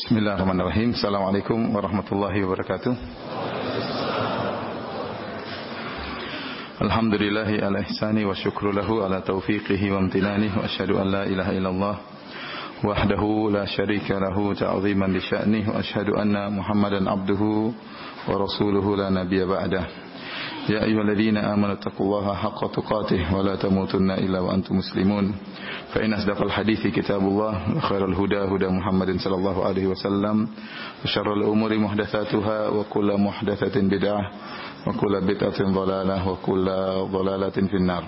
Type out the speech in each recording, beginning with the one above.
Bismillahirrahmanirrahim. Assalamualaikum warahmatullahi wabarakatuh. Alhamdulillahi ala ihsani wa syukru lahu ala taufiqihi wa amtinani wa asyhadu an la ilaha illallah wahdahu la syarika lahu ta'ziman li sya'nih wa asyhadu anna Muhammadan abduhu wa rasuluhu la nabiyya ba'dah. يا أيها الذين آمنوا اتقوا الله حق تقاته ولا تموتن إلا وأنتم مسلمون فإن أصدق الحديث كتاب الله وخير الهدى هدى محمد صلى الله عليه وسلم وشر الأمور محدثاتها وكل محدثة بدعة وكل بدعة ضلالة وكل ضلالة في النار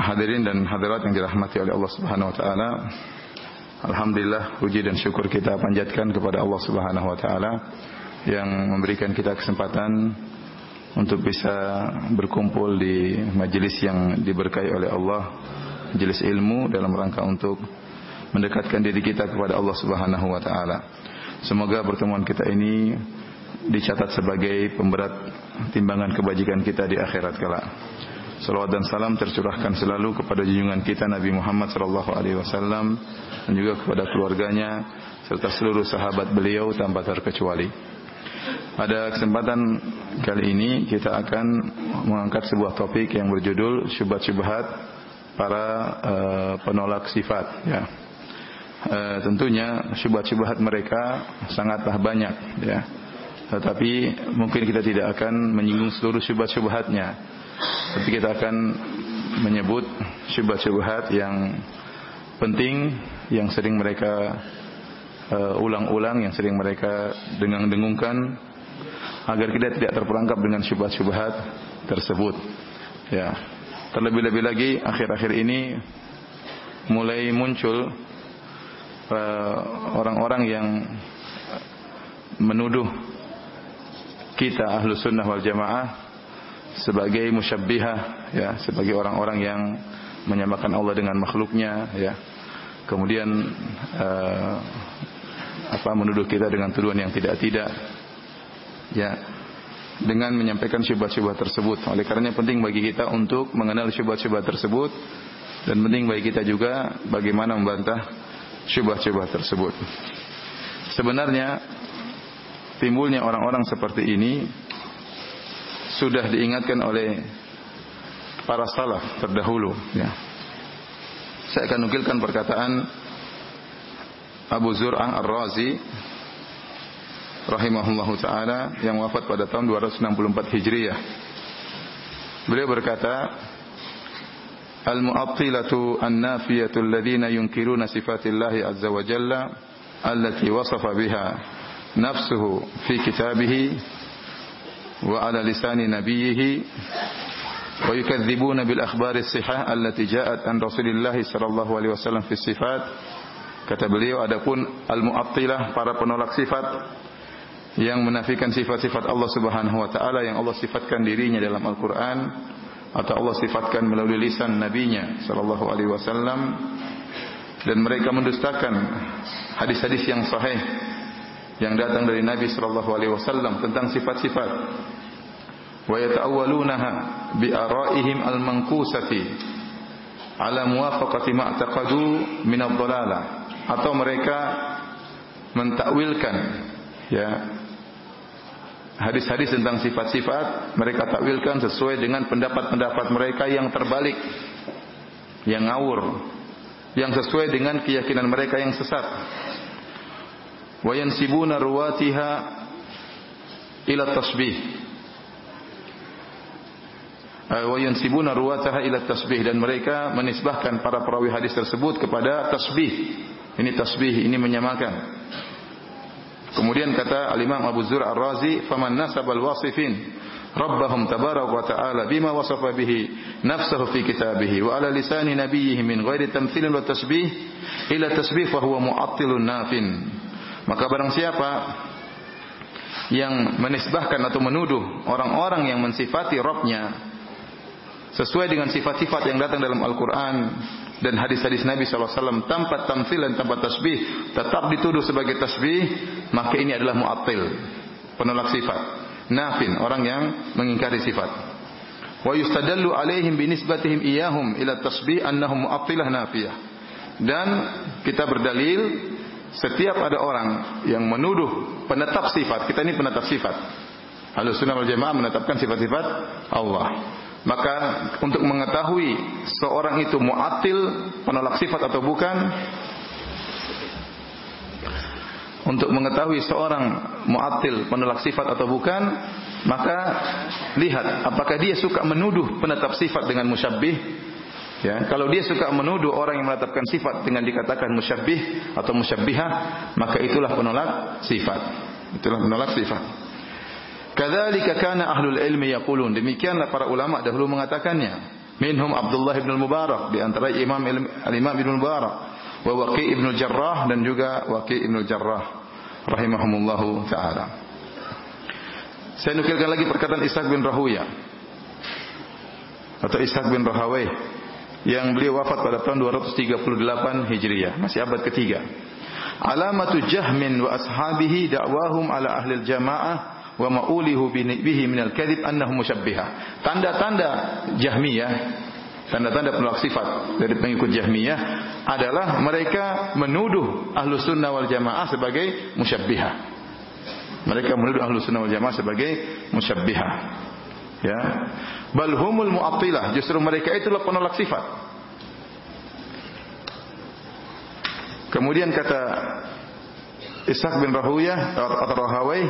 Hadirin dan hadirat yang dirahmati oleh Allah Subhanahu wa taala. Alhamdulillah puji dan syukur kita panjatkan kepada Allah Subhanahu wa taala yang memberikan kita kesempatan untuk bisa berkumpul di majelis yang diberkahi oleh Allah, majelis ilmu dalam rangka untuk mendekatkan diri kita kepada Allah Subhanahu wa taala. Semoga pertemuan kita ini dicatat sebagai pemberat timbangan kebajikan kita di akhirat kala. Salawat dan salam tercurahkan selalu kepada junjungan kita Nabi Muhammad sallallahu alaihi wasallam dan juga kepada keluarganya serta seluruh sahabat beliau tanpa terkecuali. Pada kesempatan kali ini kita akan mengangkat sebuah topik yang berjudul syubhat-syubhat para uh, penolak sifat ya. Uh, tentunya syubhat-syubhat mereka sangatlah banyak ya. Tetapi mungkin kita tidak akan menyinggung seluruh syubhat-syubhatnya. Tapi kita akan menyebut syubhat-syubhat yang penting yang sering mereka uh, ulang-ulang yang sering mereka dengang-dengungkan agar kita tidak terperangkap dengan syubhat-syubhat tersebut. Ya. Terlebih-lebih lagi akhir-akhir ini mulai muncul uh, orang-orang uh, yang menuduh kita ahlu sunnah wal jamaah sebagai musyabbihah ya sebagai orang-orang yang menyamakan Allah dengan makhluknya ya kemudian uh, apa menuduh kita dengan tuduhan yang tidak-tidak. Ya. Dengan menyampaikan syubhat-syubhat tersebut. Oleh karenanya penting bagi kita untuk mengenal syubhat-syubhat tersebut dan penting bagi kita juga bagaimana membantah syubhat-syubhat tersebut. Sebenarnya timbulnya orang-orang seperti ini sudah diingatkan oleh para salaf terdahulu ya. Saya akan nukilkan perkataan Abu Zur'ah Ar-Razi rahimahullahu taala yang wafat pada tahun 264 Hijriah. Beliau berkata, Al-mu'attilatu an-nafiyatu alladhina yunkiruna sifatillahi azza wa jalla allati wasafa biha nafsuhu fi kitabihi wa ala lisani nabiyhi wa yukadzibuna bil akhbari as-sihah allati ja'at an Rasulillahi sallallahu alaihi wasallam fi sifat Kata beliau adapun al-mu'attilah para penolak sifat yang menafikan sifat-sifat Allah Subhanahu wa taala yang Allah sifatkan dirinya dalam Al-Qur'an atau Allah sifatkan melalui lisan nabinya sallallahu alaihi wasallam dan mereka mendustakan hadis-hadis yang sahih yang datang dari Nabi sallallahu alaihi wasallam tentang sifat-sifat. Wa yata'awwalunaha bi ara'ihim al-mankusati ala muwafaqati ma min ad-dhalalah atau mereka mentakwilkan ya. Hadis-hadis tentang sifat-sifat mereka takwilkan sesuai dengan pendapat-pendapat mereka yang terbalik yang ngawur yang sesuai dengan keyakinan mereka yang sesat. Wa yansibuna ruwatiha ila tasbih. Wa yansibuna ruwataha ila tasbih. Dan mereka menisbahkan para perawi hadis tersebut kepada tasbih ini tasbih, ini menyamakan. Kemudian kata Al-Imam Abu Zur Ar-Razi, "Faman nasabal wasifin rabbahum tabaraka wa ta'ala bima wasafa bihi nafsuhu fi kitabihi wa ala lisani nabiyhi min ghairi tamthilin wa tasbih ila tasbih fa huwa mu'attilun nafin." Maka barang siapa yang menisbahkan atau menuduh orang-orang yang mensifati Rabbnya sesuai dengan sifat-sifat yang datang dalam Al-Quran dan hadis-hadis Nabi SAW tanpa tamthil dan tanpa tasbih tetap dituduh sebagai tasbih maka ini adalah mu'attil penolak sifat nafin orang yang mengingkari sifat wa yustadallu alaihim binisbatihim iyahum ila tasbih annahum mu'attilah nafiyah dan kita berdalil setiap ada orang yang menuduh penetap sifat, kita ini penetap sifat. Halus sunnah wal jamaah menetapkan sifat-sifat Allah. Maka untuk mengetahui seorang itu mu'atil, penolak sifat atau bukan, untuk mengetahui seorang mu'atil, penolak sifat atau bukan, maka lihat apakah dia suka menuduh penetap sifat dengan musyabbih Ya, kalau dia suka menuduh orang yang menetapkan sifat dengan dikatakan musyabbih atau musyabbiha, maka itulah penolak sifat. Itulah penolak sifat. Kadzalika kana ahlul ilmi yaqulun. Demikianlah para ulama dahulu mengatakannya. Minhum Abdullah bin Mubarak di antara Imam Al-Imam Ibn Mubarak wa Waqi' Ibn Jarrah dan juga Waqi' Ibn Jarrah rahimahumullahu taala. Saya nukilkan lagi perkataan Ishaq bin Rahuya atau Ishaq bin Rahawai yang beliau wafat pada tahun 238 Hijriah, masih abad ketiga. Alamatu Jahmin wa ashabihi da'wahum ala ahli jamaah wa ma'ulihu bihi minal kadhib annahu musyabbihah. Tanda-tanda Jahmiyah, tanda-tanda penolak sifat dari pengikut Jahmiyah adalah mereka menuduh ahlu sunnah wal jamaah sebagai musyabbihah. Mereka menuduh ahlu sunnah wal jamaah sebagai musyabbihah. Ya. Bal humul mu'attilah, justru mereka itulah penolak sifat. Kemudian kata Ishaq bin Rahuyah atau Rahawai,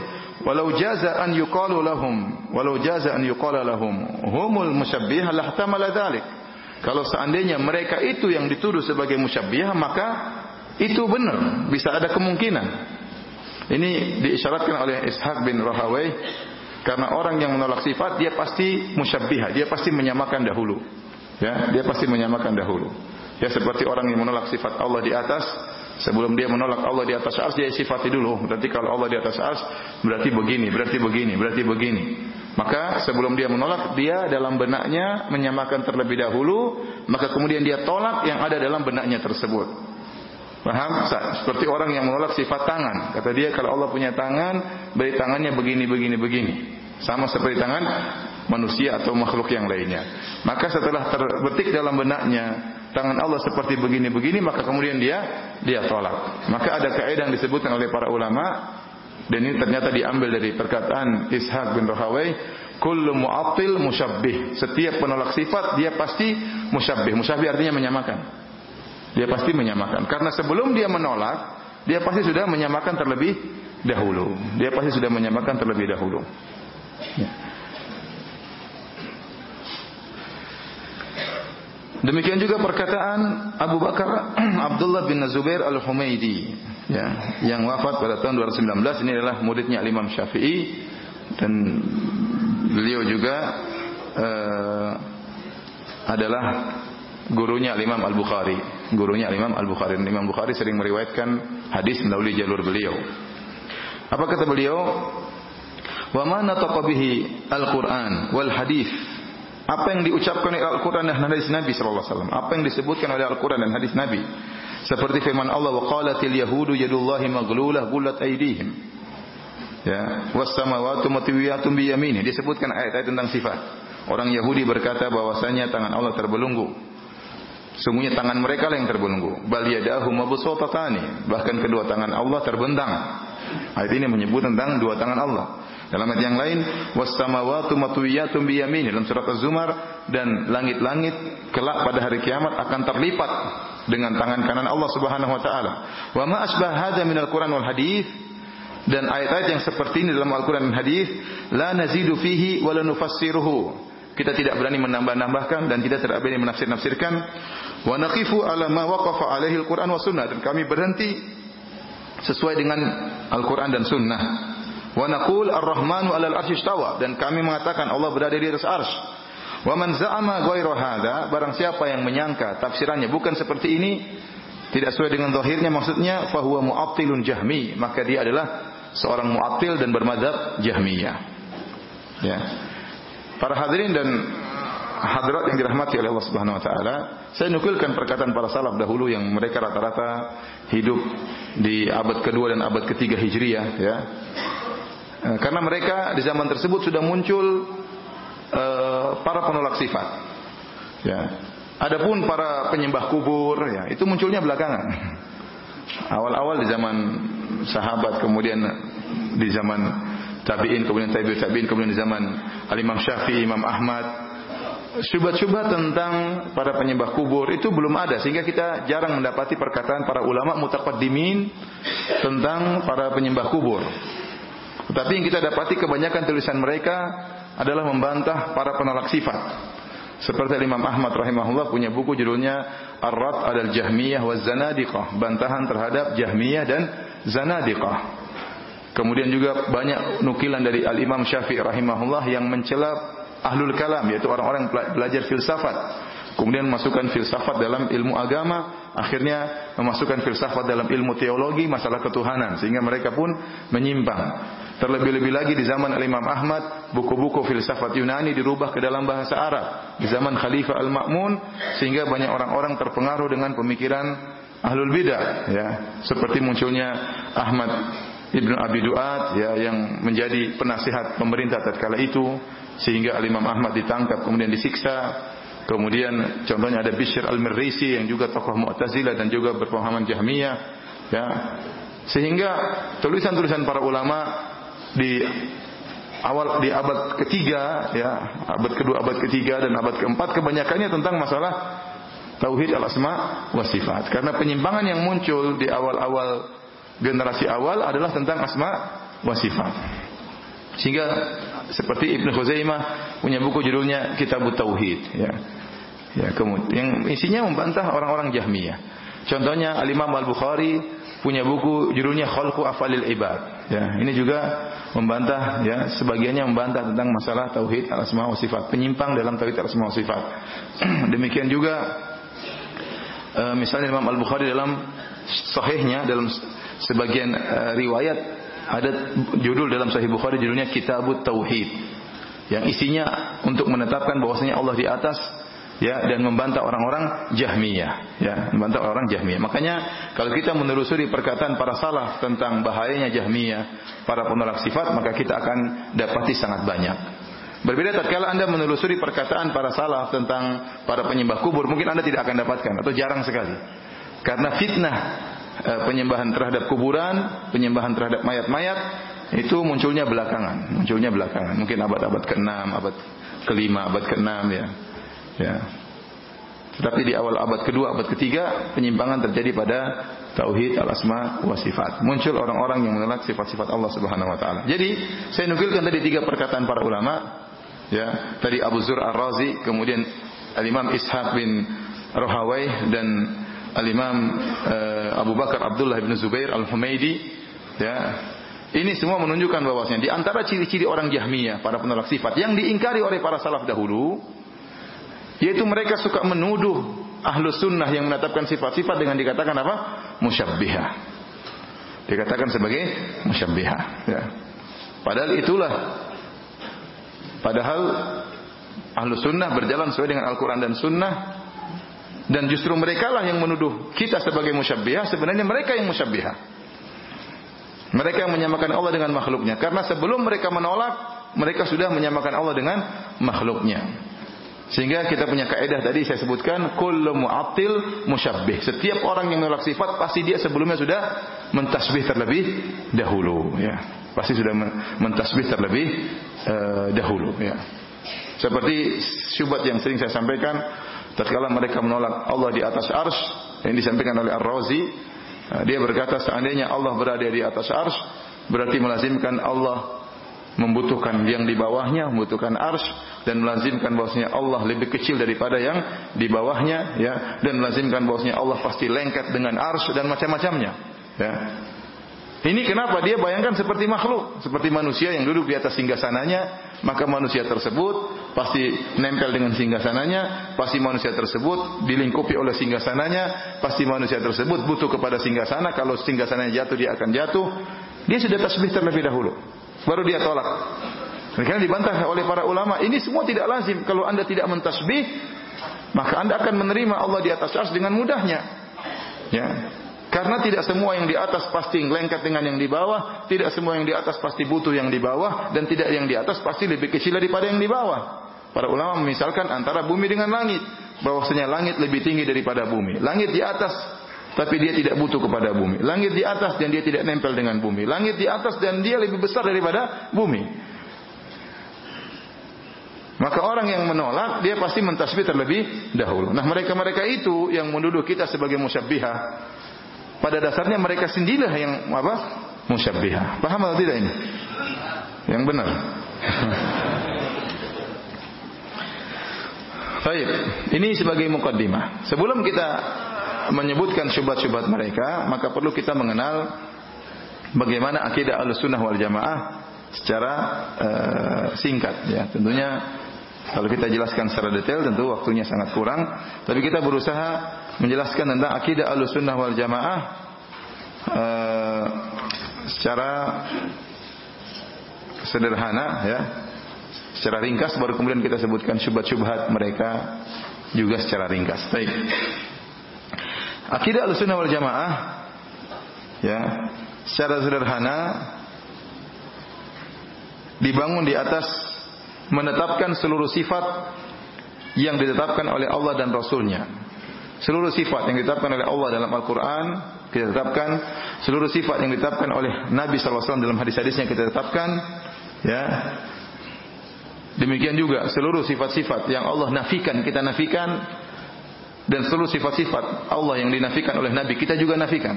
walau jaza an yuqalu lahum, walau jaza an yuqala lahum, humul musyabbihah lahtamala dzalik. Kalau seandainya mereka itu yang dituduh sebagai musyabbihah, maka itu benar, bisa ada kemungkinan. Ini diisyaratkan oleh Ishaq bin Rahawai karena orang yang menolak sifat dia pasti musyabbiha, dia pasti menyamakan dahulu. Ya, dia pasti menyamakan dahulu. Ya seperti orang yang menolak sifat Allah di atas, sebelum dia menolak Allah di atas ars dia sifati dulu. Berarti kalau Allah di atas ars berarti begini, berarti begini, berarti begini. Maka sebelum dia menolak dia dalam benaknya menyamakan terlebih dahulu, maka kemudian dia tolak yang ada dalam benaknya tersebut. Paham? Seperti orang yang menolak sifat tangan. Kata dia kalau Allah punya tangan, beri tangannya begini, begini, begini. Sama seperti tangan manusia atau makhluk yang lainnya. Maka setelah terbetik dalam benaknya tangan Allah seperti begini, begini, maka kemudian dia dia tolak. Maka ada kaidah yang disebutkan oleh para ulama dan ini ternyata diambil dari perkataan Ishaq bin Rahawai, kullu mu'attil musyabbih. Setiap penolak sifat dia pasti musyabbih. Musyabbih artinya menyamakan. Dia pasti menyamakan. Karena sebelum dia menolak, dia pasti sudah menyamakan terlebih dahulu. Dia pasti sudah menyamakan terlebih dahulu. Ya. Demikian juga perkataan Abu Bakar Abdullah bin Zubair Al-Humaidi ya, yang wafat pada tahun 2019 ini adalah muridnya Imam Syafi'i dan beliau juga uh, adalah gurunya Imam Al-Bukhari. Gurunya Imam Al-Bukhari. Imam Bukhari sering meriwayatkan hadis melalui jalur beliau. Apa kata beliau? Wa ma nataqa bihi Al-Qur'an wal hadis. Apa yang diucapkan oleh Al-Qur'an dan hadis Nabi sallallahu alaihi wasallam? Apa yang disebutkan oleh Al-Qur'an dan hadis Nabi? Seperti firman Allah wa qalatil yahudu yadullahi maghlulah gullat aydihim. Ya, matwiyatun bi yaminih. Disebutkan ayat-ayat tentang sifat. Orang Yahudi berkata bahwasanya tangan Allah terbelunggu. Sungguhnya tangan mereka lah yang terbelenggu. Bal yadahu mabsutatani. Bahkan kedua tangan Allah terbentang. Ayat ini menyebut tentang dua tangan Allah. Dalam ayat yang lain, was samawati matwiyatun bi Dalam surat Az-Zumar dan langit-langit kelak pada hari kiamat akan terlipat dengan tangan kanan Allah Subhanahu wa taala. Wa ma asbah hadza minal Qur'an wal hadis dan ayat-ayat yang seperti ini dalam Al-Qur'an dan hadis la nazidu fihi wa la nufassiruhu kita tidak berani menambah-nambahkan dan kita tidak berani menafsir-nafsirkan. Wa naqifu ala ma waqafa alaihi al-Qur'an wa sunnah dan kami berhenti sesuai dengan Al-Qur'an dan sunnah. Wa naqul ar-Rahmanu 'alal arsy istawa dan kami mengatakan Allah berada di atas arsy. Wa man za'ama ghairu hadza barang siapa yang menyangka tafsirannya bukan seperti ini tidak sesuai dengan zahirnya maksudnya fahuwa mu'attilun jahmi maka dia adalah seorang mu'attil dan bermadzhab jahmiyah. Ya. Para hadirin dan hadirat yang dirahmati oleh Allah Subhanahu wa taala, saya nukilkan perkataan para salaf dahulu yang mereka rata-rata hidup di abad kedua dan abad ketiga Hijriah ya. Eh, karena mereka di zaman tersebut sudah muncul uh, para penolak sifat. Ya. Adapun para penyembah kubur ya, itu munculnya belakangan. Awal-awal di zaman sahabat, kemudian di zaman tabi'in, kemudian tabi'in, tabi'in, kemudian di zaman Al-Imam Syafi'i, Imam Ahmad, syubhat-syubhat tentang para penyembah kubur itu belum ada sehingga kita jarang mendapati perkataan para ulama mutaqaddimin tentang para penyembah kubur. Tetapi yang kita dapati kebanyakan tulisan mereka adalah membantah para penolak sifat. Seperti Imam Ahmad rahimahullah punya buku judulnya Ar-Rad adal Jahmiyah wa Zanadiqah, bantahan terhadap Jahmiyah dan Zanadiqah. Kemudian juga banyak nukilan dari Al-Imam Syafi'i rahimahullah yang mencela ahlul kalam yaitu orang-orang belajar filsafat kemudian memasukkan filsafat dalam ilmu agama akhirnya memasukkan filsafat dalam ilmu teologi masalah ketuhanan sehingga mereka pun menyimpang terlebih-lebih lagi di zaman Imam Ahmad buku-buku filsafat Yunani dirubah ke dalam bahasa Arab di zaman Khalifah Al-Ma'mun sehingga banyak orang-orang terpengaruh dengan pemikiran ahlul bidah ya seperti munculnya Ahmad Ibnu Abi Duat ya yang menjadi penasihat pemerintah tatkala itu sehingga Al Imam Ahmad ditangkap kemudian disiksa. Kemudian contohnya ada Bishr Al-Mirrisi yang juga tokoh Mu'tazilah dan juga berpemahaman Jahmiyah ya. Sehingga tulisan-tulisan para ulama di awal di abad ketiga ya, abad kedua, abad ketiga dan abad keempat kebanyakannya tentang masalah tauhid al-asma wa sifat. Karena penyimpangan yang muncul di awal-awal generasi awal adalah tentang asma wa sifat. Sehingga seperti Ibnu Khuzaimah punya buku judulnya Kitab Tauhid ya. Ya, kemudian yang isinya membantah orang-orang Jahmiyah. Contohnya Al-Imam Al-Bukhari punya buku judulnya Khalqu Afalil Ibad. Ya, ini juga membantah ya, sebagiannya membantah tentang masalah tauhid al-asma wa sifat, penyimpang dalam tauhid al-asma wa sifat. Demikian juga uh, misalnya Imam Al-Bukhari dalam sahihnya dalam sebagian uh, riwayat ada judul dalam Sahih Bukhari judulnya Kitabut Tauhid yang isinya untuk menetapkan bahwasanya Allah di atas ya dan membantah orang-orang Jahmiyah ya membantah orang Jahmiyah makanya kalau kita menelusuri perkataan para salaf tentang bahayanya Jahmiyah para penolak sifat maka kita akan dapati sangat banyak Berbeda tatkala Anda menelusuri perkataan para salaf tentang para penyembah kubur, mungkin Anda tidak akan dapatkan atau jarang sekali. Karena fitnah Eh, penyembahan terhadap kuburan, penyembahan terhadap mayat-mayat itu munculnya belakangan, munculnya belakangan. Mungkin abad-abad ke-6, abad ke-5, abad ke-6 ya. Ya. Tetapi di awal abad kedua, abad ketiga, penyimpangan terjadi pada tauhid al-asma wa sifat. Muncul orang-orang yang menolak sifat-sifat Allah Subhanahu wa taala. Jadi, saya nukilkan tadi tiga perkataan para ulama, ya. Tadi Abu Zur Ar-Razi, kemudian Al-Imam Ishaq bin Rohawai dan Al-Imam uh, Abu Bakar Abdullah bin Zubair Al-Humaidi ya ini semua menunjukkan bahwasanya di antara ciri-ciri orang Jahmiyah, para penolak sifat yang diingkari oleh para salaf dahulu yaitu mereka suka menuduh ahlus sunnah yang menetapkan sifat-sifat dengan dikatakan apa? musyabbihah. Dikatakan sebagai musyabbihah, ya. Padahal itulah padahal ahlus sunnah berjalan sesuai dengan Al-Quran dan sunnah dan justru mereka lah yang menuduh kita sebagai musyabbihah, sebenarnya mereka yang musyabbihah. Mereka yang menyamakan Allah dengan makhluknya. Karena sebelum mereka menolak, mereka sudah menyamakan Allah dengan makhluknya. Sehingga kita punya kaidah tadi saya sebutkan kullu mu'attil musyabbih. Setiap orang yang menolak sifat pasti dia sebelumnya sudah mentasbih terlebih dahulu ya. Pasti sudah mentasbih terlebih uh, dahulu ya. Seperti syubhat yang sering saya sampaikan tatkala mereka menolak Allah di atas ars yang disampaikan oleh Ar-Razi eh, dia berkata seandainya Allah berada di atas ars berarti melazimkan Allah membutuhkan yang di bawahnya membutuhkan ars dan melazimkan bahwasanya Allah lebih kecil daripada yang di bawahnya ya. Dan melazimkan bahwasanya Allah pasti lengket dengan ars dan macam-macamnya ya. Ini kenapa dia bayangkan seperti makhluk, seperti manusia yang duduk di atas singgasananya, maka manusia tersebut pasti nempel dengan singgasananya, pasti manusia tersebut dilingkupi oleh singgasananya, pasti manusia tersebut butuh kepada singgasana, kalau singgasananya jatuh dia akan jatuh. Dia sudah tasbih terlebih dahulu, baru dia tolak. Karena dibantah oleh para ulama, ini semua tidak lazim. Kalau anda tidak mentasbih, maka anda akan menerima Allah di atas ars dengan mudahnya. Ya, karena tidak semua yang di atas pasti lengket dengan yang di bawah, tidak semua yang di atas pasti butuh yang di bawah, dan tidak yang di atas pasti lebih kecil daripada yang di bawah. Para ulama memisalkan antara bumi dengan langit, bahwasanya langit lebih tinggi daripada bumi. Langit di atas tapi dia tidak butuh kepada bumi. Langit di atas dan dia tidak nempel dengan bumi. Langit di atas dan dia lebih besar daripada bumi. Maka orang yang menolak dia pasti mentasbih terlebih dahulu. Nah, mereka-mereka itu yang menuduh kita sebagai musyabbihah pada dasarnya mereka sendirilah yang apa? musyabbihah. Paham atau tidak ini? Yang benar. Baik, ini sebagai mukaddimah. Sebelum kita menyebutkan syubhat-syubhat mereka, maka perlu kita mengenal bagaimana akidah Ahlussunnah wal Jamaah secara uh, singkat ya. Tentunya kalau kita jelaskan secara detail tentu waktunya sangat kurang, tapi kita berusaha menjelaskan tentang akidah Ahlussunnah wal Jamaah uh, secara sederhana ya secara ringkas baru kemudian kita sebutkan syubhat-syubhat mereka juga secara ringkas. Baik. Akidah Ahlussunnah wal Jamaah ya, secara sederhana dibangun di atas menetapkan seluruh sifat yang ditetapkan oleh Allah dan Rasulnya. Seluruh sifat yang ditetapkan oleh Allah dalam Al-Quran kita tetapkan. Seluruh sifat yang ditetapkan oleh Nabi SAW dalam hadis-hadisnya kita tetapkan. Ya, Demikian juga seluruh sifat-sifat yang Allah nafikan kita nafikan dan seluruh sifat-sifat Allah yang dinafikan oleh Nabi kita juga nafikan.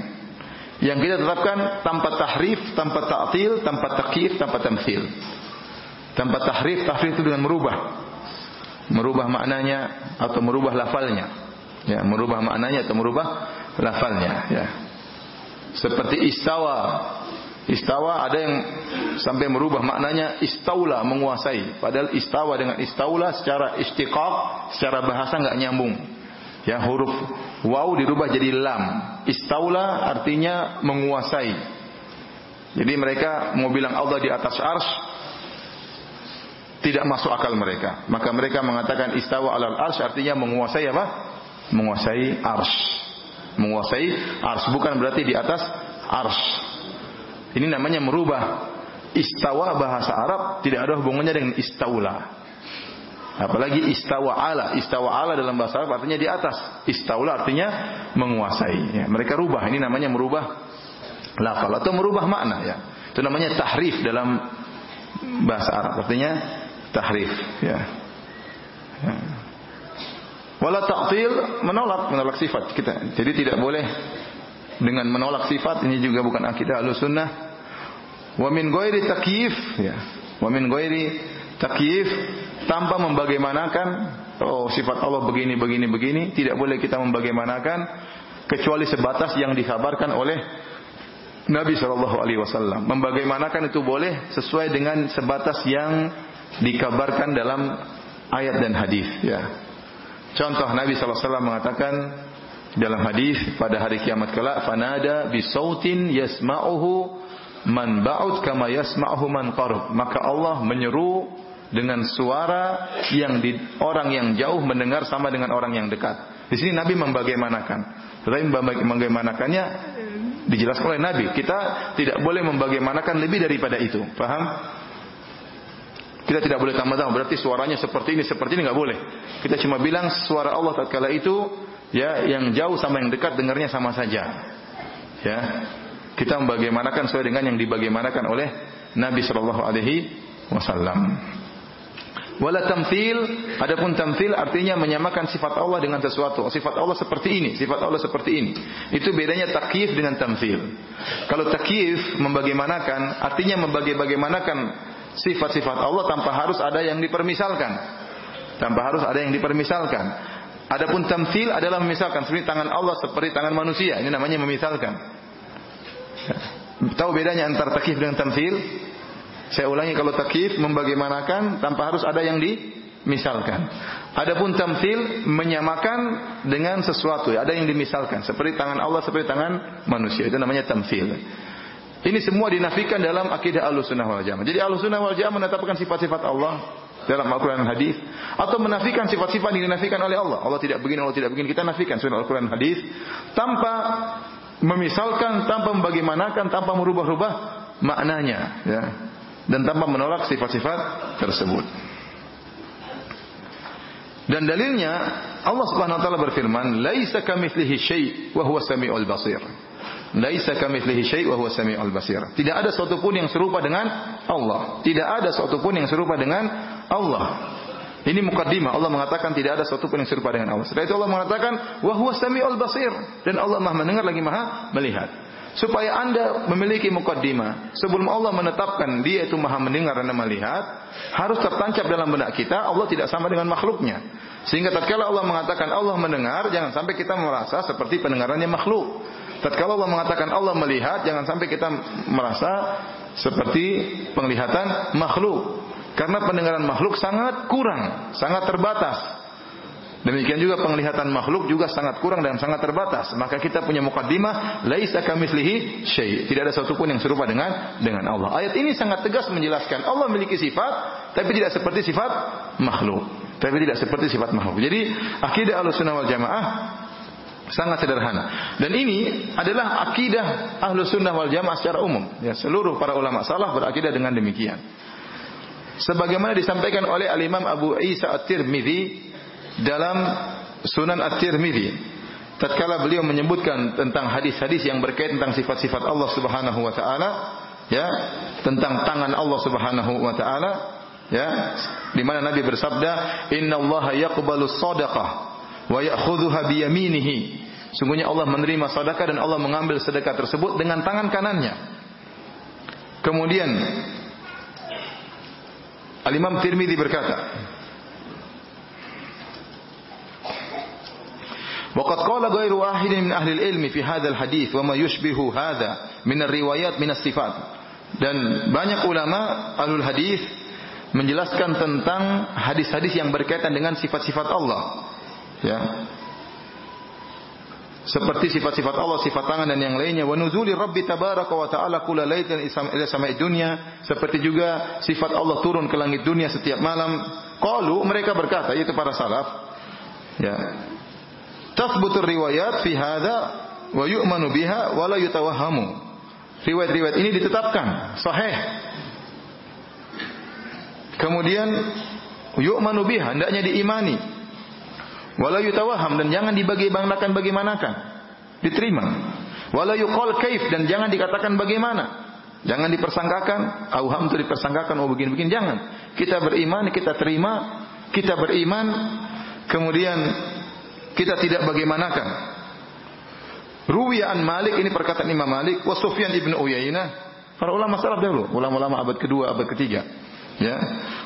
Yang kita tetapkan tanpa tahrif, tanpa ta'til, tanpa takyif, tanpa tamthil. Tanpa tahrif, tahrif itu dengan merubah. Merubah maknanya atau merubah lafalnya. Ya, merubah maknanya atau merubah lafalnya, ya. Seperti istawa Istawa ada yang sampai merubah maknanya istaula menguasai. Padahal istawa dengan istaula secara istiqaq, secara bahasa nggak nyambung. Ya huruf waw dirubah jadi lam. Istaula artinya menguasai. Jadi mereka mau bilang Allah di atas ars tidak masuk akal mereka. Maka mereka mengatakan istawa alal ars artinya menguasai apa? Menguasai ars. Menguasai ars bukan berarti di atas ars. Ini namanya merubah istawa bahasa Arab tidak ada hubungannya dengan istaula. Apalagi istawa ala, istawa ala dalam bahasa Arab artinya di atas, istaula artinya menguasai. Ya, mereka rubah, ini namanya merubah lafal atau merubah makna ya. Itu namanya tahrif dalam bahasa Arab, artinya tahrif ya. ya. Wala ta'til menolak menolak sifat kita. Jadi tidak boleh dengan menolak sifat ini juga bukan akidah Ahlussunnah. Wa min ghairi takyif ya. Wa min ghairi takyif tanpa membagaimanakan oh sifat Allah begini begini begini tidak boleh kita membagaimanakan kecuali sebatas yang dikabarkan oleh Nabi Shallallahu Alaihi Wasallam. Membagaimanakan itu boleh sesuai dengan sebatas yang dikabarkan dalam ayat dan hadis. Ya. Contoh Nabi Shallallahu Alaihi Wasallam mengatakan dalam hadis pada hari kiamat kelak fanada bisautin yasma'uhu man ba'ud kama yasma'uhu man maka Allah menyeru dengan suara yang di, orang yang jauh mendengar sama dengan orang yang dekat. Di sini Nabi membagaimanakan. Tetapi membagaimanakannya dijelaskan oleh Nabi. Kita tidak boleh membagaimanakan lebih daripada itu. Paham? Kita tidak boleh tambah-tambah. Berarti suaranya seperti ini seperti ini nggak boleh. Kita cuma bilang suara Allah tatkala itu ya yang jauh sama yang dekat dengarnya sama saja. Ya. Kita membagaimanakan sesuai dengan yang dibagaimanakan oleh Nabi Shallallahu alaihi wasallam. Wala tamthil, adapun tamthil artinya menyamakan sifat Allah dengan sesuatu. Sifat Allah seperti ini, sifat Allah seperti ini. Itu bedanya takyif dengan tamthil. Kalau takyif membagaimanakan, artinya membagaimanakan sifat-sifat Allah tanpa harus ada yang dipermisalkan. Tanpa harus ada yang dipermisalkan. Adapun tamthil adalah memisalkan seperti tangan Allah seperti tangan manusia. Ini namanya memisalkan. Tahu bedanya antara takif dengan tamthil? Saya ulangi kalau takif membagaimanakan tanpa harus ada yang dimisalkan. Adapun tamthil menyamakan dengan sesuatu, ada yang dimisalkan seperti tangan Allah seperti tangan manusia. Itu namanya tamthil. Ini semua dinafikan dalam akidah Ahlussunnah wal Jamaah. Jadi Ahlussunnah wal Jamaah menetapkan sifat-sifat Allah dalam Al-Quran dan Hadis atau menafikan sifat-sifat yang dinafikan oleh Allah. Allah tidak begini, Allah tidak begini. Kita nafikan sunnah Al-Quran dan Hadis tanpa memisalkan, tanpa membagaimanakan, tanpa merubah-rubah maknanya, ya. Dan tanpa menolak sifat-sifat tersebut. Dan dalilnya Allah Subhanahu wa taala berfirman, "Laisa kamitslihi syai' wa huwa samiul basir." Laisa kamitslihi syai' wa huwa samiul basir. Tidak ada sesuatu pun yang serupa dengan Allah. Tidak ada sesuatu pun yang serupa dengan Allah. Ini mukaddimah. Allah mengatakan tidak ada sesuatu pun yang serupa dengan Allah. Setelah itu Allah mengatakan wa huwa samiul basir dan Allah Maha mendengar lagi Maha melihat. Supaya Anda memiliki mukaddimah sebelum Allah menetapkan Dia itu Maha mendengar dan melihat, harus tertancap dalam benak kita Allah tidak sama dengan makhluknya. Sehingga tatkala Allah mengatakan Allah mendengar, jangan sampai kita merasa seperti pendengarannya makhluk. Tatkala Allah mengatakan Allah melihat, jangan sampai kita merasa seperti penglihatan makhluk. Karena pendengaran makhluk sangat kurang, sangat terbatas. Demikian juga penglihatan makhluk juga sangat kurang dan sangat terbatas. Maka kita punya mukaddimah laisa kamitslihi syai. Tidak ada satu pun yang serupa dengan dengan Allah. Ayat ini sangat tegas menjelaskan Allah memiliki sifat tapi tidak seperti sifat makhluk. Tapi tidak seperti sifat makhluk. Jadi akidah Ahlussunnah wal Jamaah Sangat sederhana. Dan ini adalah akidah ahlu sunnah wal jamaah secara umum. Ya, seluruh para ulama salah berakidah dengan demikian. Sebagaimana disampaikan oleh al-Imam Abu Isa At-Tirmidzi dalam Sunan At-Tirmidzi. Tatkala beliau menyebutkan tentang hadis-hadis yang berkaitan tentang sifat-sifat Allah Subhanahu wa taala, ya, tentang tangan Allah Subhanahu wa taala, ya, di mana Nabi bersabda, "Innallaha yaqbalu shadaqah wa ya'khudhuha biyaminihi." Sungguhnya Allah menerima sedekah dan Allah mengambil sedekah tersebut dengan tangan kanannya. Kemudian Al-Imam Tirmidzi berkata, وقد قال غير واحد من أهل العلم في هذا الحديث وما يشبه هذا من الروايات من الصفات dan banyak ulama alul hadis menjelaskan tentang hadis-hadis yang berkaitan dengan sifat-sifat Allah ya seperti sifat-sifat Allah, sifat tangan dan yang lainnya. Wa nuzuli Rabbi tabaraka wa ta'ala kula laitan ila sama'i dunya. Seperti juga sifat Allah turun ke langit dunia setiap malam. Qalu mereka berkata yaitu para salaf ya. Tathbutur riwayat fi hadza wa yu'manu biha wa la yutawahhamu. Riwayat-riwayat ini ditetapkan sahih. Kemudian yu'manu biha hendaknya diimani Wala yutawaham dan jangan dibagi-bangnakan bagimanakan. Diterima. Wala yuqal kaif dan jangan dikatakan bagaimana. Jangan dipersangkakan, auham itu dipersangkakan, oh begini-begini. Jangan. Kita beriman, kita terima, kita beriman, kemudian kita tidak bagaimanakan. Ruwiyan Malik, ini perkataan Imam Malik, wa Sufyan ibnu Uyainah, para ulama salaf dahulu, ulama-ulama abad kedua, abad ketiga. Ya.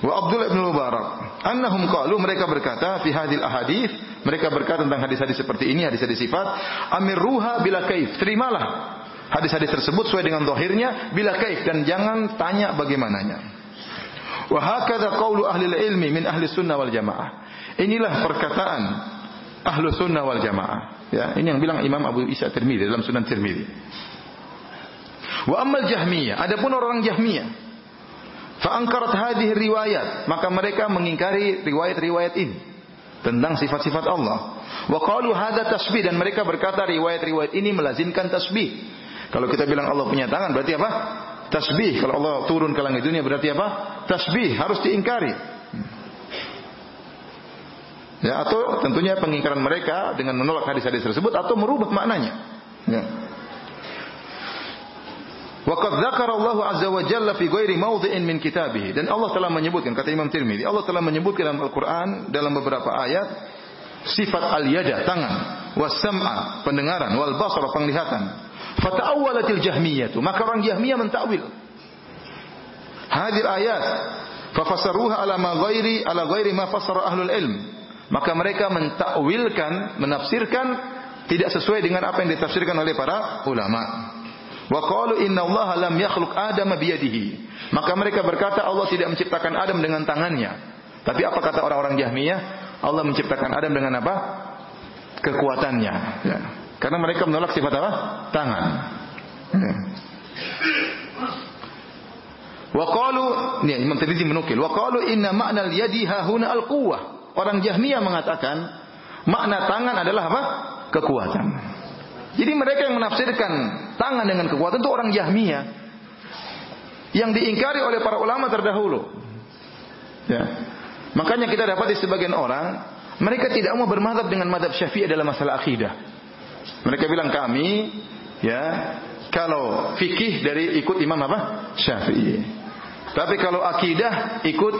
Wa Abdullah bin Mubarak, annahum qalu mereka berkata fi hadil ahadits, mereka berkata tentang hadis-hadis seperti ini, hadis-hadis sifat, amir ruha bila kaif, terimalah hadis-hadis tersebut sesuai dengan zahirnya bila kaif dan jangan tanya bagaimananya. Wa hakadha qaulu ahli ilmi min ahli sunnah wal jamaah. Inilah perkataan ahlu sunnah wal jamaah. Ya, ini yang bilang Imam Abu Isa Tirmidzi dalam Sunan Tirmidzi. Wa ammal Jahmiyah, adapun orang Jahmiyah, Fa'angkarat hadih riwayat. Maka mereka mengingkari riwayat-riwayat ini. Tentang sifat-sifat Allah. Wa qalu hadha tasbih. Dan mereka berkata riwayat-riwayat ini melazimkan tasbih. Kalau kita bilang Allah punya tangan berarti apa? Tasbih. Kalau Allah turun ke langit dunia berarti apa? Tasbih. Harus diingkari. Ya, atau tentunya pengingkaran mereka dengan menolak hadis-hadis tersebut atau merubah maknanya. Ya. Waqad dzakara Allah azza wa jalla fi ghairi mawdhi'in min kitabih. Dan Allah telah menyebutkan kata Imam Tirmizi, Allah telah menyebutkan dalam Al-Qur'an dalam beberapa ayat sifat al-yada tangan, was-sam'a pendengaran, wal basara penglihatan. Fata'awwalatil jahmiyah maka orang Jahmiyah mentakwil. Hadir ayat fafassaruha ala ma ghairi ala ghairi ma fassara ahlul ilm. Maka mereka mentakwilkan, menafsirkan tidak sesuai dengan apa yang ditafsirkan oleh para ulama. Wa qalu inna Allah lam yakhluq Adam biyadihi. Maka mereka berkata Allah tidak menciptakan Adam dengan tangannya. Tapi apa kata orang-orang Jahmiyah? Allah menciptakan Adam dengan apa? Kekuatannya. Ya. Karena mereka menolak sifat apa? Tangan. Ya. Wa qalu, nih Imam Tirmizi menukil, wa qalu inna ma'na al-yadi hahuna al-quwwah. Orang Jahmiyah mengatakan makna tangan adalah apa? Kekuatan. Jadi mereka yang menafsirkan tangan dengan kekuatan itu orang Jahmiyah yang diingkari oleh para ulama terdahulu. Ya. Makanya kita dapat di sebagian orang Mereka tidak mau bermadhab dengan madhab syafi'i dalam masalah akidah. Mereka bilang kami, ya, kalau fikih dari ikut imam apa? Syafi'i. Tapi kalau akidah ikut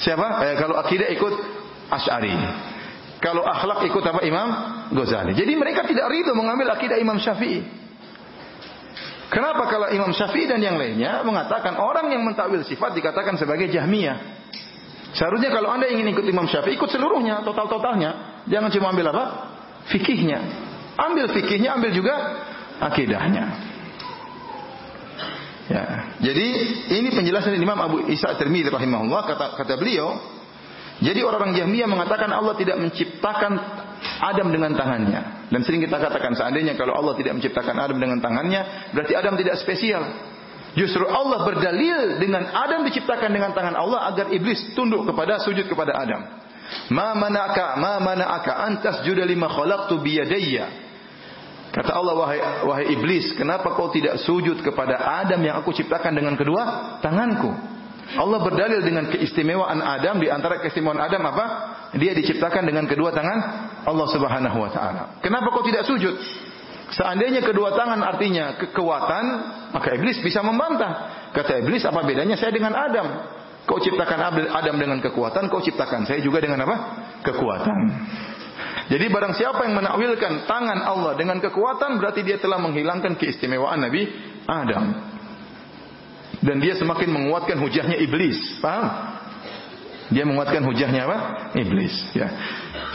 siapa? Eh, kalau akidah ikut Ash'ari. Kalau akhlak ikut apa Imam Ghazali. Jadi mereka tidak ridho mengambil akidah Imam Syafi'i. Kenapa kalau Imam Syafi'i dan yang lainnya mengatakan orang yang mentakwil sifat dikatakan sebagai Jahmiyah. Seharusnya kalau Anda ingin ikut Imam Syafi'i ikut seluruhnya, total-totalnya. Jangan cuma ambil apa? Fikihnya. Ambil fikihnya, ambil juga akidahnya. Ya. Jadi ini penjelasan Imam Abu Isa Tirmidzi rahimahullah kata kata beliau jadi orang-orang Jahmiyah mengatakan Allah tidak menciptakan Adam dengan tangannya. Dan sering kita katakan seandainya kalau Allah tidak menciptakan Adam dengan tangannya, berarti Adam tidak spesial. Justru Allah berdalil dengan Adam diciptakan dengan tangan Allah agar iblis tunduk kepada sujud kepada Adam. Ma manaka ma manaka antas juda lima khalaqtu biyadayya. Kata Allah wahai wahai iblis, kenapa kau tidak sujud kepada Adam yang aku ciptakan dengan kedua tanganku? Allah berdalil dengan keistimewaan Adam di antara keistimewaan Adam apa? Dia diciptakan dengan kedua tangan Allah Subhanahu wa taala. Kenapa kau tidak sujud? Seandainya kedua tangan artinya kekuatan, maka iblis bisa membantah. Kata iblis, apa bedanya saya dengan Adam? Kau ciptakan Adam dengan kekuatan, kau ciptakan saya juga dengan apa? Kekuatan. Jadi barang siapa yang menakwilkan tangan Allah dengan kekuatan berarti dia telah menghilangkan keistimewaan Nabi Adam dan dia semakin menguatkan hujahnya iblis. Paham? Dia menguatkan hujahnya apa? Iblis. Ya.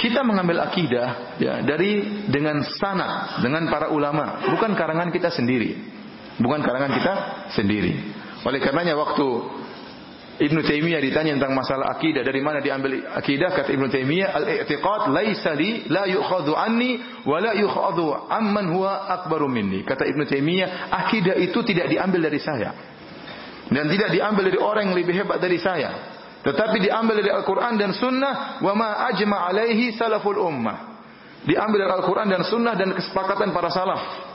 Kita mengambil akidah ya dari dengan sanad dengan para ulama, bukan karangan kita sendiri. Bukan karangan kita sendiri. Oleh karenanya waktu Ibnu Taimiyah ditanya tentang masalah akidah. Dari mana diambil akidah? Kata Ibnu Taimiyah al-i'tiqad laisa li la yu'khadhu anni wa la yu'khadhu amman huwa akbaru minni. Kata Ibnu Taimiyah akidah itu tidak diambil dari saya. Dan tidak diambil dari orang yang lebih hebat dari saya. Tetapi diambil dari Al-Quran dan Sunnah wa ma ajma alaihi salaful ummah. Diambil dari Al-Quran dan Sunnah dan kesepakatan para salaf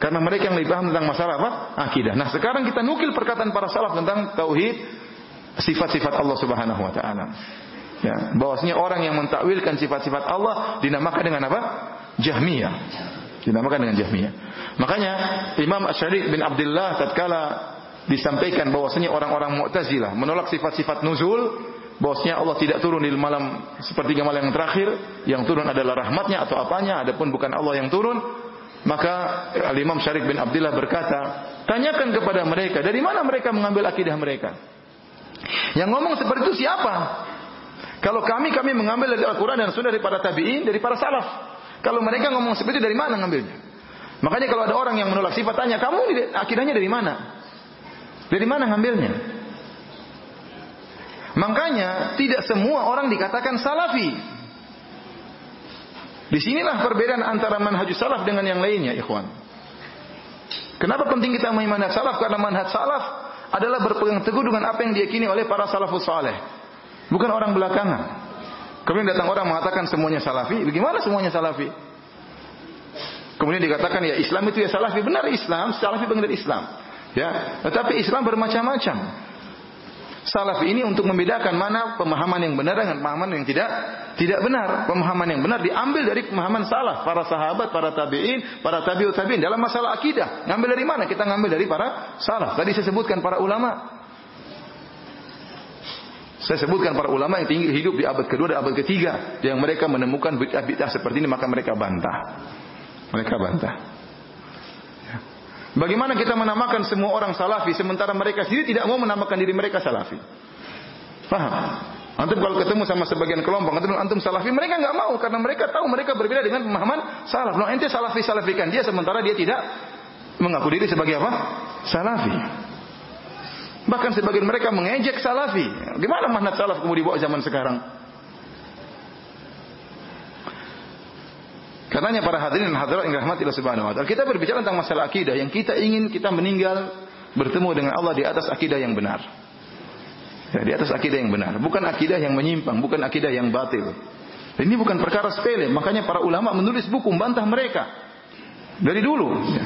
karena mereka yang lebih paham tentang masalah apa? Akidah. Nah sekarang kita nukil perkataan para salaf tentang tauhid sifat-sifat Allah Subhanahu Wa Taala. Ya, bahwasanya orang yang mentakwilkan sifat-sifat Allah dinamakan dengan apa? Jahmiyah. Dinamakan dengan Jahmiyah. Makanya Imam Asy'ari bin Abdullah tatkala disampaikan bahwasanya orang-orang Mu'tazilah menolak sifat-sifat nuzul bahwasanya Allah tidak turun di malam sepertiga malam yang terakhir yang turun adalah rahmatnya atau apanya adapun bukan Allah yang turun maka Al-Imam Syarif bin Abdullah berkata tanyakan kepada mereka dari mana mereka mengambil akidah mereka? Yang ngomong seperti itu siapa? Kalau kami kami mengambil dari Al-Quran dan Sunnah dari para tabi'in dari para salaf. Kalau mereka ngomong seperti itu dari mana ngambilnya? Makanya kalau ada orang yang menolak sifat tanya kamu akidahnya dari mana? Dari mana ngambilnya? Makanya tidak semua orang dikatakan salafi. Di sinilah perbedaan antara manhaj salaf dengan yang lainnya, ikhwan. Kenapa penting kita memahami manhaj salaf? Karena manhaj salaf adalah berpegang teguh dengan apa yang diyakini oleh para salafus saleh. Bukan orang belakangan. Kemudian datang orang mengatakan semuanya salafi. Bagaimana semuanya salafi? Kemudian dikatakan ya Islam itu ya salafi. Benar Islam, salafi benar Islam. Ya, tetapi Islam bermacam-macam. Salaf ini untuk membedakan mana pemahaman yang benar dengan pemahaman yang tidak tidak benar. Pemahaman yang benar diambil dari pemahaman salaf, para sahabat, para tabi'in, para tabi'ut tabi'in dalam masalah akidah. Ngambil dari mana? Kita ngambil dari para salaf. Tadi saya sebutkan para ulama. Saya sebutkan para ulama yang tinggi hidup di abad kedua dan abad ketiga yang mereka menemukan bid'ah-bid'ah seperti ini maka mereka bantah. Mereka bantah. Bagaimana kita menamakan semua orang salafi sementara mereka sendiri tidak mau menamakan diri mereka salafi? Paham? Antum kalau ketemu sama sebagian kelompok, antum antum salafi, mereka nggak mau karena mereka tahu mereka berbeda dengan pemahaman salaf. No, ente salafi salafikan dia sementara dia tidak mengaku diri sebagai apa? Salafi. Bahkan sebagian mereka mengejek salafi. Gimana manhaj salaf kemudian dibawa zaman sekarang? Karenanya para hadirin dan hadirat yang rahmati Allah Subhanahu wa taala, kita berbicara tentang masalah akidah yang kita ingin kita meninggal bertemu dengan Allah di atas akidah yang benar. Ya, di atas akidah yang benar, bukan akidah yang menyimpang, bukan akidah yang batil. Ini bukan perkara sepele, makanya para ulama menulis buku membantah mereka dari dulu. Ya.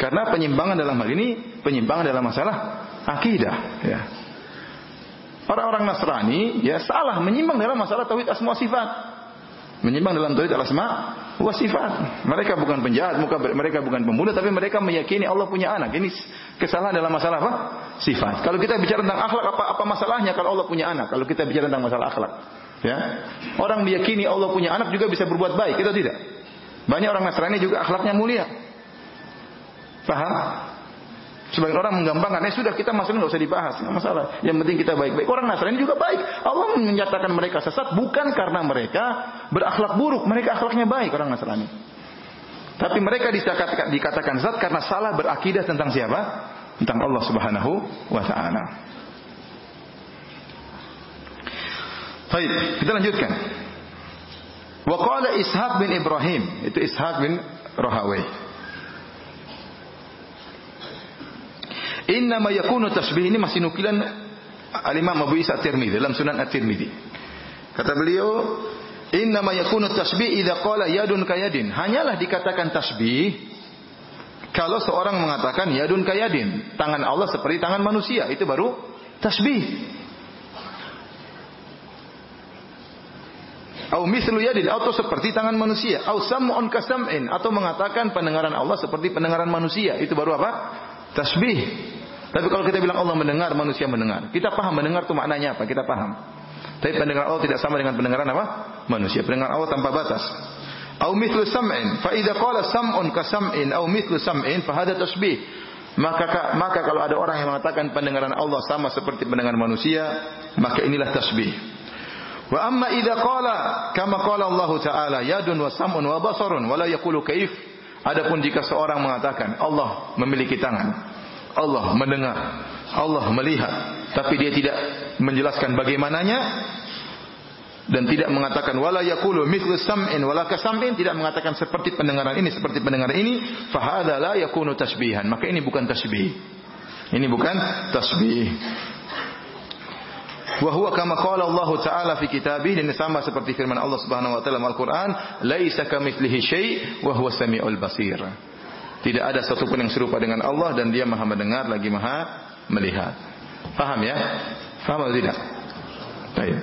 Karena penyimpangan dalam hal ini penyimpangan dalam masalah akidah. Ya. Orang-orang Nasrani ya salah menyimpang dalam masalah tauhid asma sifat. Menyimpang dalam tauhid asma wa sifat. Mereka bukan penjahat, mereka bukan pembunuh tapi mereka meyakini Allah punya anak. Ini kesalahan dalam masalah apa? Sifat. Kalau kita bicara tentang akhlak apa apa masalahnya kalau Allah punya anak? Kalau kita bicara tentang masalah akhlak. Ya. Orang meyakini Allah punya anak juga bisa berbuat baik, itu tidak? Banyak orang Nasrani juga akhlaknya mulia. Paham? Sebagian orang menggampangkan, eh sudah kita masalah nggak usah dibahas, nggak masalah. Yang penting kita baik-baik. Orang Nasrani juga baik. Allah menyatakan mereka sesat bukan karena mereka berakhlak buruk, mereka akhlaknya baik orang Nasrani. Tapi mereka dikatakan, dikatakan sesat karena salah berakidah tentang siapa? Tentang Allah Subhanahu wa taala. Baik, kita lanjutkan. Wa qala Ishaq bin Ibrahim, itu Ishaq bin Rahawai. Inna ma yakunu tasbih ini masih nukilan Al-Imam Abu Isa At-Tirmidzi dalam Sunan At-Tirmidzi. Kata beliau, "Inna ma yakunu tasbih idza qala yadun kayadin." Hanyalah dikatakan tasbih kalau seorang mengatakan yadun kayadin, tangan Allah seperti tangan manusia, itu baru tasbih. Au mislu yadin atau seperti tangan manusia, au sam'un kasam'in atau mengatakan pendengaran Allah seperti pendengaran manusia, itu baru apa? Tasbih. Tapi kalau kita bilang Allah mendengar, manusia mendengar. Kita paham mendengar itu maknanya apa? Kita paham. Tapi pendengar Allah tidak sama dengan pendengaran apa? Manusia. Pendengar Allah tanpa batas. Au mithlu sam'in. Fa idza qala sam'un ka sam'in au mithlu sam'in fa hadha tasbih. Maka maka kalau ada orang yang mengatakan pendengaran Allah sama seperti pendengaran manusia, maka inilah tasbih. Wa amma idza qala kama qala Allah Ta'ala yadun wa sam'un wa basarun wa la yaqulu kaif Adapun jika seorang mengatakan Allah memiliki tangan, Allah mendengar, Allah melihat, tapi dia tidak menjelaskan bagaimananya dan tidak mengatakan wala yaqulu mithlu sam'in wala kasam'in tidak mengatakan seperti pendengaran ini seperti pendengaran ini fahadza la yakunu tasbihan maka ini bukan tasbih ini bukan tasbih Wa huwa kama qala Allah Ta'ala fi kitabih dan sama seperti firman Allah Subhanahu wa taala Al-Qur'an, "Laisa kamitslihi syai' wa huwa samiul basir." Tidak ada satu pun yang serupa dengan Allah dan Dia Maha mendengar lagi Maha melihat. Paham ya? Paham atau tidak? Baik.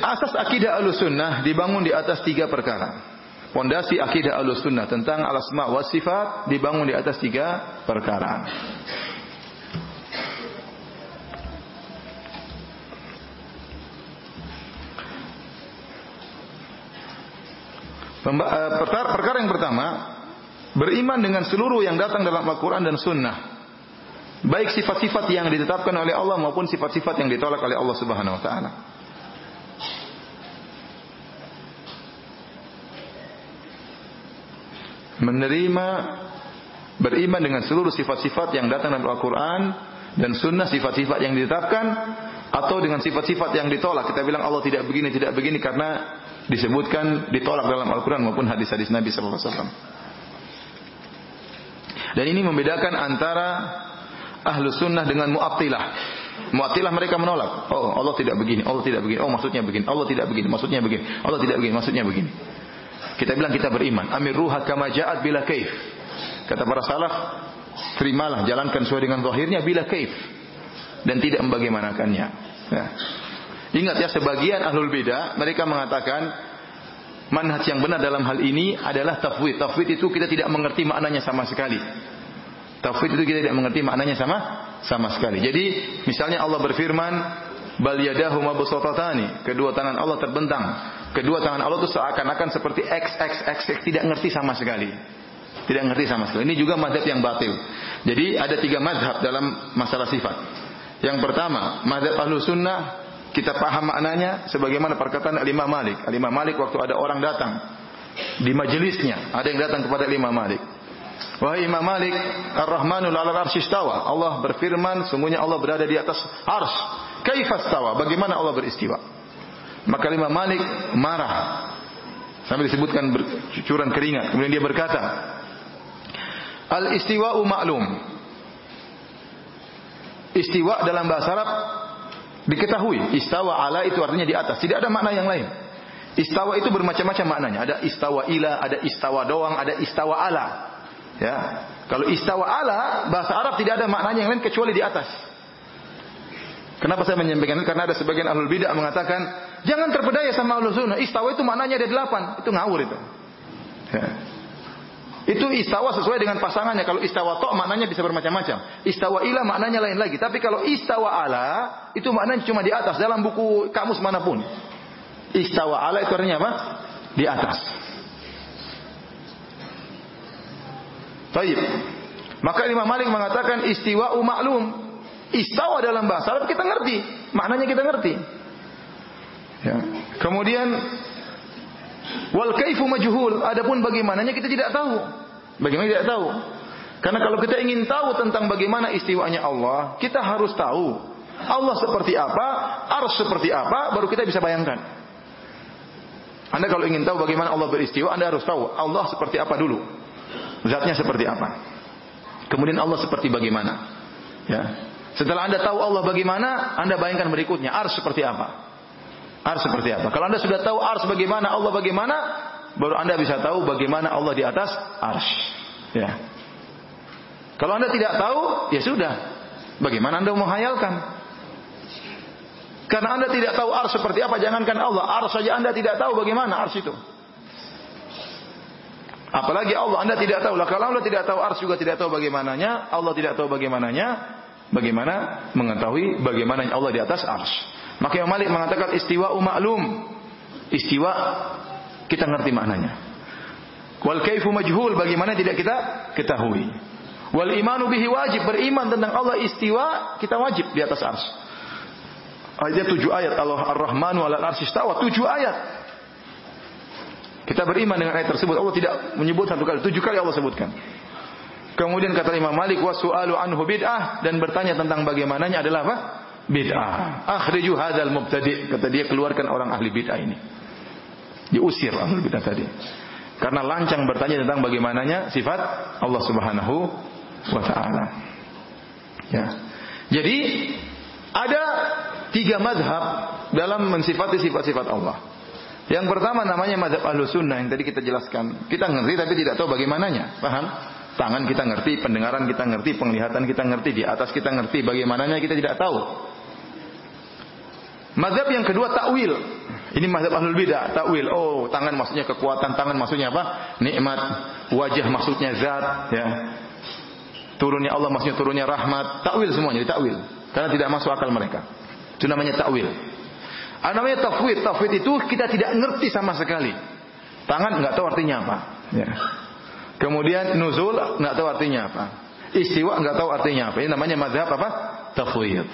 Asas akidah Ahlussunnah dibangun di atas tiga perkara. Pondasi akidah Ahlussunnah tentang al-asma wa sifat dibangun di atas tiga perkara. Perkara, perkara yang pertama, beriman dengan seluruh yang datang dalam Al-Quran dan Sunnah. Baik sifat-sifat yang ditetapkan oleh Allah maupun sifat-sifat yang ditolak oleh Allah Subhanahu Wa Taala. Menerima beriman dengan seluruh sifat-sifat yang datang dalam Al-Quran dan Sunnah sifat-sifat yang ditetapkan atau dengan sifat-sifat yang ditolak kita bilang Allah tidak begini tidak begini karena disebutkan ditolak dalam Al-Quran maupun hadis-hadis Nabi Sallallahu Alaihi Wasallam. Dan ini membedakan antara ahlu sunnah dengan mu'attilah. Mu'attilah mereka menolak. Oh Allah tidak begini, Allah tidak begini. Oh maksudnya begini, Allah tidak begini, maksudnya begini. Allah tidak begini, maksudnya begini. Kita bilang kita beriman. Amir ruhat kama ja'at bila kaif. Kata para salaf, terimalah, jalankan sesuai dengan zahirnya bila kaif. Dan tidak membagaimanakannya. Ya. Ingat ya sebagian ahlul bidah mereka mengatakan manhaj yang benar dalam hal ini adalah tafwid. Tafwid itu kita tidak mengerti maknanya sama sekali. Tafwid itu kita tidak mengerti maknanya sama sama sekali. Jadi misalnya Allah berfirman bal yadahu kedua tangan Allah terbentang. Kedua tangan Allah itu seakan-akan seperti X X X tidak ngerti sama sekali. Tidak ngerti sama sekali. Ini juga madhab yang batil. Jadi ada tiga madhab dalam masalah sifat. Yang pertama, madhab ahlu sunnah kita paham maknanya sebagaimana perkataan Al-Imam Malik. Al-Imam Malik waktu ada orang datang di majelisnya, ada yang datang kepada Imam Malik. Wahai Imam Malik, Ar-Rahmanul 'alal arsyistawa. Allah berfirman, sungguhnya Allah berada di atas ars. Kaifastawa? Bagaimana Allah beristiwa? Maka Imam Malik marah. Sampai disebutkan cucuran keringat. Kemudian dia berkata, Al-istiwa'u ma'lum. Istiwa dalam bahasa Arab Diketahui istawa ala itu artinya di atas, tidak ada makna yang lain. Istawa itu bermacam-macam maknanya. Ada istawa ila, ada istawa doang, ada istawa ala. Ya. Kalau istawa ala bahasa Arab tidak ada maknanya yang lain kecuali di atas. Kenapa saya menyampaikan ini? Karena ada sebagian ahlul bidah mengatakan jangan terpedaya sama ahlul sunnah. Istawa itu maknanya ada delapan. Itu ngawur itu. Ya. Itu istawa sesuai dengan pasangannya. Kalau istawa tok maknanya bisa bermacam-macam. Istawa ilah maknanya lain lagi. Tapi kalau istawa ala itu maknanya cuma di atas dalam buku kamus mana pun. Istawa ala itu artinya apa? Di atas. Taib. Maka Imam Malik mengatakan istiwa maklum. Istawa dalam bahasa Arab kita ngerti, maknanya kita ngerti. Ya. Kemudian wal kaifu majhul, adapun bagaimananya kita tidak tahu. Bagaimana tidak tahu? Karena kalau kita ingin tahu tentang bagaimana istiwanya Allah, kita harus tahu Allah seperti apa, ars seperti apa, baru kita bisa bayangkan. Anda kalau ingin tahu bagaimana Allah beristiwa, Anda harus tahu Allah seperti apa dulu. Zatnya seperti apa. Kemudian Allah seperti bagaimana. Ya. Setelah Anda tahu Allah bagaimana, Anda bayangkan berikutnya, ars seperti apa. Ars seperti apa. Kalau Anda sudah tahu ars bagaimana, Allah bagaimana, baru Anda bisa tahu bagaimana Allah di atas ars. Ya. Kalau Anda tidak tahu, ya sudah. Bagaimana Anda menghayalkan? Karena Anda tidak tahu ars seperti apa, jangankan Allah, ars saja Anda tidak tahu bagaimana ars itu. Apalagi Allah, Anda tidak tahu. Lah kalau Anda tidak tahu ars juga tidak tahu bagaimananya, Allah tidak tahu bagaimananya, bagaimana mengetahui bagaimana Allah di atas ars. Maka yang Malik mengatakan istiwa maklum. Istiwa kita ngerti maknanya. Wal kaifu majhul bagaimana tidak kita ketahui. Wal imanu bihi wajib beriman tentang Allah istiwa kita wajib di atas ars. Ada tujuh ayat Allah Ar-Rahmanu ala arsy istawa tujuh ayat. Kita beriman dengan ayat tersebut. Allah tidak menyebut satu kali, tujuh kali Allah sebutkan. Kemudian kata Imam Malik wasu'alu anhu bid'ah dan bertanya tentang bagaimananya adalah apa? Bid'ah. Akhriju hadzal mubtadi' kata dia keluarkan orang ahli bid'ah ini. Diusir ahli bid'ah tadi. Karena lancang bertanya tentang bagaimananya sifat Allah Subhanahu wa taala. Ya. Jadi ada tiga madhab dalam mensifati sifat-sifat Allah. Yang pertama namanya madhab ahlu sunnah yang tadi kita jelaskan. Kita ngerti tapi tidak tahu bagaimananya. Paham? Tangan kita ngerti, pendengaran kita ngerti, penglihatan kita ngerti, di atas kita ngerti, bagaimananya kita tidak tahu. Madhab yang kedua takwil. Ini madhab ahlul bidah, takwil. Oh, tangan maksudnya kekuatan, tangan maksudnya apa? Nikmat, wajah maksudnya zat, ya. Turunnya Allah maksudnya turunnya rahmat, takwil semuanya, takwil. Karena tidak masuk akal mereka. Itu namanya takwil. Ada namanya tafwid. Tafwid itu kita tidak ngerti sama sekali. Tangan nggak tahu artinya apa. Ya. Kemudian nuzul nggak tahu artinya apa. Istiwa nggak tahu artinya apa. Ini namanya mazhab apa? Tafwid.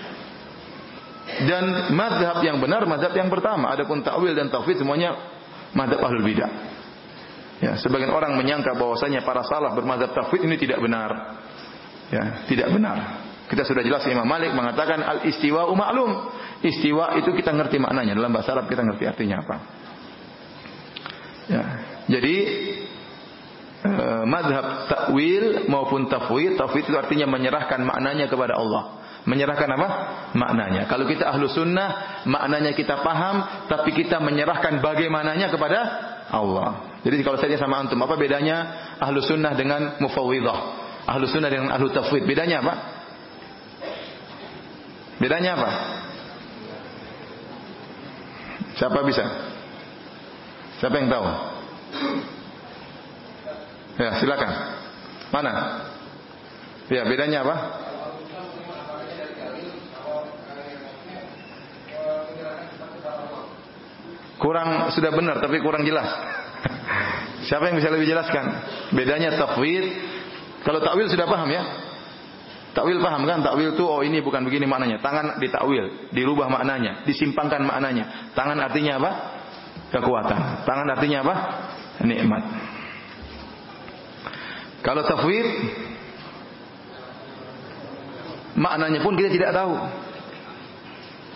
Dan mazhab yang benar mazhab yang pertama. Adapun takwil dan tafwid semuanya mazhab ahlul bidah. Ya, sebagian orang menyangka bahwasanya para salaf bermazhab tafwid ini tidak benar. Ya, tidak benar. Kita sudah jelas Imam Malik mengatakan al istiwa ma'lum. Istiwa itu kita ngerti maknanya dalam bahasa Arab kita ngerti artinya apa. Ya. Jadi eh, madhab takwil maupun tafwid, tafwid itu artinya menyerahkan maknanya kepada Allah. Menyerahkan apa? Maknanya. Kalau kita ahlu sunnah, maknanya kita paham, tapi kita menyerahkan bagaimananya kepada Allah. Jadi kalau saya sama antum, apa bedanya ahlu sunnah dengan mufawwidah? Ahlu sunnah dengan ahlu tafwid. Bedanya apa? Bedanya apa? Siapa bisa? Siapa yang tahu? Ya, silakan. Mana? Ya, bedanya apa? Kurang sudah benar tapi kurang jelas. Siapa yang bisa lebih jelaskan? Bedanya tafwid. Kalau takwil sudah paham ya? Takwil paham kan? Takwil itu oh ini bukan begini maknanya. Tangan ditakwil, dirubah maknanya, disimpangkan maknanya. Tangan artinya apa? Kekuatan. Tangan artinya apa? Nikmat. Kalau tafwid maknanya pun kita tidak tahu.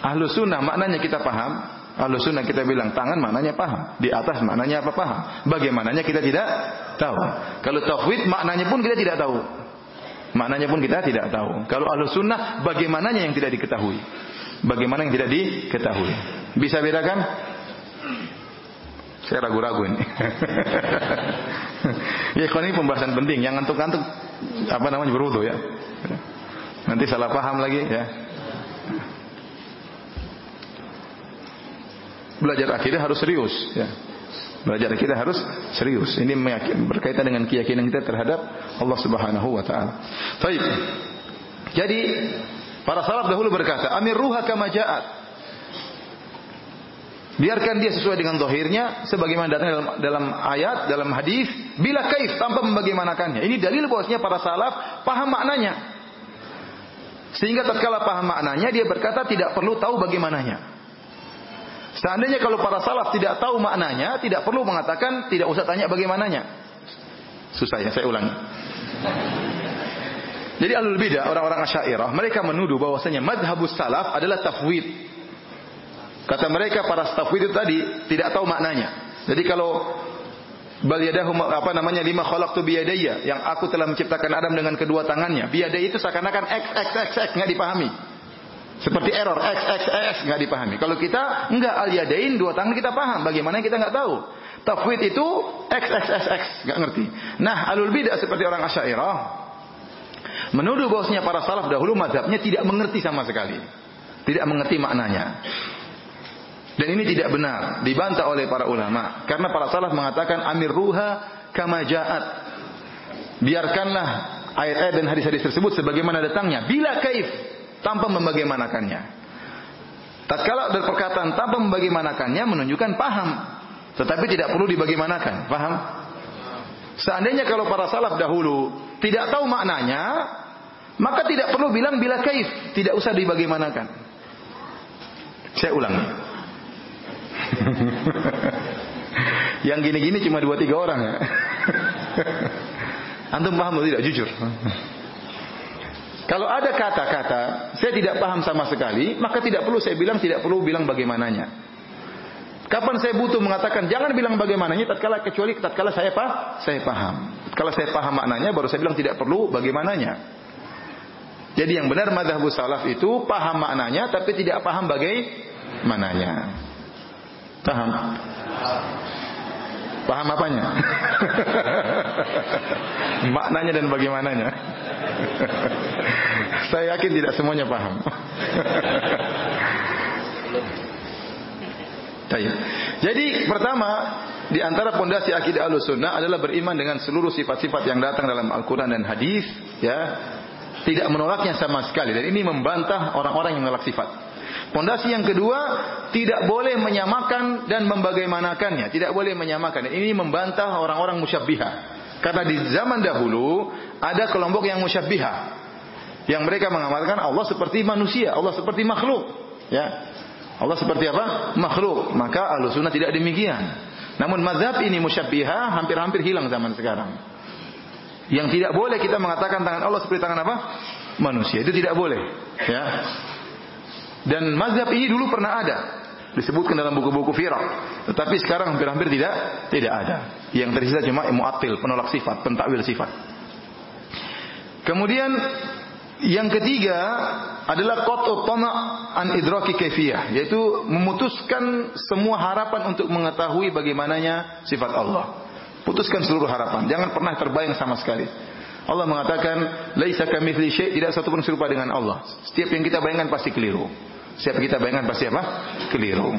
Ahlu sunnah maknanya kita paham. Ahlu sunnah kita bilang tangan maknanya paham. Di atas maknanya apa paham. Bagaimananya kita tidak tahu. Kalau tafwid maknanya pun kita tidak tahu. Maknanya pun kita tidak tahu. Kalau ahlu sunnah, bagaimananya yang tidak diketahui? Bagaimana yang tidak diketahui? Bisa bedakan? Saya ragu-ragu ini. Ya, ini pembahasan penting. Yang ngantuk-ngantuk apa namanya berwudu ya. Nanti salah paham lagi ya. Belajar akidah harus serius ya. Belajar akidah harus serius. Ini berkaitan dengan keyakinan kita terhadap Allah Subhanahu wa taala. Baik. Jadi para salaf dahulu berkata, "Amir ruha kama ja'at." Biarkan dia sesuai dengan zahirnya sebagaimana datang dalam, dalam ayat, dalam hadis, bila kaif tanpa membagaimanakannya. Ini dalil bahwasanya para salaf paham maknanya. Sehingga tatkala paham maknanya dia berkata tidak perlu tahu bagaimananya. Seandainya kalau para salaf tidak tahu maknanya, tidak perlu mengatakan tidak usah tanya bagaimananya. Susah ya, saya ulangi. Jadi alul bidah, orang-orang asyairah, mereka menuduh bahwasanya madhabus salaf adalah tafwid. Kata mereka para staf itu tadi tidak tahu maknanya. Jadi kalau bal apa namanya lima khalaqtu biyadayya yang aku telah menciptakan Adam dengan kedua tangannya. Biyadayya itu seakan-akan x x x x enggak dipahami. Seperti error x x x enggak dipahami. Kalau kita enggak al yadain dua tangan kita paham. Bagaimana kita enggak tahu. Tafwid itu x x x x enggak ngerti. Nah, alul bidah seperti orang Asy'ariyah menuduh bahwasanya para salaf dahulu mazhabnya tidak mengerti sama sekali. Tidak mengerti maknanya. Dan ini tidak benar, dibantah oleh para ulama. Karena para salaf mengatakan amir ruha kama ja'at. Biarkanlah ayat-ayat dan hadis-hadis tersebut sebagaimana datangnya. Bila kaif, tanpa membagaimanakannya. Tatkala ada perkataan tanpa membagaimanakannya menunjukkan paham. Tetapi tidak perlu dibagaimanakan. Paham? Seandainya kalau para salaf dahulu tidak tahu maknanya, maka tidak perlu bilang bila kaif, tidak usah dibagaimanakan. Saya ulangi. Yang gini-gini cuma dua tiga orang ya. Antum paham atau tidak? Jujur. Kalau ada kata-kata saya tidak paham sama sekali, maka tidak perlu saya bilang, tidak perlu bilang bagaimananya. Kapan saya butuh mengatakan jangan bilang bagaimananya tatkala kecuali tatkala saya paham, saya paham. Kalau saya paham maknanya baru saya bilang tidak perlu bagaimananya. Jadi yang benar madhabus salaf itu paham maknanya tapi tidak paham bagaimananya. Paham? Paham apanya? Maknanya dan bagaimananya. Saya yakin tidak semuanya paham. Jadi pertama di antara pondasi akidah Ahlussunnah adalah beriman dengan seluruh sifat-sifat yang datang dalam Al-Qur'an dan hadis, ya. Tidak menolaknya sama sekali dan ini membantah orang-orang yang menolak sifat. Pondasi yang kedua, tidak boleh menyamakan dan membagaimanakannya. Tidak boleh menyamakan. Ini membantah orang-orang musyabbiha. Karena di zaman dahulu ada kelompok yang musyabbiha. Yang mereka mengamalkan Allah seperti manusia, Allah seperti makhluk. Ya. Allah seperti apa? Makhluk. Maka ahlu sunnah tidak demikian. Namun mazhab ini musyabbiha hampir-hampir hilang zaman sekarang. Yang tidak boleh kita mengatakan tangan Allah seperti tangan apa? Manusia. Itu tidak boleh. Ya. Dan mazhab ini dulu pernah ada. Disebutkan dalam buku-buku firak. Tetapi sekarang hampir-hampir tidak tidak ada. Yang tersisa cuma mu'attil, penolak sifat, pentakwil sifat. Kemudian yang ketiga adalah qat'u tama' an idraki kaifiyah, yaitu memutuskan semua harapan untuk mengetahui bagaimananya sifat Allah. Putuskan seluruh harapan, jangan pernah terbayang sama sekali. Allah mengatakan, "Laisa kamitsli syai'," tidak satu pun serupa dengan Allah. Setiap yang kita bayangkan pasti keliru. Siapa kita bayangkan pasti apa? Keliru.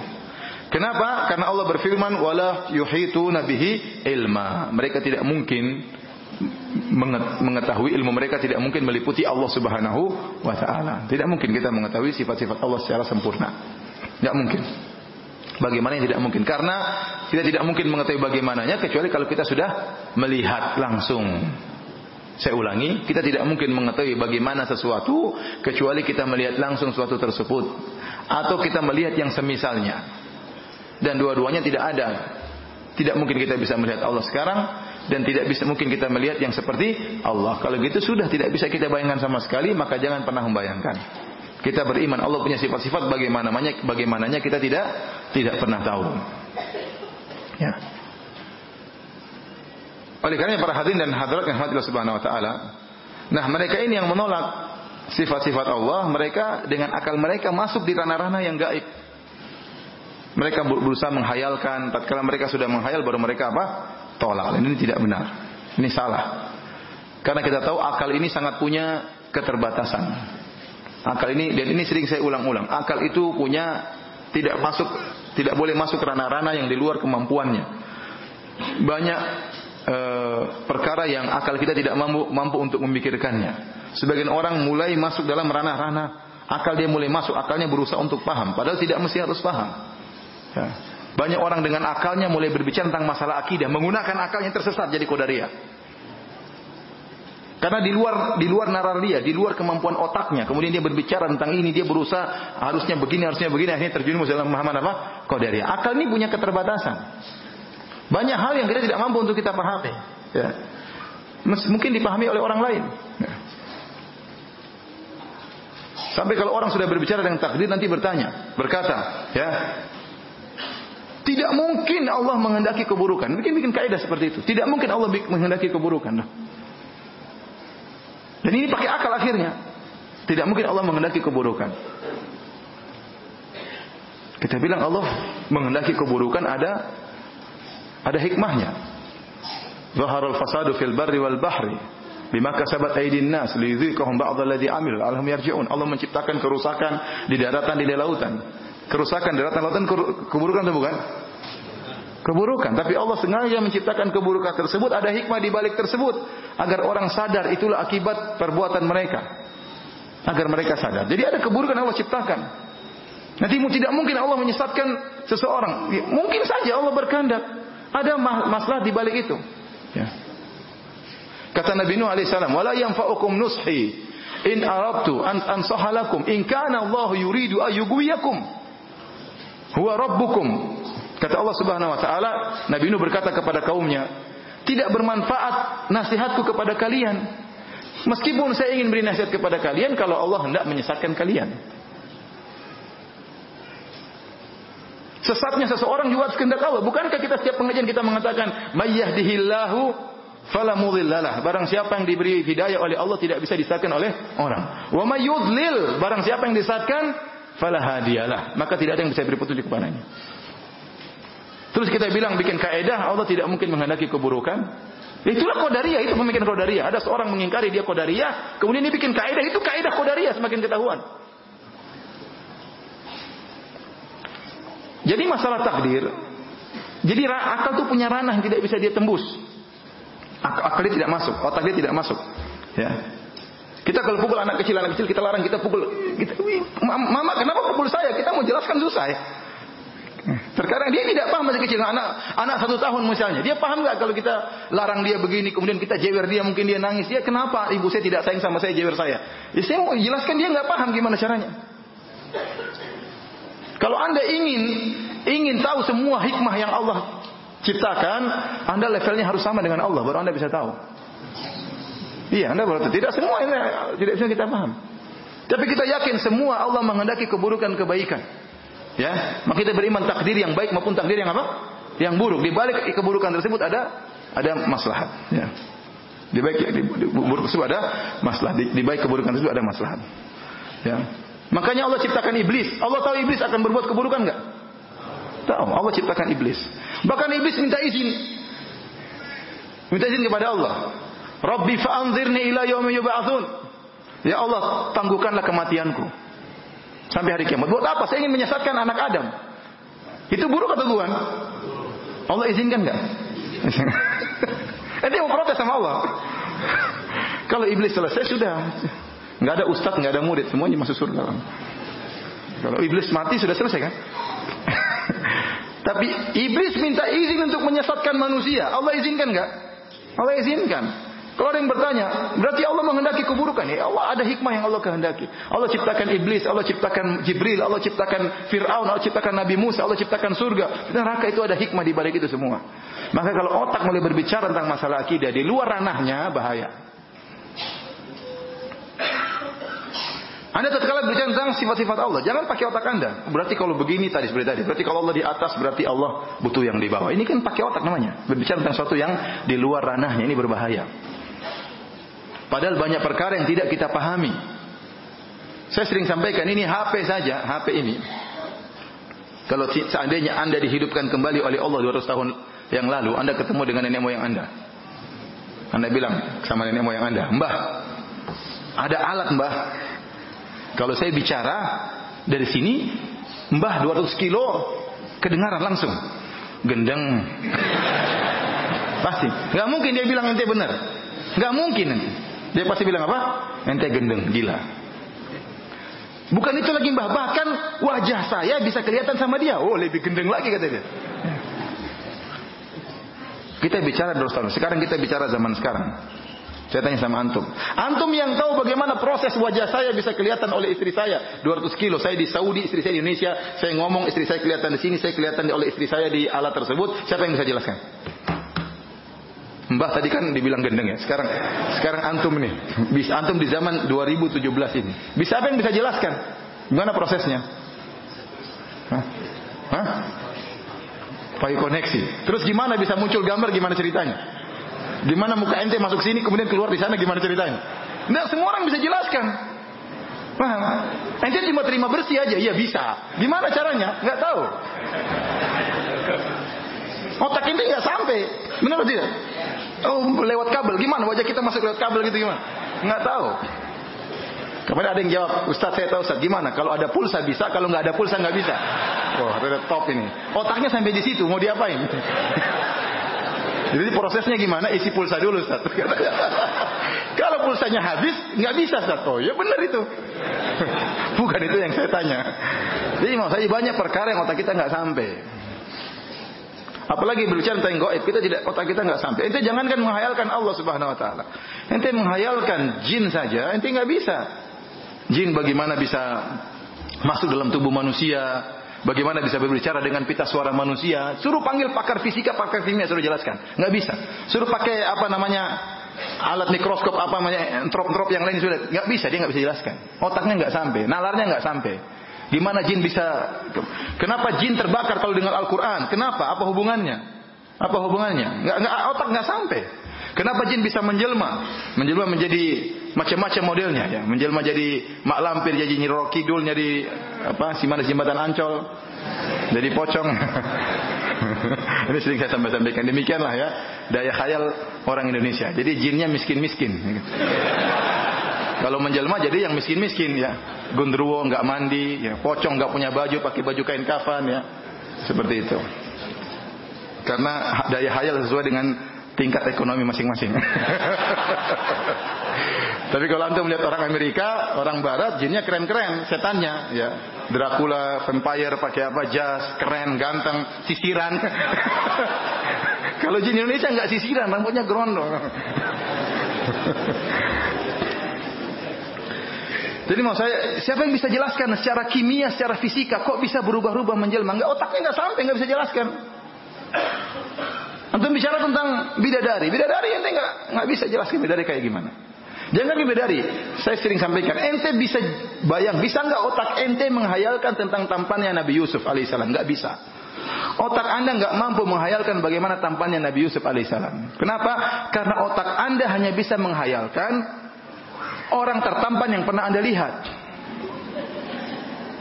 Kenapa? Karena Allah berfirman wala yuhitu nabihi ilma. Mereka tidak mungkin mengetahui ilmu mereka tidak mungkin meliputi Allah Subhanahu wa taala. Tidak mungkin kita mengetahui sifat-sifat Allah secara sempurna. Tidak mungkin. Bagaimana yang tidak mungkin? Karena kita tidak mungkin mengetahui bagaimananya kecuali kalau kita sudah melihat langsung. Saya ulangi, kita tidak mungkin mengetahui bagaimana sesuatu kecuali kita melihat langsung sesuatu tersebut atau kita melihat yang semisalnya. Dan dua-duanya tidak ada. Tidak mungkin kita bisa melihat Allah sekarang dan tidak bisa mungkin kita melihat yang seperti Allah. Kalau gitu sudah tidak bisa kita bayangkan sama sekali, maka jangan pernah membayangkan. Kita beriman Allah punya sifat-sifat bagaimana bagaimananya kita tidak tidak pernah tahu. Ya. Oleh karena para hadirin dan hadirat yang hadirat subhanahu wa ta'ala. Nah mereka ini yang menolak sifat-sifat Allah. Mereka dengan akal mereka masuk di ranah-ranah yang gaib. Mereka berusaha menghayalkan. Tatkala mereka sudah menghayal baru mereka apa? Tolak. Ini tidak benar. Ini salah. Karena kita tahu akal ini sangat punya keterbatasan. Akal ini dan ini sering saya ulang-ulang. Akal itu punya tidak masuk tidak boleh masuk ranah-ranah yang di luar kemampuannya. Banyak e, perkara yang akal kita tidak mampu, mampu untuk memikirkannya. Sebagian orang mulai masuk dalam ranah-ranah akal dia mulai masuk, akalnya berusaha untuk paham, padahal tidak mesti harus paham. Ya. Banyak orang dengan akalnya mulai berbicara tentang masalah akidah, menggunakan akalnya tersesat jadi kodaria. Karena di luar di luar nalar dia, di luar kemampuan otaknya. Kemudian dia berbicara tentang ini, dia berusaha harusnya begini, harusnya begini, akhirnya terjerumus dalam pemahaman apa? Qadariyah. Akal ini punya keterbatasan. Banyak hal yang kita tidak mampu untuk kita pahami. Ya. Mungkin dipahami oleh orang lain. Ya. Sampai kalau orang sudah berbicara dengan takdir nanti bertanya, berkata, ya, tidak mungkin Allah menghendaki keburukan. Bikin bikin kaidah seperti itu. Tidak mungkin Allah menghendaki keburukan. Dan ini pakai akal akhirnya. Tidak mungkin Allah menghendaki keburukan. Kita bilang Allah menghendaki keburukan ada ada hikmahnya. Zaharul fasadu fil barri wal bahri bima kasabat aydin nas liyudhiqahum ba'd alladhi amil alhum yarji'un. Allah menciptakan kerusakan di daratan di lautan. Kerusakan di daratan lautan keburukan atau bukan? keburukan. Tapi Allah sengaja menciptakan keburukan tersebut. Ada hikmah di balik tersebut. Agar orang sadar itulah akibat perbuatan mereka. Agar mereka sadar. Jadi ada keburukan Allah ciptakan. Nanti tidak mungkin Allah menyesatkan seseorang. Mungkin saja Allah berkehendak. Ada masalah di balik itu. Ya. Kata Nabi Nuh alaihissalam, "Wala yanfa'ukum nushi in arabtu an ansahalakum in kana Allah yuridu ayyughwiyakum huwa rabbukum Kata Allah Subhanahu wa taala, Nabi Nuh berkata kepada kaumnya, "Tidak bermanfaat nasihatku kepada kalian. Meskipun saya ingin beri nasihat kepada kalian kalau Allah hendak menyesatkan kalian." Sesatnya seseorang juga kehendak Allah. Bukankah kita setiap pengajian kita mengatakan, "Mayyahdihillahu fala mudhillalah." Barang siapa yang diberi hidayah oleh Allah tidak bisa disesatkan oleh orang. Wa may yudlil, barang siapa yang disesatkan fala hadiyalah, maka tidak ada yang bisa beri petunjuk kepadanya. Terus kita bilang bikin kaedah Allah tidak mungkin menghendaki keburukan. Itulah kodaria, itu pemikiran kodaria. Ada seorang mengingkari dia kodaria, kemudian dia bikin kaedah, itu kaedah kodaria semakin ketahuan. Jadi masalah takdir, jadi akal itu punya ranah yang tidak bisa dia tembus. Ak akal dia tidak masuk, otak dia tidak masuk. Ya. Kita kalau pukul anak kecil, anak kecil kita larang kita pukul. Kita, Mama kenapa pukul saya? Kita mau jelaskan susah ya. Terkadang dia tidak paham masih kecil anak anak satu tahun misalnya dia paham nggak kalau kita larang dia begini kemudian kita jewer dia mungkin dia nangis dia kenapa ibu saya tidak sayang sama saya jewer saya ya saya mau jelaskan dia nggak paham gimana caranya kalau anda ingin ingin tahu semua hikmah yang Allah ciptakan anda levelnya harus sama dengan Allah baru anda bisa tahu iya anda baru tidak semua ini tidak bisa kita paham tapi kita yakin semua Allah menghendaki keburukan kebaikan Ya, maka kita beriman takdir yang baik maupun takdir yang apa? Yang buruk. Di balik keburukan tersebut ada ada maslahat. Ya. Di balik di, di buruk tersebut ada maslahat. Di, di balik keburukan tersebut ada maslahat. Ya. Makanya Allah ciptakan iblis. Allah tahu iblis akan berbuat keburukan enggak? Tahu. Allah ciptakan iblis. Bahkan iblis minta izin. Minta izin kepada Allah. Rabbi fa'anzirni ila yaumi yub'atsun. Ya Allah, tangguhkanlah kematianku sampai hari kiamat. Buat apa? Saya ingin menyesatkan anak Adam. Itu buruk atau bukan? Allah izinkan nggak? Nanti mau protes sama Allah. Kalau iblis selesai sudah, nggak ada ustadz, nggak ada murid, semuanya masuk surga. Kalau iblis mati sudah selesai kan? Tapi iblis minta izin untuk menyesatkan manusia. Allah izinkan nggak? Allah izinkan. Kalau ada yang bertanya, berarti Allah menghendaki keburukan. Ya Allah ada hikmah yang Allah kehendaki. Allah ciptakan iblis, Allah ciptakan Jibril, Allah ciptakan Fir'aun, Allah ciptakan Nabi Musa, Allah ciptakan surga. Neraka itu ada hikmah di balik itu semua. Maka kalau otak mulai berbicara tentang masalah akidah di luar ranahnya bahaya. Anda tatkala berbicara tentang sifat-sifat Allah, jangan pakai otak Anda. Berarti kalau begini tadi seperti tadi, berarti kalau Allah di atas berarti Allah butuh yang di bawah. Ini kan pakai otak namanya. Berbicara tentang sesuatu yang di luar ranahnya ini berbahaya. Padahal banyak perkara yang tidak kita pahami. Saya sering sampaikan ini HP saja, HP ini. Kalau seandainya Anda dihidupkan kembali oleh Allah 200 tahun yang lalu, Anda ketemu dengan nenek moyang Anda. Anda bilang sama nenek moyang Anda, Mbah, ada alat Mbah. Kalau saya bicara dari sini, Mbah 200 kilo kedengaran langsung. Gendeng. Pasti. Gak mungkin dia bilang ente benar. Gak mungkin. Dia pasti bilang apa? Ente gendeng, gila. Bukan itu lagi mbah, bahkan wajah saya bisa kelihatan sama dia. Oh, lebih gendeng lagi kata dia. Kita bicara tahun. Sekarang kita bicara zaman sekarang. Saya tanya sama antum. Antum yang tahu bagaimana proses wajah saya bisa kelihatan oleh istri saya. 200 kilo. Saya di Saudi, istri saya di Indonesia. Saya ngomong, istri saya kelihatan di sini. Saya kelihatan oleh istri saya di alat tersebut. Siapa yang bisa jelaskan? Mbah tadi kan dibilang gendeng ya. Sekarang sekarang antum nih. Bisa antum di zaman 2017 ini. Bisa apa yang bisa jelaskan? Gimana prosesnya? Hah? Hah? pakai koneksi. Terus gimana bisa muncul gambar gimana ceritanya? Gimana muka ente masuk sini kemudian keluar di sana gimana ceritanya? Nah, semua orang bisa jelaskan. Paham? Ente cuma terima bersih aja, iya bisa. Gimana caranya? Nggak tahu. Otak ente nggak sampai, benar tidak? Oh, lewat kabel. Gimana wajah kita masuk lewat kabel gitu gimana? Nggak tahu. Kemudian ada yang jawab, Ustaz saya tahu Ustaz, gimana? Kalau ada pulsa bisa, kalau nggak ada pulsa nggak bisa. Wah, oh, top ini. Otaknya sampai di situ, mau diapain? Jadi prosesnya gimana? Isi pulsa dulu Ustaz. kalau pulsanya habis, nggak bisa Ustaz. Oh ya benar itu. Bukan itu yang saya tanya. Jadi mau saya banyak perkara yang otak kita nggak sampai. Apalagi berbicara tentang goib, kita tidak otak kita nggak sampai. Ente jangankan menghayalkan Allah Subhanahu Wa Taala. Ente menghayalkan jin saja, ente nggak bisa. Jin bagaimana bisa masuk dalam tubuh manusia, bagaimana bisa berbicara dengan pita suara manusia. Suruh panggil pakar fisika, pakar kimia suruh jelaskan. Nggak bisa. Suruh pakai apa namanya alat mikroskop apa namanya entrop-entrop yang lain sudah nggak bisa dia nggak bisa jelaskan. Otaknya nggak sampai, nalarnya nggak sampai. Gimana jin bisa? Kenapa jin terbakar kalau dengan Al-Quran? Kenapa? Apa hubungannya? Apa hubungannya? Nggak, nggak otak nggak sampai. Kenapa jin bisa menjelma? Menjelma menjadi macam-macam modelnya ya. Menjelma jadi mak lampir, jadi nyirok kidul, jadi apa? Si mana jembatan Ancol. Jadi pocong. Ini sering saya sampaikan. Demikianlah ya daya khayal orang Indonesia. Jadi jinnya miskin-miskin. Kalau menjelma jadi yang miskin-miskin ya. Gundruwo nggak mandi, ya. pocong nggak punya baju, pakai baju kain kafan ya. Seperti itu. Karena daya khayal sesuai dengan tingkat ekonomi masing-masing. Tapi kalau antum melihat orang Amerika, orang Barat, jinnya keren-keren, setannya, ya. Dracula, vampire, pakai apa, jas, keren, ganteng, sisiran. kalau jin Indonesia nggak sisiran, rambutnya gerondong. Jadi mau saya, siapa yang bisa jelaskan secara kimia, secara fisika, kok bisa berubah-ubah menjelma? Enggak, otaknya nggak sampai, nggak bisa jelaskan. Antum bicara tentang bidadari. Bidadari ente nggak nggak bisa jelaskan bidadari kayak gimana. Jangan bidadari. Saya sering sampaikan, ente bisa bayang, bisa nggak otak ente menghayalkan tentang tampannya Nabi Yusuf alaihissalam? Nggak bisa. Otak anda nggak mampu menghayalkan bagaimana tampannya Nabi Yusuf alaihissalam. Kenapa? Karena otak anda hanya bisa menghayalkan orang tertampan yang pernah anda lihat.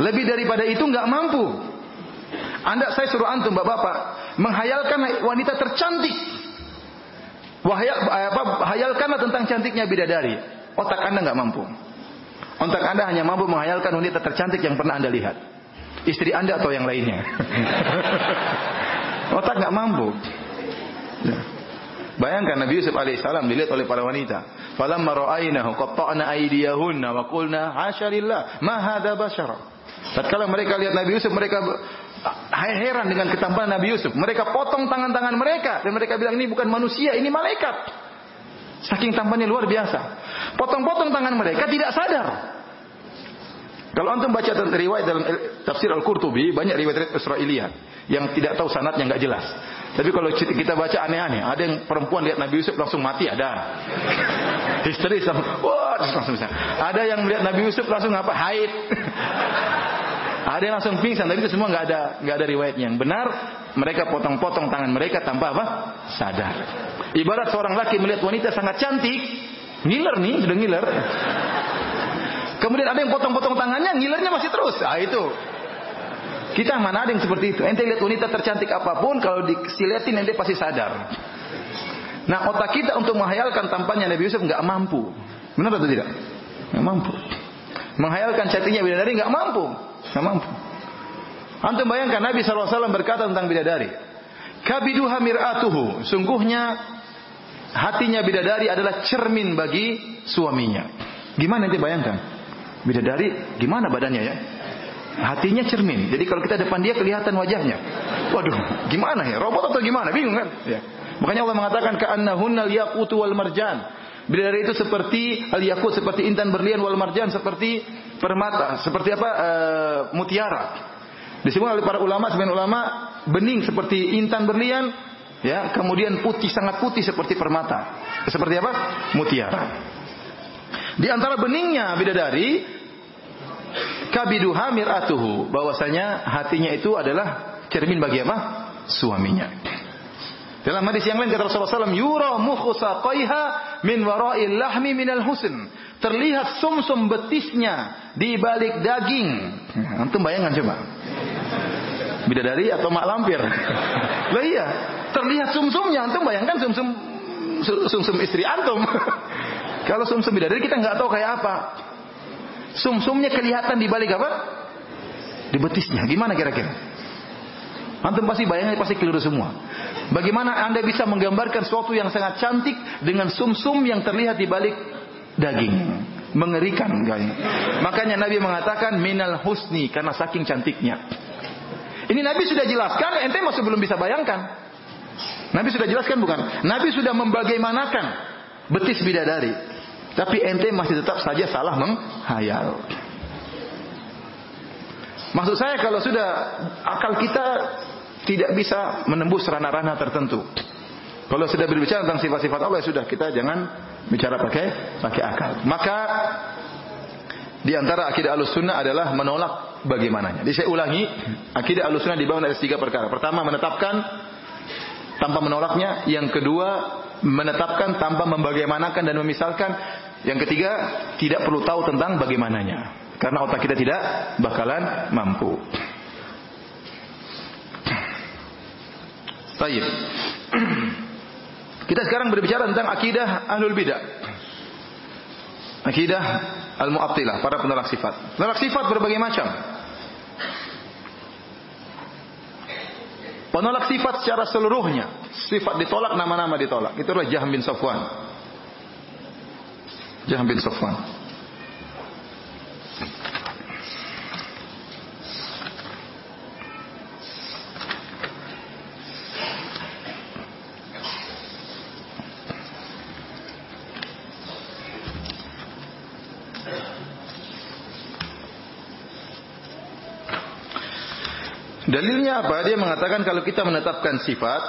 Lebih daripada itu nggak mampu. Anda saya suruh antum bapak-bapak menghayalkan wanita tercantik. Wahayal, apa, hayalkanlah tentang cantiknya bidadari. Otak Anda nggak mampu. Otak Anda hanya mampu menghayalkan wanita tercantik yang pernah Anda lihat. Istri Anda atau yang lainnya. Otak nggak mampu. Ya. Bayangkan Nabi Yusuf alaihissalam dilihat oleh para wanita. Falamma ra'aynahu qatta'na aydiyahunna wa qulna hasya lillah ma hadza. Tatkala mereka lihat Nabi Yusuf mereka heran dengan ketampanan Nabi Yusuf. Mereka potong tangan-tangan mereka dan mereka bilang ini bukan manusia, ini malaikat. Saking tampannya luar biasa. Potong-potong tangan mereka tidak sadar. Kalau antum baca riwayat dalam tafsir Al-Qurtubi, banyak riwayat Israiliyat yang tidak tahu sanatnya nggak jelas. Tapi kalau kita baca aneh-aneh, ada yang perempuan lihat Nabi Yusuf langsung mati, ada. Histeris, wah, langsung bisa. Ada yang melihat Nabi Yusuf langsung apa? Haid. Ada yang langsung pingsan, tapi itu semua nggak ada nggak ada riwayatnya. Yang benar mereka potong-potong tangan mereka tanpa apa? Sadar. Ibarat seorang laki melihat wanita sangat cantik, ngiler nih, sudah ngiler. Kemudian ada yang potong-potong tangannya, ngilernya masih terus. Ah itu. Kita mana ada yang seperti itu. Ente lihat wanita tercantik apa pun, kalau disiletin ente pasti sadar. Nah otak kita untuk menghayalkan tampaknya Nabi Yusuf nggak mampu. Benar atau tidak? Nggak mampu. Menghayalkan cantiknya bidadari nggak mampu. Nggak mampu. Antum bayangkan Nabi SAW berkata tentang bidadari. Kabiduha mir'atuhu. Sungguhnya hatinya bidadari adalah cermin bagi suaminya. Gimana nanti bayangkan? Bidadari gimana badannya ya? Hatinya cermin. Jadi kalau kita depan dia kelihatan wajahnya. Waduh, gimana ya? Robot atau gimana? Bingung kan? Ya. Makanya Allah mengatakan ka'annahunnal yaqutu wal marjan. Bidadari itu seperti al seperti intan berlian wal marjan, seperti permata, seperti apa? E, mutiara. Disebut oleh para ulama, sebagian ulama bening seperti intan berlian, ya, kemudian putih sangat putih seperti permata. Seperti apa? Mutiara. Di antara beningnya bidadari kabiduha mir'atuhu, bahwasanya hatinya itu adalah cermin bagi apa? Suaminya. Dalam hadis yang lain kata Rasulullah SAW, yura mukhu saqaiha min wara'il lahmi minal husn. Terlihat sumsum betisnya di balik daging. Antum bayangkan coba. Bidadari atau mak lampir? Lah iya, terlihat sumsumnya. Antum bayangkan sumsum sumsum istri antum. Kalau sumsum bidadari kita nggak tahu kayak apa. Sumsumnya kelihatan di balik apa? Di betisnya. Gimana kira-kira? Antum pasti bayangnya pasti keliru semua. Bagaimana Anda bisa menggambarkan sesuatu yang sangat cantik dengan sumsum -sum yang terlihat di balik daging? Mengerikan guys. Makanya Nabi mengatakan minal husni karena saking cantiknya. Ini Nabi sudah jelaskan, ente masih belum bisa bayangkan. Nabi sudah jelaskan bukan? Nabi sudah membagaimanakan betis bidadari. Tapi ente masih tetap saja salah menghayal. Maksud saya kalau sudah akal kita tidak bisa menembus ranah-ranah tertentu. Kalau sudah berbicara tentang sifat-sifat Allah ya sudah kita jangan bicara pakai pakai akal. Maka di antara akidah Ahlussunnah adalah menolak bagaimananya. Jadi saya ulangi, akidah Ahlussunnah dibangun dari tiga perkara. Pertama menetapkan tanpa menolaknya, yang kedua menetapkan tanpa membagaimanakan dan memisalkan, yang ketiga tidak perlu tahu tentang bagaimananya. Karena otak kita tidak bakalan mampu. Tayyib. Kita sekarang berbicara tentang akidah ahlul bidah. Akidah al-mu'attilah, para penolak sifat. Penolak sifat berbagai macam. Penolak sifat secara seluruhnya. Sifat ditolak, nama-nama ditolak. Itu adalah Jahm bin Safwan. Jahm bin Safwan. Dalilnya apa? Dia mengatakan kalau kita menetapkan sifat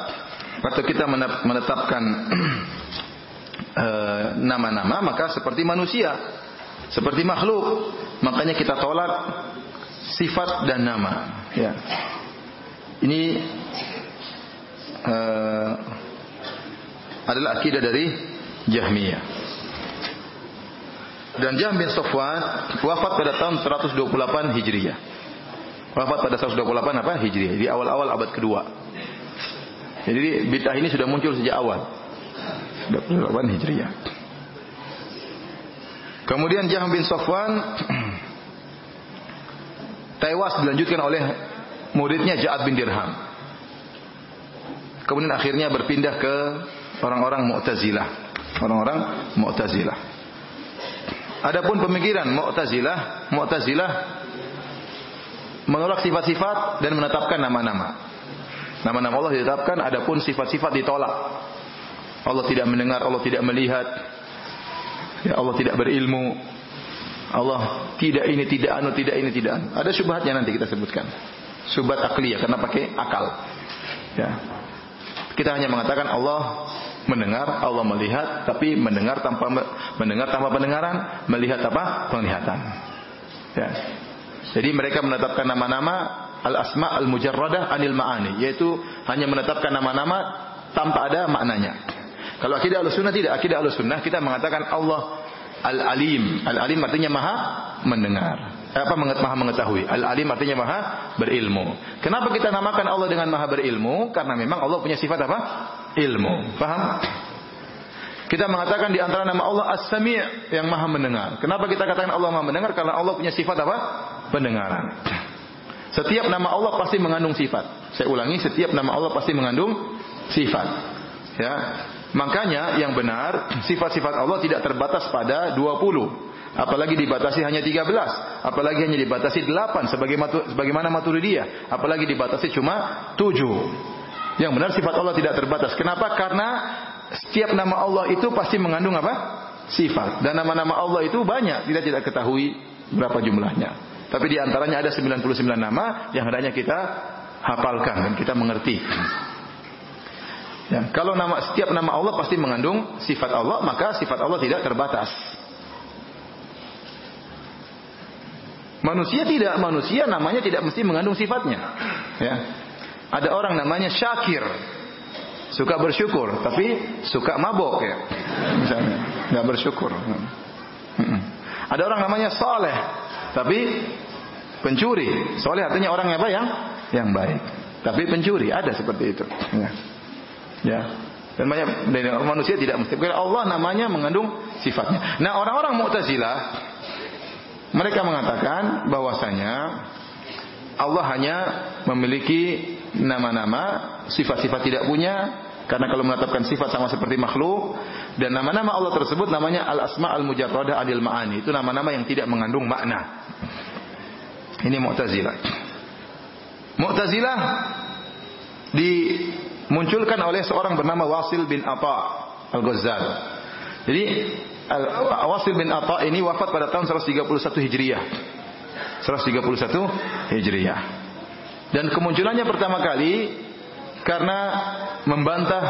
atau kita menetapkan eh, nama-nama uh, maka seperti manusia, seperti makhluk. Makanya kita tolak sifat dan nama. Ya. Ini uh, adalah akidah dari Jahmiyah. Dan Jahm bin Sofwan wafat pada tahun 128 Hijriyah. Wafat pada 128 apa? Hijriah. Di awal-awal abad kedua. Jadi bid'ah ini sudah muncul sejak awal. 28 Hijriah. Kemudian Jahm bin Safwan tewas dilanjutkan oleh muridnya Ja'ad bin Dirham. Kemudian akhirnya berpindah ke orang-orang Mu'tazilah. Orang-orang Mu'tazilah. Adapun pemikiran Mu'tazilah, Mu'tazilah menolak sifat-sifat dan menetapkan nama-nama. Nama-nama Allah ditetapkan, adapun sifat-sifat ditolak. Allah tidak mendengar, Allah tidak melihat. Ya Allah tidak berilmu. Allah tidak ini, tidak anu, tidak ini, tidak anu. Ada syubhatnya nanti kita sebutkan. Syubhat akliyah karena pakai akal. Ya. Kita hanya mengatakan Allah mendengar, Allah melihat, tapi mendengar tanpa mendengar tanpa pendengaran, melihat apa? Penglihatan. Ya. Jadi mereka menetapkan nama-nama al-asma al-mujarradah anil ma'ani, yaitu hanya menetapkan nama-nama tanpa ada maknanya. Kalau akidah al-sunnah tidak, akidah al-sunnah kita mengatakan Allah al-alim. Al-alim artinya maha mendengar. Apa maha mengetahui? Al-alim artinya maha berilmu. Kenapa kita namakan Allah dengan maha berilmu? Karena memang Allah punya sifat apa? Ilmu. Paham? Kita mengatakan di antara nama Allah As-Sami' yang Maha mendengar. Kenapa kita katakan Allah Maha mendengar? Karena Allah punya sifat apa? Pendengaran. Setiap nama Allah pasti mengandung sifat. Saya ulangi, setiap nama Allah pasti mengandung sifat. Ya. Makanya yang benar, sifat-sifat Allah tidak terbatas pada 20. Apalagi dibatasi hanya 13, apalagi hanya dibatasi 8 sebagaimana Maturidiyah, apalagi dibatasi cuma 7. Yang benar sifat Allah tidak terbatas. Kenapa? Karena setiap nama Allah itu pasti mengandung apa? Sifat. Dan nama-nama Allah itu banyak, kita tidak ketahui berapa jumlahnya. Tapi di antaranya ada 99 nama yang hendaknya kita hafalkan dan kita mengerti. Ya, kalau nama setiap nama Allah pasti mengandung sifat Allah, maka sifat Allah tidak terbatas. Manusia tidak, manusia namanya tidak mesti mengandung sifatnya. Ya. Ada orang namanya Syakir, suka bersyukur, tapi suka mabok ya, misalnya, nggak bersyukur. Ada orang namanya Saleh, tapi pencuri. Soleh artinya orang apa yang yang baik, tapi pencuri ada seperti itu. Ya. ya. Dan banyak dari manusia tidak mesti. Allah namanya mengandung sifatnya. Nah orang-orang Mu'tazilah mereka mengatakan bahwasanya Allah hanya memiliki nama-nama, sifat-sifat tidak punya karena kalau menetapkan sifat sama seperti makhluk dan nama-nama Allah tersebut namanya al-asma al-mujarradah adil ma'ani. Itu nama-nama yang tidak mengandung makna. Ini Mu'tazilah. Mu'tazilah dimunculkan oleh seorang bernama Wasil bin Atha al-Ghazal. Jadi Awasil bin Atta ini wafat pada tahun 131 Hijriah. 131 Hijriah. Dan kemunculannya pertama kali karena membantah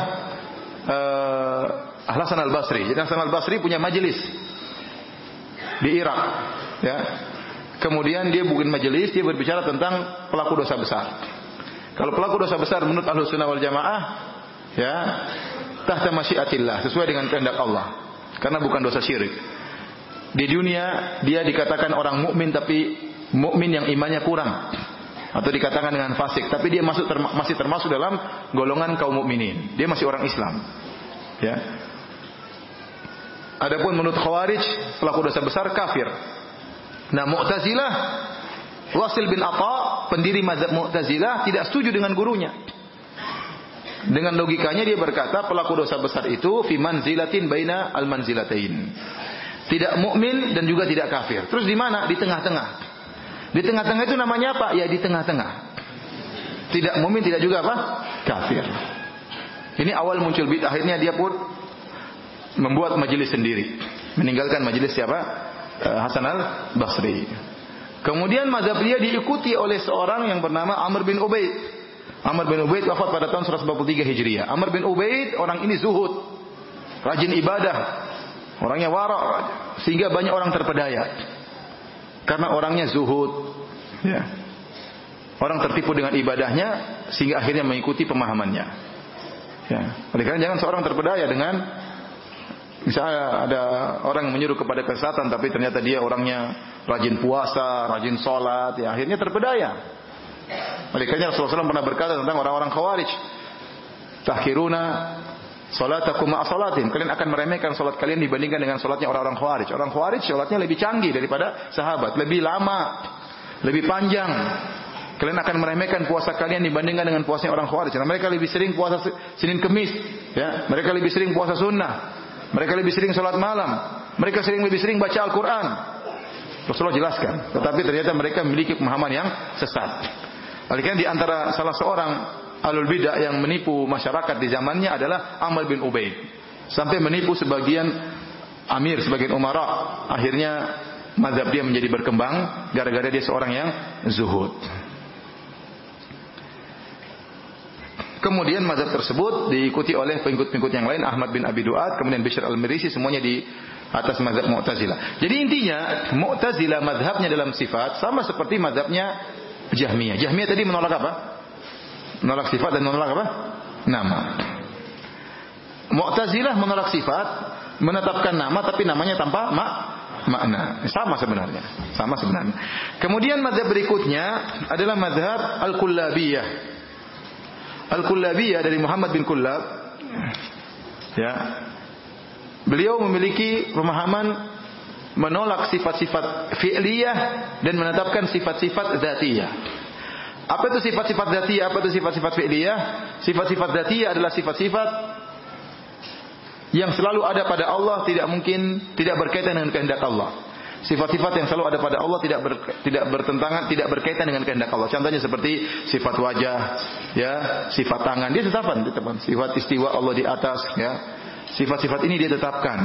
uh, Hasan al-Basri. Jadi Hasan al-Basri punya majelis di Irak, ya. Kemudian dia bukan majelis, dia berbicara tentang pelaku dosa besar. Kalau pelaku dosa besar menurut Ahlus Sunnah wal Jamaah, ya, tahta masyiatillah, sesuai dengan kehendak Allah karena bukan dosa syirik. Di dunia dia dikatakan orang mukmin tapi mukmin yang imannya kurang atau dikatakan dengan fasik, tapi dia masuk masih termasuk dalam golongan kaum mukminin. Dia masih orang Islam. Ya. Adapun menurut Khawarij pelaku dosa besar kafir. Nah, Mu'tazilah Wasil bin Atha, pendiri mazhab Mu'tazilah tidak setuju dengan gurunya. Dengan logikanya dia berkata pelaku dosa besar itu fi manzilatin baina al manzilatain. Tidak mukmin dan juga tidak kafir. Terus di mana? Di tengah-tengah. Di tengah-tengah itu namanya apa? Ya di tengah-tengah. Tidak mukmin tidak juga apa? Kafir. Ini awal muncul bid'ah akhirnya dia pun membuat majelis sendiri. Meninggalkan majelis siapa? Eh, Hasan al-Basri. Kemudian mazhab dia diikuti oleh seorang yang bernama Amr bin Ubaid. Amr bin Ubaid wafat pada tahun 143 Hijriah. Amr bin Ubaid orang ini zuhud, rajin ibadah, orangnya warak, sehingga banyak orang terpedaya. Karena orangnya zuhud, ya. Orang tertipu dengan ibadahnya sehingga akhirnya mengikuti pemahamannya. Ya. Oleh karena jangan seorang terpedaya dengan misalnya ada orang yang menyuruh kepada kesesatan tapi ternyata dia orangnya rajin puasa, rajin sholat, ya akhirnya terpedaya. Oleh karena Rasulullah SAW pernah berkata tentang orang-orang Khawarij, tahkiruna salatakum ma'a salatin. Kalian akan meremehkan salat kalian dibandingkan dengan salatnya orang-orang Khawarij. Orang Khawarij salatnya lebih canggih daripada sahabat, lebih lama, lebih panjang. Kalian akan meremehkan puasa kalian dibandingkan dengan puasanya orang Khawarij. Karena mereka lebih sering puasa Senin Kemis, ya. Mereka lebih sering puasa sunnah. Mereka lebih sering salat malam. Mereka sering lebih sering baca Al-Qur'an. Rasulullah jelaskan. Tetapi ternyata mereka memiliki pemahaman yang sesat. Oleh karena di antara salah seorang alul bidah yang menipu masyarakat di zamannya adalah Amal bin Ubaid. Sampai menipu sebagian amir, sebagian umara. Akhirnya mazhab dia menjadi berkembang gara-gara dia seorang yang zuhud. Kemudian mazhab tersebut diikuti oleh pengikut-pengikut yang lain Ahmad bin Abi Duat, kemudian Bishr al-Mirisi semuanya di atas mazhab Mu'tazilah. Jadi intinya Mu'tazilah mazhabnya dalam sifat sama seperti mazhabnya Jahmiyah. Jahmiyah tadi menolak apa? Menolak sifat dan menolak apa? Nama. Mu'tazilah menolak sifat, menetapkan nama tapi namanya tanpa mak makna. Sama sebenarnya. Sama sebenarnya. Kemudian mazhab berikutnya adalah mazhab Al-Kullabiyah. Al-Kullabiyah dari Muhammad bin Kullab. Ya. beliau memiliki pemahaman menolak sifat-sifat fi'liyah dan menetapkan sifat-sifat zatiyah. Apa itu sifat-sifat zatiyah? Apa itu sifat-sifat fi'liyah? Sifat-sifat zatiyah adalah sifat-sifat yang selalu ada pada Allah tidak mungkin tidak berkaitan dengan kehendak Allah. Sifat-sifat yang selalu ada pada Allah tidak ber, tidak bertentangan, tidak berkaitan dengan kehendak Allah. Contohnya seperti sifat wajah, ya, sifat tangan, dia tetapkan, tetapkan. Sifat istiwa Allah di atas, ya. Sifat-sifat ini dia tetapkan.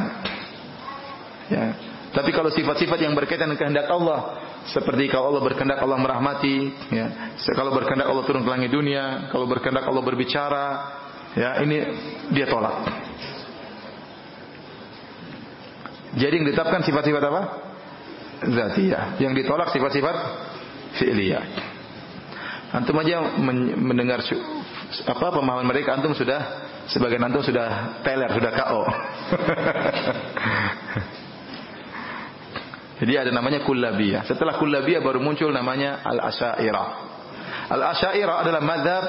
Ya. Tapi kalau sifat-sifat yang berkaitan dengan kehendak Allah, seperti kalau Allah berkehendak Allah merahmati, ya. Kalau berkehendak Allah turun ke langit dunia, kalau berkehendak Allah berbicara, ya, ini dia tolak. Jadi yang ditetapkan sifat-sifat apa? Zatiyah. Yang ditolak sifat-sifat fi'liyah. Antum aja mendengar apa pemahaman mereka antum sudah sebagian antum sudah teler, sudah KO. Jadi ada namanya kullabiyah. Setelah kullabiyah baru muncul namanya al-asyairah. Al-asyairah adalah madhab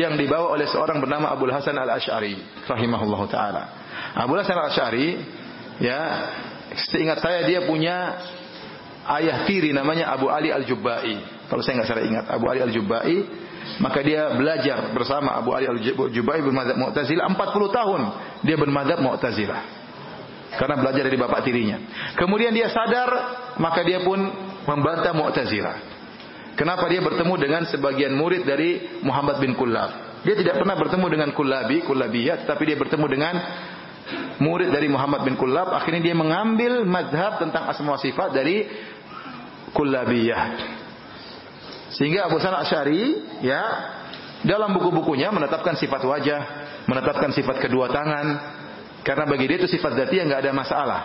yang dibawa oleh seorang bernama Abu Hasan al-Ash'ari rahimahullah taala. Abu Hasan al-Ash'ari Ya, seingat saya dia punya ayah tiri namanya Abu Ali Al-Jubbai. Kalau saya nggak salah ingat Abu Ali Al-Jubbai, maka dia belajar bersama Abu Ali Al-Jubbai bermadzhab Mu'tazilah 40 tahun dia bermadzhab Mu'tazilah. Karena belajar dari bapak tirinya. Kemudian dia sadar, maka dia pun membantah Mu'tazilah. Kenapa dia bertemu dengan sebagian murid dari Muhammad bin Kullab? Dia tidak pernah bertemu dengan Kullabi, Kullabiyah, tetapi dia bertemu dengan murid dari Muhammad bin Kullab, akhirnya dia mengambil madhab tentang asma wa sifat dari Kullabiyah. Sehingga Abu Sana Asyari ya dalam buku-bukunya menetapkan sifat wajah, menetapkan sifat kedua tangan, karena bagi dia itu sifat dati yang nggak ada masalah.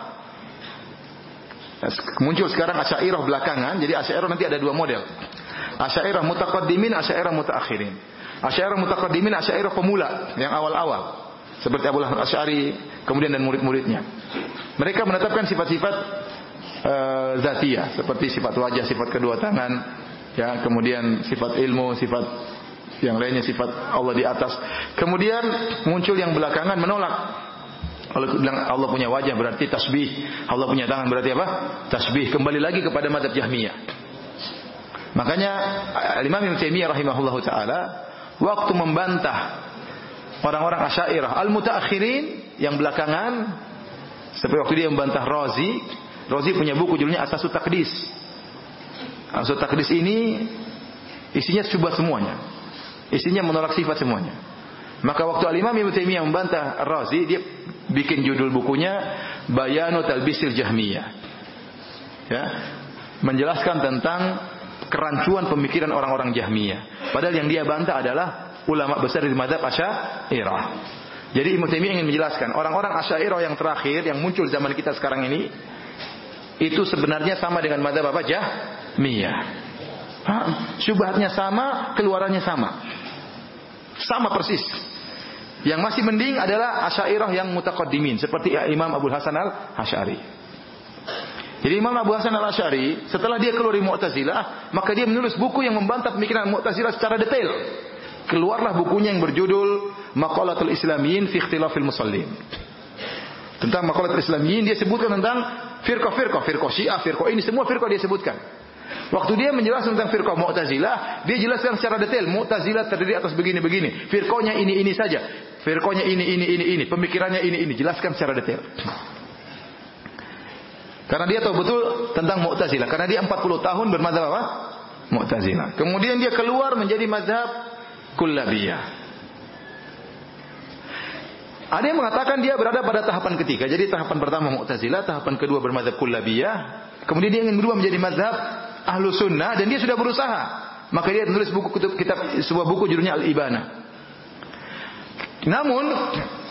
Muncul sekarang asyairah belakangan, jadi asyairah nanti ada dua model. Asyairah mutaqaddimin, asyairah mutaakhirin. Asyairah mutaqaddimin, asyairah pemula yang awal-awal seperti Abu Hasan Asy'ari, kemudian dan murid-muridnya. Mereka menetapkan sifat-sifat uh, zatiyah seperti sifat wajah, sifat kedua tangan, ya, kemudian sifat ilmu, sifat yang lainnya sifat Allah di atas. Kemudian muncul yang belakangan menolak kalau bilang Allah punya wajah berarti tasbih, Allah punya tangan berarti apa? Tasbih. Kembali lagi kepada madhab Jahmiyah. Makanya Imam Ibnu Taimiyah rahimahullahu taala waktu membantah orang-orang Asy'ariyah al-mutaakhirin yang belakangan seperti waktu dia membantah Razi, Razi punya buku judulnya Asasut Takdis. Asasut Takdis ini isinya subah semuanya. Isinya menolak sifat semuanya. Maka waktu Al-Imam Ibnu Taimiyah membantah Razi, dia bikin judul bukunya Bayanu Talbisil Jahmiyah. Ya, menjelaskan tentang kerancuan pemikiran orang-orang Jahmiyah. Padahal yang dia bantah adalah ulama besar di madhab Asy'ariyah. Jadi Ibnu Taimiyah ingin menjelaskan orang-orang Asy'ariyah yang terakhir yang muncul zaman kita sekarang ini itu sebenarnya sama dengan madhab apa? Jahmiyah. Syubhatnya sama, keluarannya sama. Sama persis. Yang masih mending adalah Asy'ariyah yang mutaqaddimin seperti Imam Abu Hasan Al-Asy'ari. Jadi Imam Abu Hasan Al-Asy'ari setelah dia keluar dari Mu'tazilah, maka dia menulis buku yang membantah pemikiran Mu'tazilah secara detail keluarlah bukunya yang berjudul Maqalatul Islamiyin fi Ikhtilafil Musallin. Tentang Maqalatul Islamiyin dia sebutkan tentang firqah-firqah, firqah Syiah, firqah ini semua firqah dia sebutkan. Waktu dia menjelaskan tentang firqah Mu'tazilah, dia jelaskan secara detail Mu'tazilah terdiri atas begini-begini, firqahnya ini ini saja, firqahnya ini ini ini ini, pemikirannya ini ini, jelaskan secara detail. Karena dia tahu betul tentang Mu'tazilah, karena dia 40 tahun bermadzhab apa? Mu'tazilah. Kemudian dia keluar menjadi mazhab kullabiyah. Ada yang mengatakan dia berada pada tahapan ketiga. Jadi tahapan pertama Mu'tazilah, tahapan kedua bermadzhab kullabiyah. Kemudian dia ingin berubah menjadi mazhab ahlu sunnah dan dia sudah berusaha. Maka dia menulis buku kitab sebuah buku judulnya Al-Ibana. Namun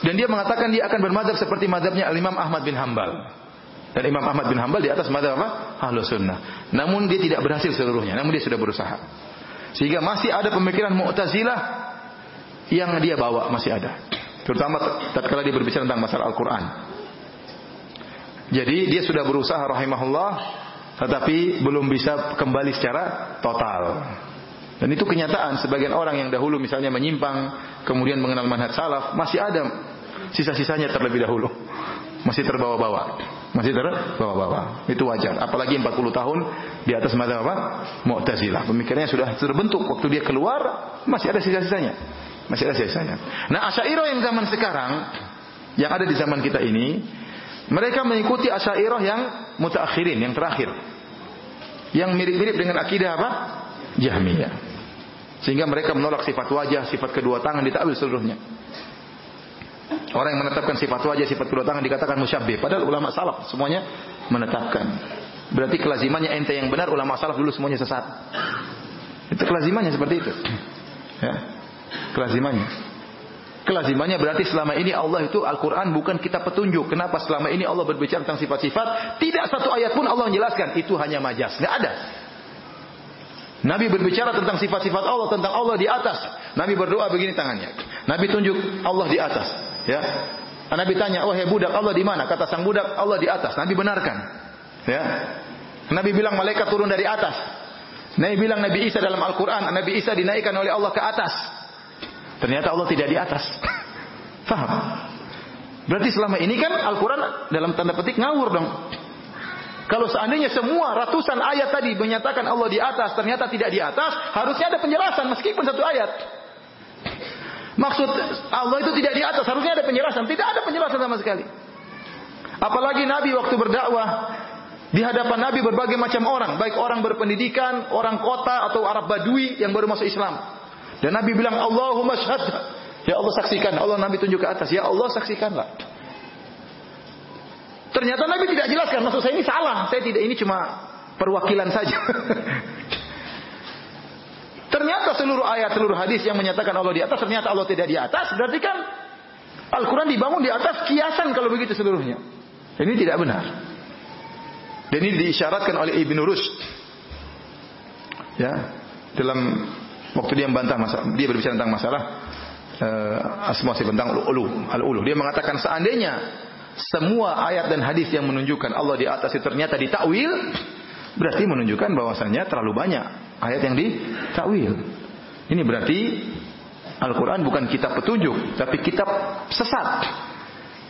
dan dia mengatakan dia akan bermadzhab seperti mazhabnya Al-Imam Ahmad bin Hambal. Dan Imam Ahmad bin Hambal di atas mazhab apa? Ahlu sunnah. Namun dia tidak berhasil seluruhnya. Namun dia sudah berusaha. Sehingga masih ada pemikiran Mu'tazilah yang dia bawa masih ada. Terutama tatkala dia berbicara tentang masalah Al-Qur'an. Jadi dia sudah berusaha rahimahullah tetapi belum bisa kembali secara total. Dan itu kenyataan sebagian orang yang dahulu misalnya menyimpang kemudian mengenal manhaj salaf masih ada sisa-sisanya terlebih dahulu. masih terbawa-bawa. Masih terbawa-bawa. Itu wajar. Apalagi 40 tahun di atas mazhab apa? Mu'tazilah. Pemikirannya sudah terbentuk. Waktu dia keluar, masih ada sisa-sisanya. Masih ada sisanya. Nah, Asy'ariyah yang zaman sekarang yang ada di zaman kita ini, mereka mengikuti Asy'ariyah yang mutaakhirin, yang terakhir. Yang mirip-mirip dengan akidah apa? Jahmiyah. Sehingga mereka menolak sifat wajah, sifat kedua tangan ditakwil seluruhnya. Orang yang menetapkan sifat wajah, sifat kedua tangan dikatakan musyabbih. Padahal ulama salaf semuanya menetapkan. Berarti kelazimannya ente yang benar, ulama salaf dulu semuanya sesat. Itu kelazimannya seperti itu. Ya. Kelazimannya. Kelazimannya berarti selama ini Allah itu Al-Quran bukan kita petunjuk. Kenapa selama ini Allah berbicara tentang sifat-sifat? Tidak satu ayat pun Allah menjelaskan. Itu hanya majas. Tidak ada. Nabi berbicara tentang sifat-sifat Allah, tentang Allah di atas. Nabi berdoa begini tangannya. Nabi tunjuk Allah di atas. Ya. Nabi tanya, wahai budak Allah di mana? Kata sang budak, Allah di atas. Nabi benarkan. Ya. Nabi bilang malaikat turun dari atas. Nabi bilang Nabi Isa dalam Al-Quran, Nabi Isa dinaikkan oleh Allah ke atas. Ternyata Allah tidak di atas. Faham? Berarti selama ini kan Al-Quran dalam tanda petik ngawur dong. Kalau seandainya semua ratusan ayat tadi menyatakan Allah di atas, ternyata tidak di atas, harusnya ada penjelasan meskipun satu ayat. Maksud Allah itu tidak di atas, harusnya ada penjelasan. Tidak ada penjelasan sama sekali. Apalagi Nabi waktu berdakwah di hadapan Nabi berbagai macam orang, baik orang berpendidikan, orang kota atau Arab Badui yang baru masuk Islam. Dan Nabi bilang, Allahumma syahad. Ya Allah saksikan. Allah Nabi tunjuk ke atas. Ya Allah saksikanlah. Ternyata Nabi tidak jelaskan. Maksud saya ini salah. Saya tidak ini cuma perwakilan saja. Ternyata seluruh ayat, seluruh hadis yang menyatakan Allah di atas, ternyata Allah tidak di atas. Berarti kan Al-Quran dibangun di atas kiasan kalau begitu seluruhnya. Ini tidak benar. Dan ini diisyaratkan oleh Ibn Rushd. Ya, dalam waktu dia membantah masalah, dia berbicara tentang masalah uh, asma tentang ulu, al-ulu. Dia mengatakan seandainya semua ayat dan hadis yang menunjukkan Allah di atas itu ternyata ditakwil, berarti menunjukkan bahwasanya terlalu banyak ayat yang ditakwil. Ini berarti Al-Quran bukan kitab petunjuk, tapi kitab sesat.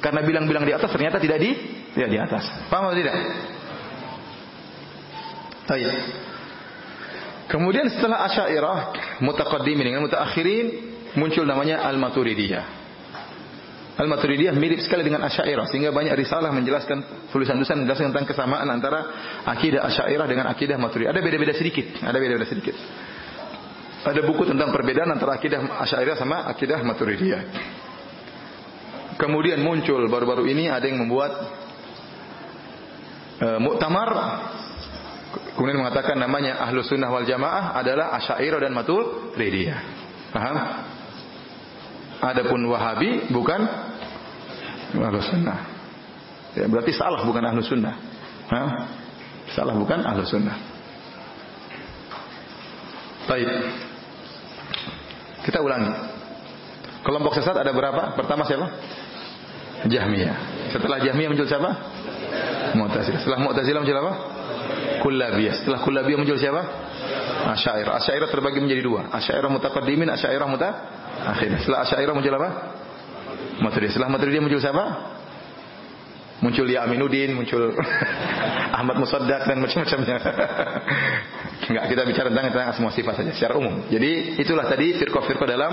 Karena bilang-bilang di atas ternyata tidak di tidak di atas. Paham atau tidak? Baik. Kemudian setelah Asy'ariyah, mutaqaddimin dengan mutaakhirin muncul namanya Al-Maturidiyah. Al-Maturidiyah mirip sekali dengan Asy'ariyah sehingga banyak risalah menjelaskan tulisan-tulisan menjelaskan tentang kesamaan antara akidah Asy'ariyah dengan akidah Maturidiyah. Ada beda-beda sedikit, ada beda-beda sedikit. Ada buku tentang perbedaan antara akidah Asy'ariyah sama akidah Maturidiyah. Kemudian muncul baru-baru ini ada yang membuat uh, muktamar kemudian mengatakan namanya Ahlus Sunnah wal Jamaah adalah Asy'ariyah dan Maturidiyah. Paham? Adapun Wahabi bukan Ahlus Sunnah. Ya, berarti salah bukan Ahlus Sunnah. Hah? Salah bukan Ahlus Sunnah. Baik. Kita ulangi. Kelompok sesat ada berapa? Pertama siapa? Jahmiyah. Setelah Jahmiyah muncul siapa? Mu'tazilah. Setelah Mu'tazilah muncul apa? Kullabiyah. Setelah Kullabiyah muncul siapa? Asyairah. Asyairah terbagi menjadi dua. Asyairah mutaqaddimin, asyairah muta. Setelah asyairah muncul apa? Maturidiyah. Setelah Maturidiyah muncul siapa? Muncul Ya Aminuddin, muncul Ahmad Musaddaq dan macam-macamnya. Enggak, kita bicara tentang tentang semua sifat saja secara umum. Jadi itulah tadi firqah-firqah dalam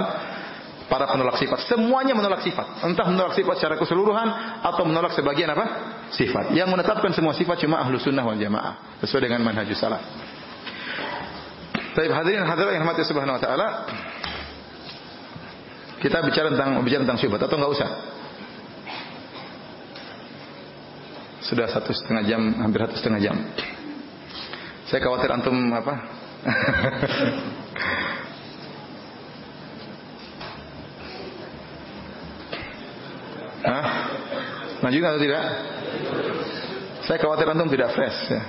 para penolak sifat. Semuanya menolak sifat. Entah menolak sifat secara keseluruhan atau menolak sebagian apa? Sifat. Yang menetapkan semua sifat cuma ahlu sunnah wal jamaah. Sesuai dengan manhajus salaf. Tapi hadirin hadirat yang mati subhanahu wa ta'ala. Kita bicara tentang bicara tentang syubhat atau enggak usah? Sudah satu setengah jam, hampir satu setengah jam. Saya khawatir antum apa? Hah? Lanjut atau tidak? Saya khawatir antum tidak fresh ya.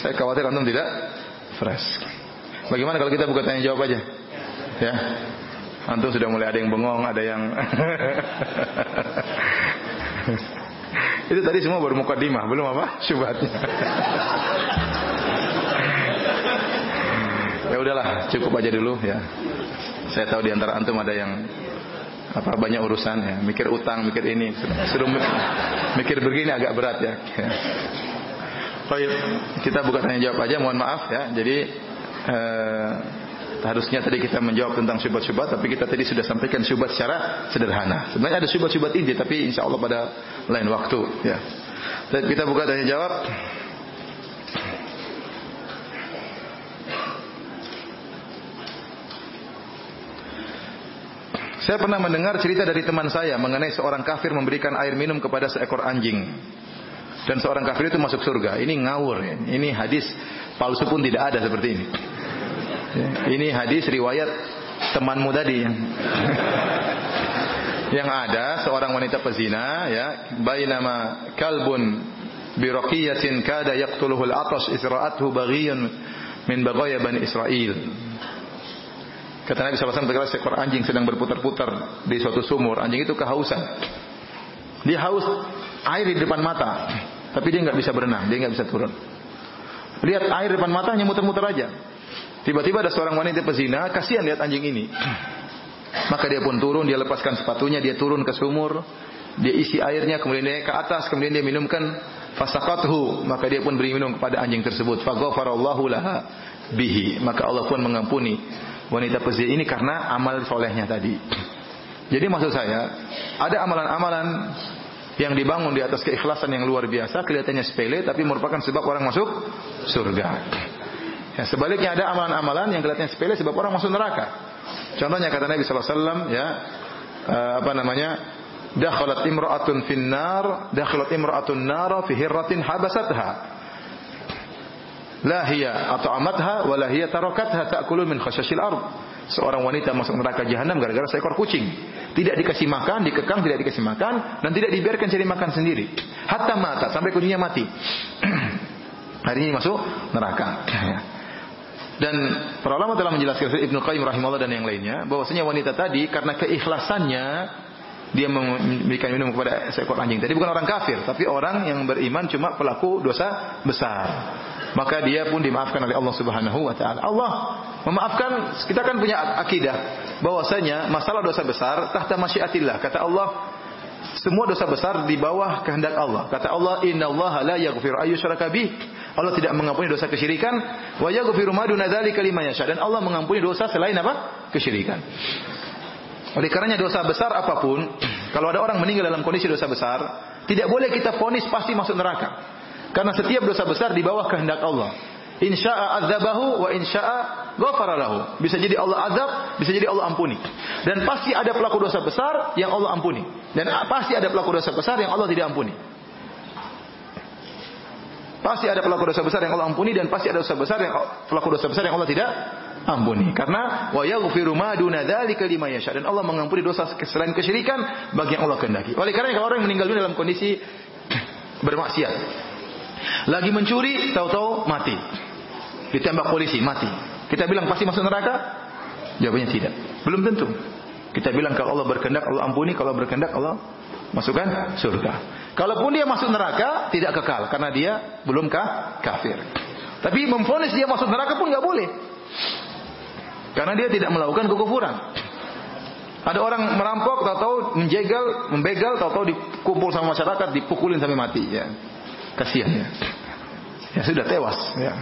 Saya khawatir antum tidak fresh. Bagaimana kalau kita buka tanya jawab aja? Ya. Antum sudah mulai ada yang bengong, ada yang Itu tadi semua baru mukadimah, belum apa? Syubhatnya. ya udahlah, cukup aja dulu ya. Saya tahu di antara antum ada yang apa banyak urusan ya, mikir utang, mikir ini, suruh mikir begini agak berat ya. Baik, kita buka tanya jawab aja, mohon maaf ya. Jadi eh, harusnya tadi kita menjawab tentang syubhat-syubhat, tapi kita tadi sudah sampaikan syubhat secara sederhana. Sebenarnya ada syubhat-syubhat ini, tapi insya Allah pada lain waktu. Ya. Kita buka tanya jawab. Saya pernah mendengar cerita dari teman saya mengenai seorang kafir memberikan air minum kepada seekor anjing. Dan seorang kafir itu masuk surga. Ini ngawur ya. Ini hadis palsu pun tidak ada seperti ini. Ya, ini hadis riwayat temanmu tadi yang yang ada seorang wanita pezina ya bainama kalbun biroqiyatin kada yaqtuluhu al-atash isra'athu baghiyun min baghaya bani Israel Kata Nabi SAW ketika seekor anjing sedang berputar-putar di suatu sumur, anjing itu kehausan. Dia haus air di depan mata, tapi dia nggak bisa berenang, dia nggak bisa turun. Lihat air depan matanya muter-muter aja. Tiba-tiba ada seorang wanita pezina, kasihan lihat anjing ini. Maka dia pun turun, dia lepaskan sepatunya, dia turun ke sumur, dia isi airnya, kemudian dia ke atas, kemudian dia minumkan fasaqathu, maka dia pun beri minum kepada anjing tersebut. Faghafarallahu laha bihi, maka Allah pun mengampuni wanita pezina ini karena amal solehnya tadi. Jadi maksud saya, ada amalan-amalan yang dibangun di atas keikhlasan yang luar biasa, kelihatannya sepele, tapi merupakan sebab orang masuk surga. Ya, sebaliknya ada amalan-amalan yang kelihatannya sepele sebab orang masuk neraka. Contohnya kata Nabi wasallam ya uh, apa namanya? Dakhalat imra'atun finnar, dakhalat imra'atun nara fi hirratin habasatha. La hiya at'amatha wa la hiya tarakatha ta'kulu min khashashil ard. Seorang wanita masuk neraka jahanam gara-gara seekor kucing. Tidak dikasih makan, dikekang tidak dikasih makan dan tidak dibiarkan cari makan sendiri. Hatta mata sampai kucingnya mati. Hari ini masuk neraka. Dan para ulama telah menjelaskan Ibnu Qayyim rahimahullah dan yang lainnya bahwasanya wanita tadi karena keikhlasannya dia memberikan minum kepada seekor anjing. Tadi bukan orang kafir, tapi orang yang beriman cuma pelaku dosa besar. Maka dia pun dimaafkan oleh Allah Subhanahu wa taala. Allah memaafkan, kita kan punya akidah bahwasanya masalah dosa besar tahta masyiatillah. Kata Allah, semua dosa besar di bawah kehendak Allah. Kata Allah, "Inna Allah la yaghfiru bih." Allah tidak mengampuni dosa kesyirikan, wa yaghfiru ma duna dzalika liman yasha. Dan Allah mengampuni dosa selain apa? Kesyirikan. Oleh karenanya dosa besar apa pun, kalau ada orang meninggal dalam kondisi dosa besar, tidak boleh kita fonis pasti masuk neraka. Karena setiap dosa besar di bawah kehendak Allah. Insya'a adzabahu wa insya'a ghafara lahu. Bisa jadi Allah azab, bisa jadi Allah ampuni. Dan pasti ada pelaku dosa besar yang Allah ampuni. Dan pasti ada pelaku dosa besar yang Allah tidak ampuni. Pasti ada pelaku dosa besar yang Allah ampuni dan pasti ada dosa besar yang pelaku dosa besar yang Allah tidak ampuni. Karena wa yaghfiru ma duna dzalika liman yasha dan Allah mengampuni dosa selain kesyirikan bagi yang Allah kehendaki. Oleh karena kalau orang meninggal dunia dalam kondisi bermaksiat, lagi mencuri, tahu-tahu mati. Ditembak polisi, mati. Kita bilang pasti masuk neraka? Jawabannya tidak. Belum tentu. Kita bilang kalau Allah berkehendak Allah ampuni, kalau berkehendak Allah masukkan surga. Kalaupun dia masuk neraka tidak kekal karena dia belum kah kafir. Tapi memfonis dia masuk neraka pun nggak boleh. Karena dia tidak melakukan kekufuran. Ada orang merampok, tahu-tahu menjegal, membegal, tahu-tahu dikumpul sama masyarakat, dipukulin sampai mati. Ya, kasihan ya. Ya sudah tewas. Ya.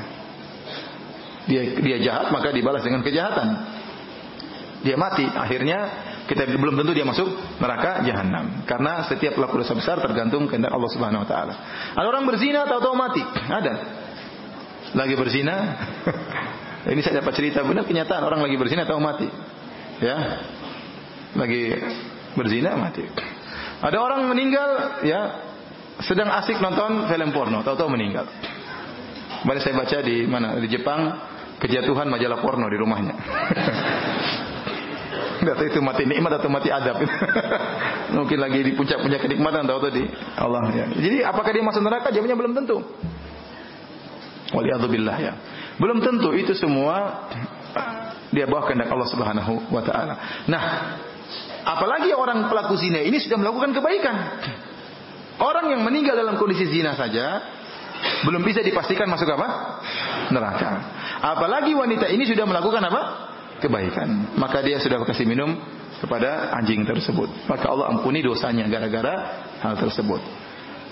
Dia dia jahat maka dibalas dengan kejahatan. Dia mati, akhirnya kita belum tentu dia masuk neraka jahanam. Karena setiap pelaku dosa besar tergantung kehendak Allah Subhanahu wa taala. Ada orang berzina tahu-tahu mati. Ada. Lagi berzina. Ini saya dapat cerita benar kenyataan orang lagi berzina tahu mati. Ya. Lagi berzina mati. Ada orang meninggal ya sedang asik nonton film porno, tahu-tahu meninggal. Kemarin saya baca di mana di Jepang kejatuhan majalah porno di rumahnya. Enggak tahu itu mati nikmat atau mati adab. Mungkin lagi di puncak-puncak kenikmatan tahu tadi Allah ya. Jadi apakah dia masuk neraka? Jawabnya belum tentu. Waliyadzubillah ya. Belum tentu itu semua dia bawa kehendak Allah Subhanahu wa taala. Nah, apalagi orang pelaku zina ini sudah melakukan kebaikan. Orang yang meninggal dalam kondisi zina saja belum bisa dipastikan masuk apa? Neraka. Apalagi wanita ini sudah melakukan apa? Kebaikan. Maka dia sudah kasih minum kepada anjing tersebut. Maka Allah ampuni dosanya gara-gara hal tersebut.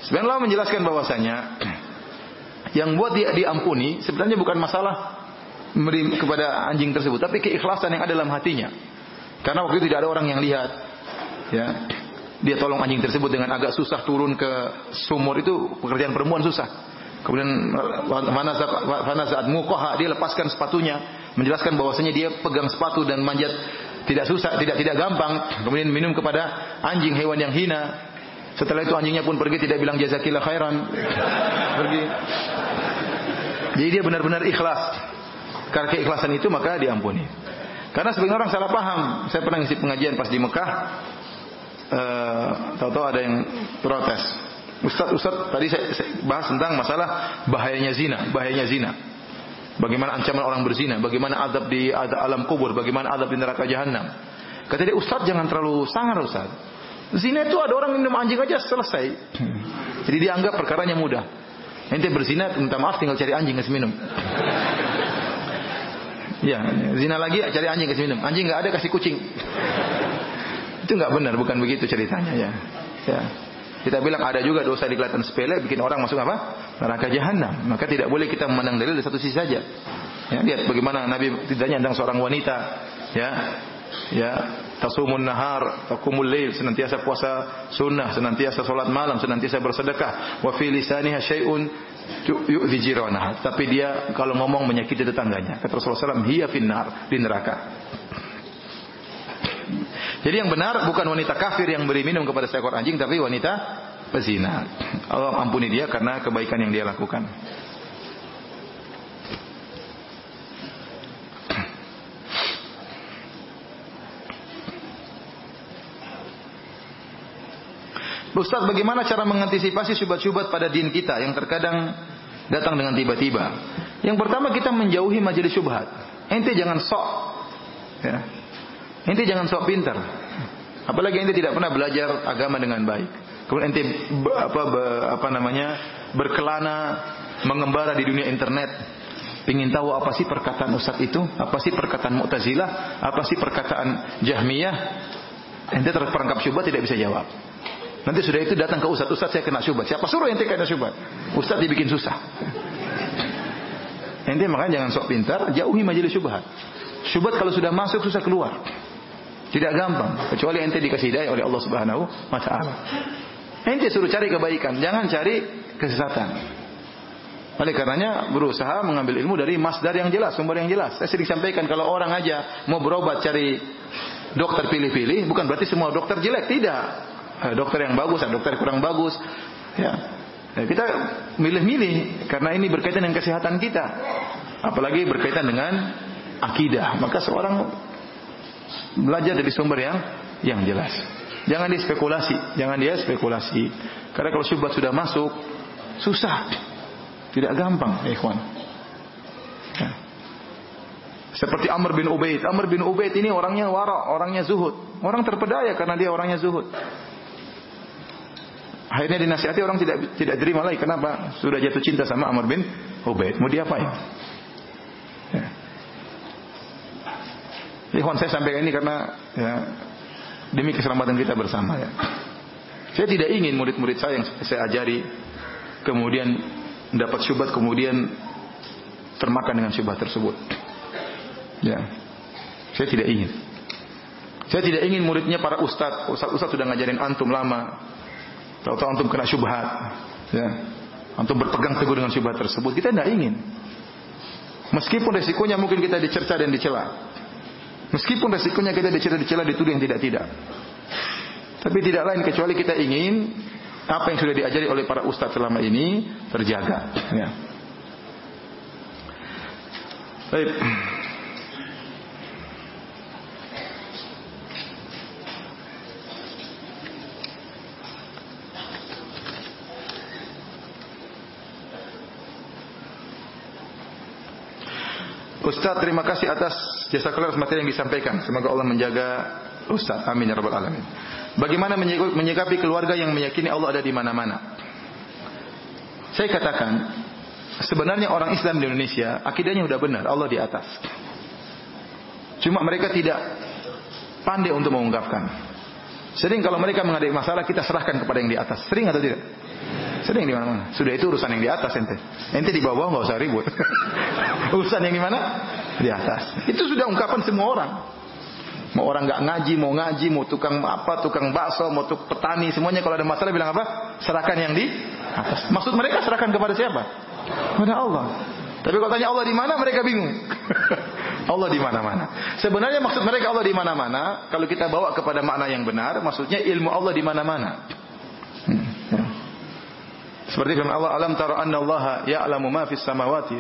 Sebenarnya Allah menjelaskan bahwasanya yang buat dia diampuni sebenarnya bukan masalah memberi kepada anjing tersebut, tapi keikhlasan yang ada dalam hatinya. Karena waktu itu tidak ada orang yang lihat. Ya. Dia tolong anjing tersebut dengan agak susah turun ke sumur itu pekerjaan perempuan susah. Kemudian mana saat mukoha dia lepaskan sepatunya, menjelaskan bahwasanya dia pegang sepatu dan manjat tidak susah, tidak tidak gampang. Kemudian minum kepada anjing hewan yang hina. Setelah itu anjingnya pun pergi tidak bilang jazakillah khairan. Pergi. Jadi dia benar-benar ikhlas. Karena keikhlasan itu maka diampuni. Karena sebagian orang salah paham. Saya pernah ngisi pengajian pas di Mekah. Uh, tahu-tahu ada yang protes. Ustaz, Ustaz, tadi saya, saya bahas tentang masalah bahayanya zina, bahayanya zina. Bagaimana ancaman orang berzina, bagaimana adab di alam kubur, bagaimana adab di neraka jahanam. Kata dia, Ustaz jangan terlalu sangar Ustaz. Zina itu ada orang minum anjing aja selesai. Jadi dianggap perkaranya mudah. Ente berzina, minta maaf tinggal cari anjing kasih minum. Ya, zina lagi cari anjing kasih minum. Anjing nggak ada kasih kucing. Itu nggak benar, bukan begitu ceritanya ya. Ya. Kita bilang ada juga dosa di kelihatan sepele bikin orang masuk apa? Neraka jahanam. Maka tidak boleh kita memandang dalil di satu sisi saja. Ya, lihat bagaimana Nabi tidaknya tentang seorang wanita, ya. Ya, tasumun nahar, takumul lail, senantiasa puasa sunnah, senantiasa salat malam, senantiasa bersedekah. Wa fi lisaniha syai'un yu'dhi. Tapi dia kalau ngomong menyakiti tetangganya. Kata Rasulullah SAW, hiya finnar, di neraka. Jadi yang benar bukan wanita kafir yang beri minum kepada seekor anjing, tapi wanita pezina. Allah ampuni dia karena kebaikan yang dia lakukan. Ustaz, bagaimana cara mengantisipasi syubhat-syubhat pada din kita yang terkadang datang dengan tiba-tiba? Yang pertama kita menjauhi majelis syubhat. Ente jangan sok. Ya. Ente jangan sok pintar. Apalagi ente tidak pernah belajar agama dengan baik. Kemudian ente apa apa namanya berkelana mengembara di dunia internet ingin tahu apa sih perkataan Ustaz itu, apa sih perkataan Mu'tazilah, apa sih perkataan Jahmiyah, ente terperangkap syubhat tidak bisa jawab. Nanti sudah itu datang ke Ustaz, Ustaz saya kena syubhat. Siapa suruh ente kena syubhat? Ustaz dibikin susah. Ente makanya jangan sok pintar, jauhi majelis syubhat. Syubhat kalau sudah masuk susah keluar. Tidak gampang, kecuali ente dikasih hidayah oleh Allah Subhanahu wa taala. Ente suruh cari kebaikan, jangan cari kesesatan. Oleh karenanya berusaha mengambil ilmu dari masdar yang jelas, sumber yang jelas. Saya sering sampaikan kalau orang aja mau berobat cari dokter pilih-pilih, bukan berarti semua dokter jelek, tidak. Eh, dokter yang bagus, dokter kurang bagus. Ya. ya kita milih-milih karena ini berkaitan dengan kesehatan kita. Apalagi berkaitan dengan akidah. Maka seorang Belajar dari sumber yang yang jelas. Jangan dia spekulasi, jangan dia spekulasi. Karena kalau syubhat sudah masuk, susah. Tidak gampang, ya ikhwan. Ya. Seperti Amr bin Ubaid. Amr bin Ubaid ini orangnya wara, orangnya zuhud. Orang terpedaya karena dia orangnya zuhud. Akhirnya dinasihati orang tidak tidak terima lagi. Kenapa? Sudah jatuh cinta sama Amr bin Ubaid. Mau diapain? Ikhwan saya sampaikan ini karena ya, demi keselamatan kita bersama ya. Saya tidak ingin murid-murid saya yang saya ajari kemudian dapat syubhat kemudian termakan dengan syubhat tersebut. Ya. Saya tidak ingin. Saya tidak ingin muridnya para ustadz. Ustadz-ustadz sudah ngajarin antum lama. Tahu-tahu antum kena syubhat. Ya. Antum berpegang teguh dengan syubhat tersebut. Kita tidak ingin. Meskipun resikonya mungkin kita dicerca dan dicela. Meskipun resikonya kita dicela-dicela dituduh yang tidak-tidak. Tapi tidak lain kecuali kita ingin apa yang sudah diajari oleh para ustadz selama ini terjaga. Ya. Baik. Ustaz terima kasih atas jasa kelas materi yang disampaikan. Semoga Allah menjaga Ustaz. Amin ya rabbal alamin. Bagaimana menyikapi keluarga yang meyakini Allah ada di mana-mana? Saya katakan, sebenarnya orang Islam di Indonesia akidahnya sudah benar, Allah di atas. Cuma mereka tidak pandai untuk mengungkapkan. Sering kalau mereka menghadapi masalah kita serahkan kepada yang di atas. Sering atau tidak? Sering di mana-mana. Sudah itu urusan yang di atas ente. Ente di bawah nggak usah ribut. urusan yang di mana? Di atas. Itu sudah ungkapan semua orang. Mau orang nggak ngaji, mau ngaji, mau tukang apa, tukang bakso, mau tukang petani, semuanya kalau ada masalah bilang apa? Serahkan yang di atas. Maksud mereka serahkan kepada siapa? Kepada Allah. Tapi kalau tanya Allah di mana, mereka bingung. Allah di mana-mana. Sebenarnya maksud mereka Allah di mana-mana, kalau kita bawa kepada makna yang benar, maksudnya ilmu Allah di mana-mana. Hmm, ya. Seperti firman Allah, "Alam tara anna Allah ya'lamu ma fis samawati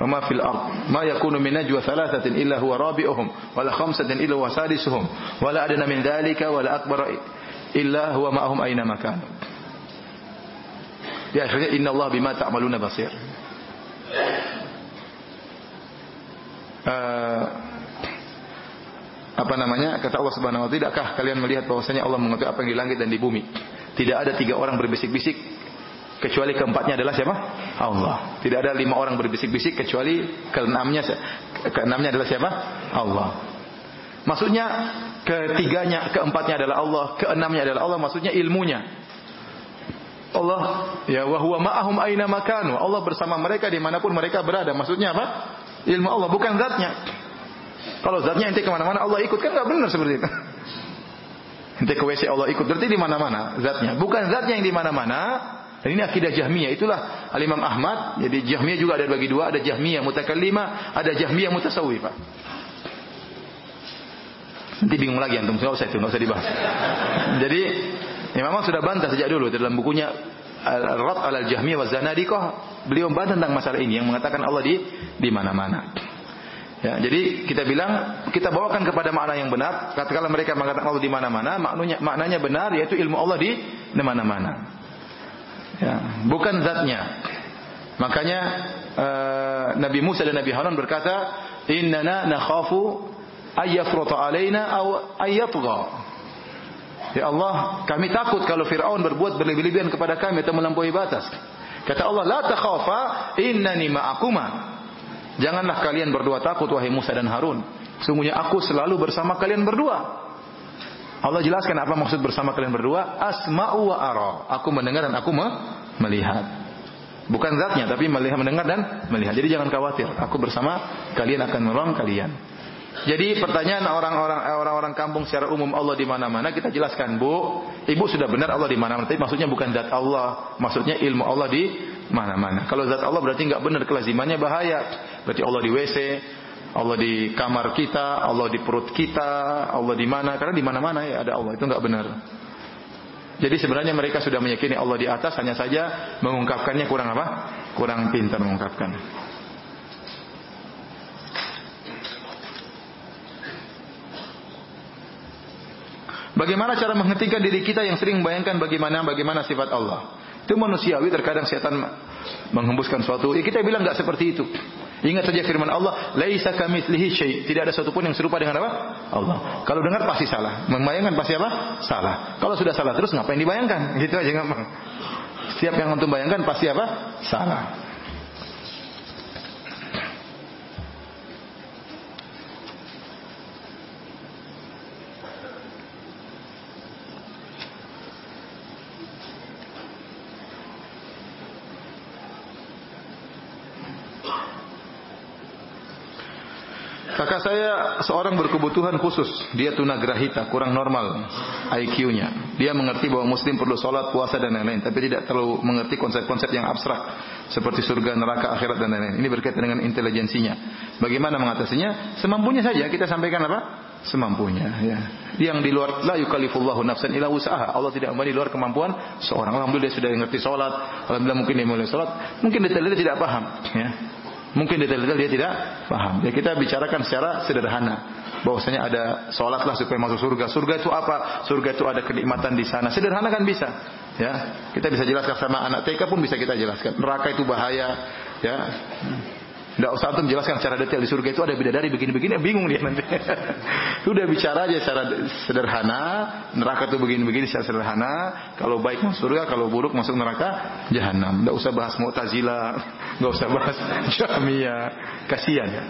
wa ma fil ard. Ma yakunu min najwa thalathatin illa huwa rabi'uhum wa la khamsatin illa huwa sadisuhum wa la adna min dhalika wa la akbar illa huwa ma'ahum aina makan." Di akhirnya inna Allah bima ta'maluna basir. Uh, apa namanya kata Allah Subhanahu wa taala tidakkah kalian melihat bahwasanya Allah mengetahui apa yang di langit dan di bumi tidak ada tiga orang berbisik-bisik kecuali keempatnya adalah siapa? Allah. Tidak ada lima orang berbisik-bisik kecuali keenamnya keenamnya adalah siapa? Allah. Maksudnya ketiganya, keempatnya adalah Allah, keenamnya adalah Allah, maksudnya ilmunya. Allah ya wa huwa ma'ahum aina makanu. Allah bersama mereka di mana pun mereka berada. Maksudnya apa? Ilmu Allah bukan zatnya. Kalau zatnya ente ke mana-mana Allah ikut kan nggak benar seperti itu. Ente ke WC Allah ikut berarti di mana-mana zatnya. Bukan zatnya yang di mana-mana, dan ini akidah Jahmiyah. Itulah Al-Imam Ahmad. Jadi Jahmiyah juga ada bagi dua. Ada Jahmiyah mutakallima, ada Jahmiyah mutasawwifah. Nanti bingung lagi antum, enggak usah itu, enggak usah dibahas. Jadi, ya memang sudah bantah sejak dulu dalam bukunya Al-Rad al-Jahmiyah wa beliau membantah tentang masalah ini yang mengatakan Allah di di mana-mana. Ya, jadi kita bilang kita bawakan kepada makna yang benar. Katakanlah mereka mengatakan Allah di mana-mana, maknanya maknanya benar yaitu ilmu Allah di mana-mana. Ya, bukan zatnya. Makanya uh, Nabi Musa dan Nabi Harun berkata, "Innana nakhafu ayyafruta alaina aw ayyatgha." Ya Allah, kami takut kalau Firaun berbuat berlebih-lebihan kepada kami atau melampaui batas. Kata Allah, "La takhafa, innani ma'akuma." Janganlah kalian berdua takut wahai Musa dan Harun. Sungguhnya aku selalu bersama kalian berdua. Allah jelaskan apa maksud bersama kalian berdua. Asma'u wa ara. Aku mendengar dan aku melihat. Bukan zatnya, tapi melihat, mendengar dan melihat. Jadi jangan khawatir. Aku bersama kalian akan menolong kalian. Jadi pertanyaan orang-orang orang-orang kampung secara umum Allah di mana-mana kita jelaskan, Bu. Ibu sudah benar Allah di mana-mana. Tapi maksudnya bukan zat Allah, maksudnya ilmu Allah di mana-mana. Kalau zat Allah berarti nggak benar kelazimannya bahaya. Berarti Allah di WC, Allah di kamar kita, Allah di perut kita, Allah di mana? Karena di mana-mana ya ada Allah. Itu enggak benar. Jadi sebenarnya mereka sudah meyakini Allah di atas, hanya saja mengungkapkannya kurang apa? Kurang pintar mengungkapkan. Bagaimana cara menghentikan diri kita yang sering membayangkan bagaimana bagaimana sifat Allah? Itu manusiawi terkadang setan menghembuskan suatu. Ya kita bilang nggak seperti itu. Ingat saja firman Allah, "Laisa kamitslihi syai." Tidak ada satu pun yang serupa dengan apa? Allah. Kalau dengar pasti salah. Membayangkan pasti apa? Salah. Kalau sudah salah terus ngapain dibayangkan? Gitu aja gampang. Setiap yang antum bayangkan pasti apa? Salah. Kakak saya seorang berkebutuhan khusus. Dia tunagrahita, kurang normal IQ-nya. Dia mengerti bahwa muslim perlu sholat, puasa dan lain-lain. Tapi tidak terlalu mengerti konsep-konsep yang abstrak. Seperti surga, neraka, akhirat dan lain-lain. Ini berkaitan dengan intelijensinya. Bagaimana mengatasinya? Semampunya saja. Kita sampaikan apa? Semampunya. Ya. Yang di luar, la yukalifullahu nafsan ila usaha. Allah tidak memberi luar kemampuan seorang. Alhamdulillah dia sudah mengerti sholat. Alhamdulillah mungkin dia mulai sholat. Mungkin detail-detail tidak paham. Ya. Mungkin detail-detail dia tidak paham. Ya kita bicarakan secara sederhana. Bahwasanya ada sholatlah supaya masuk surga. Surga itu apa? Surga itu ada kenikmatan di sana. Sederhana kan bisa. Ya, kita bisa jelaskan sama anak TK pun bisa kita jelaskan. Neraka itu bahaya. Ya, tidak usah antum jelaskan secara detail di surga itu ada bidadari begini-begini, bingung dia nanti. Sudah bicara aja secara sederhana, neraka itu begini-begini secara sederhana. Kalau baik masuk surga, kalau buruk masuk neraka, jahanam. Tidak usah bahas Mu'tazilah, nggak usah bahas Jahmiyah. Kasihan ya.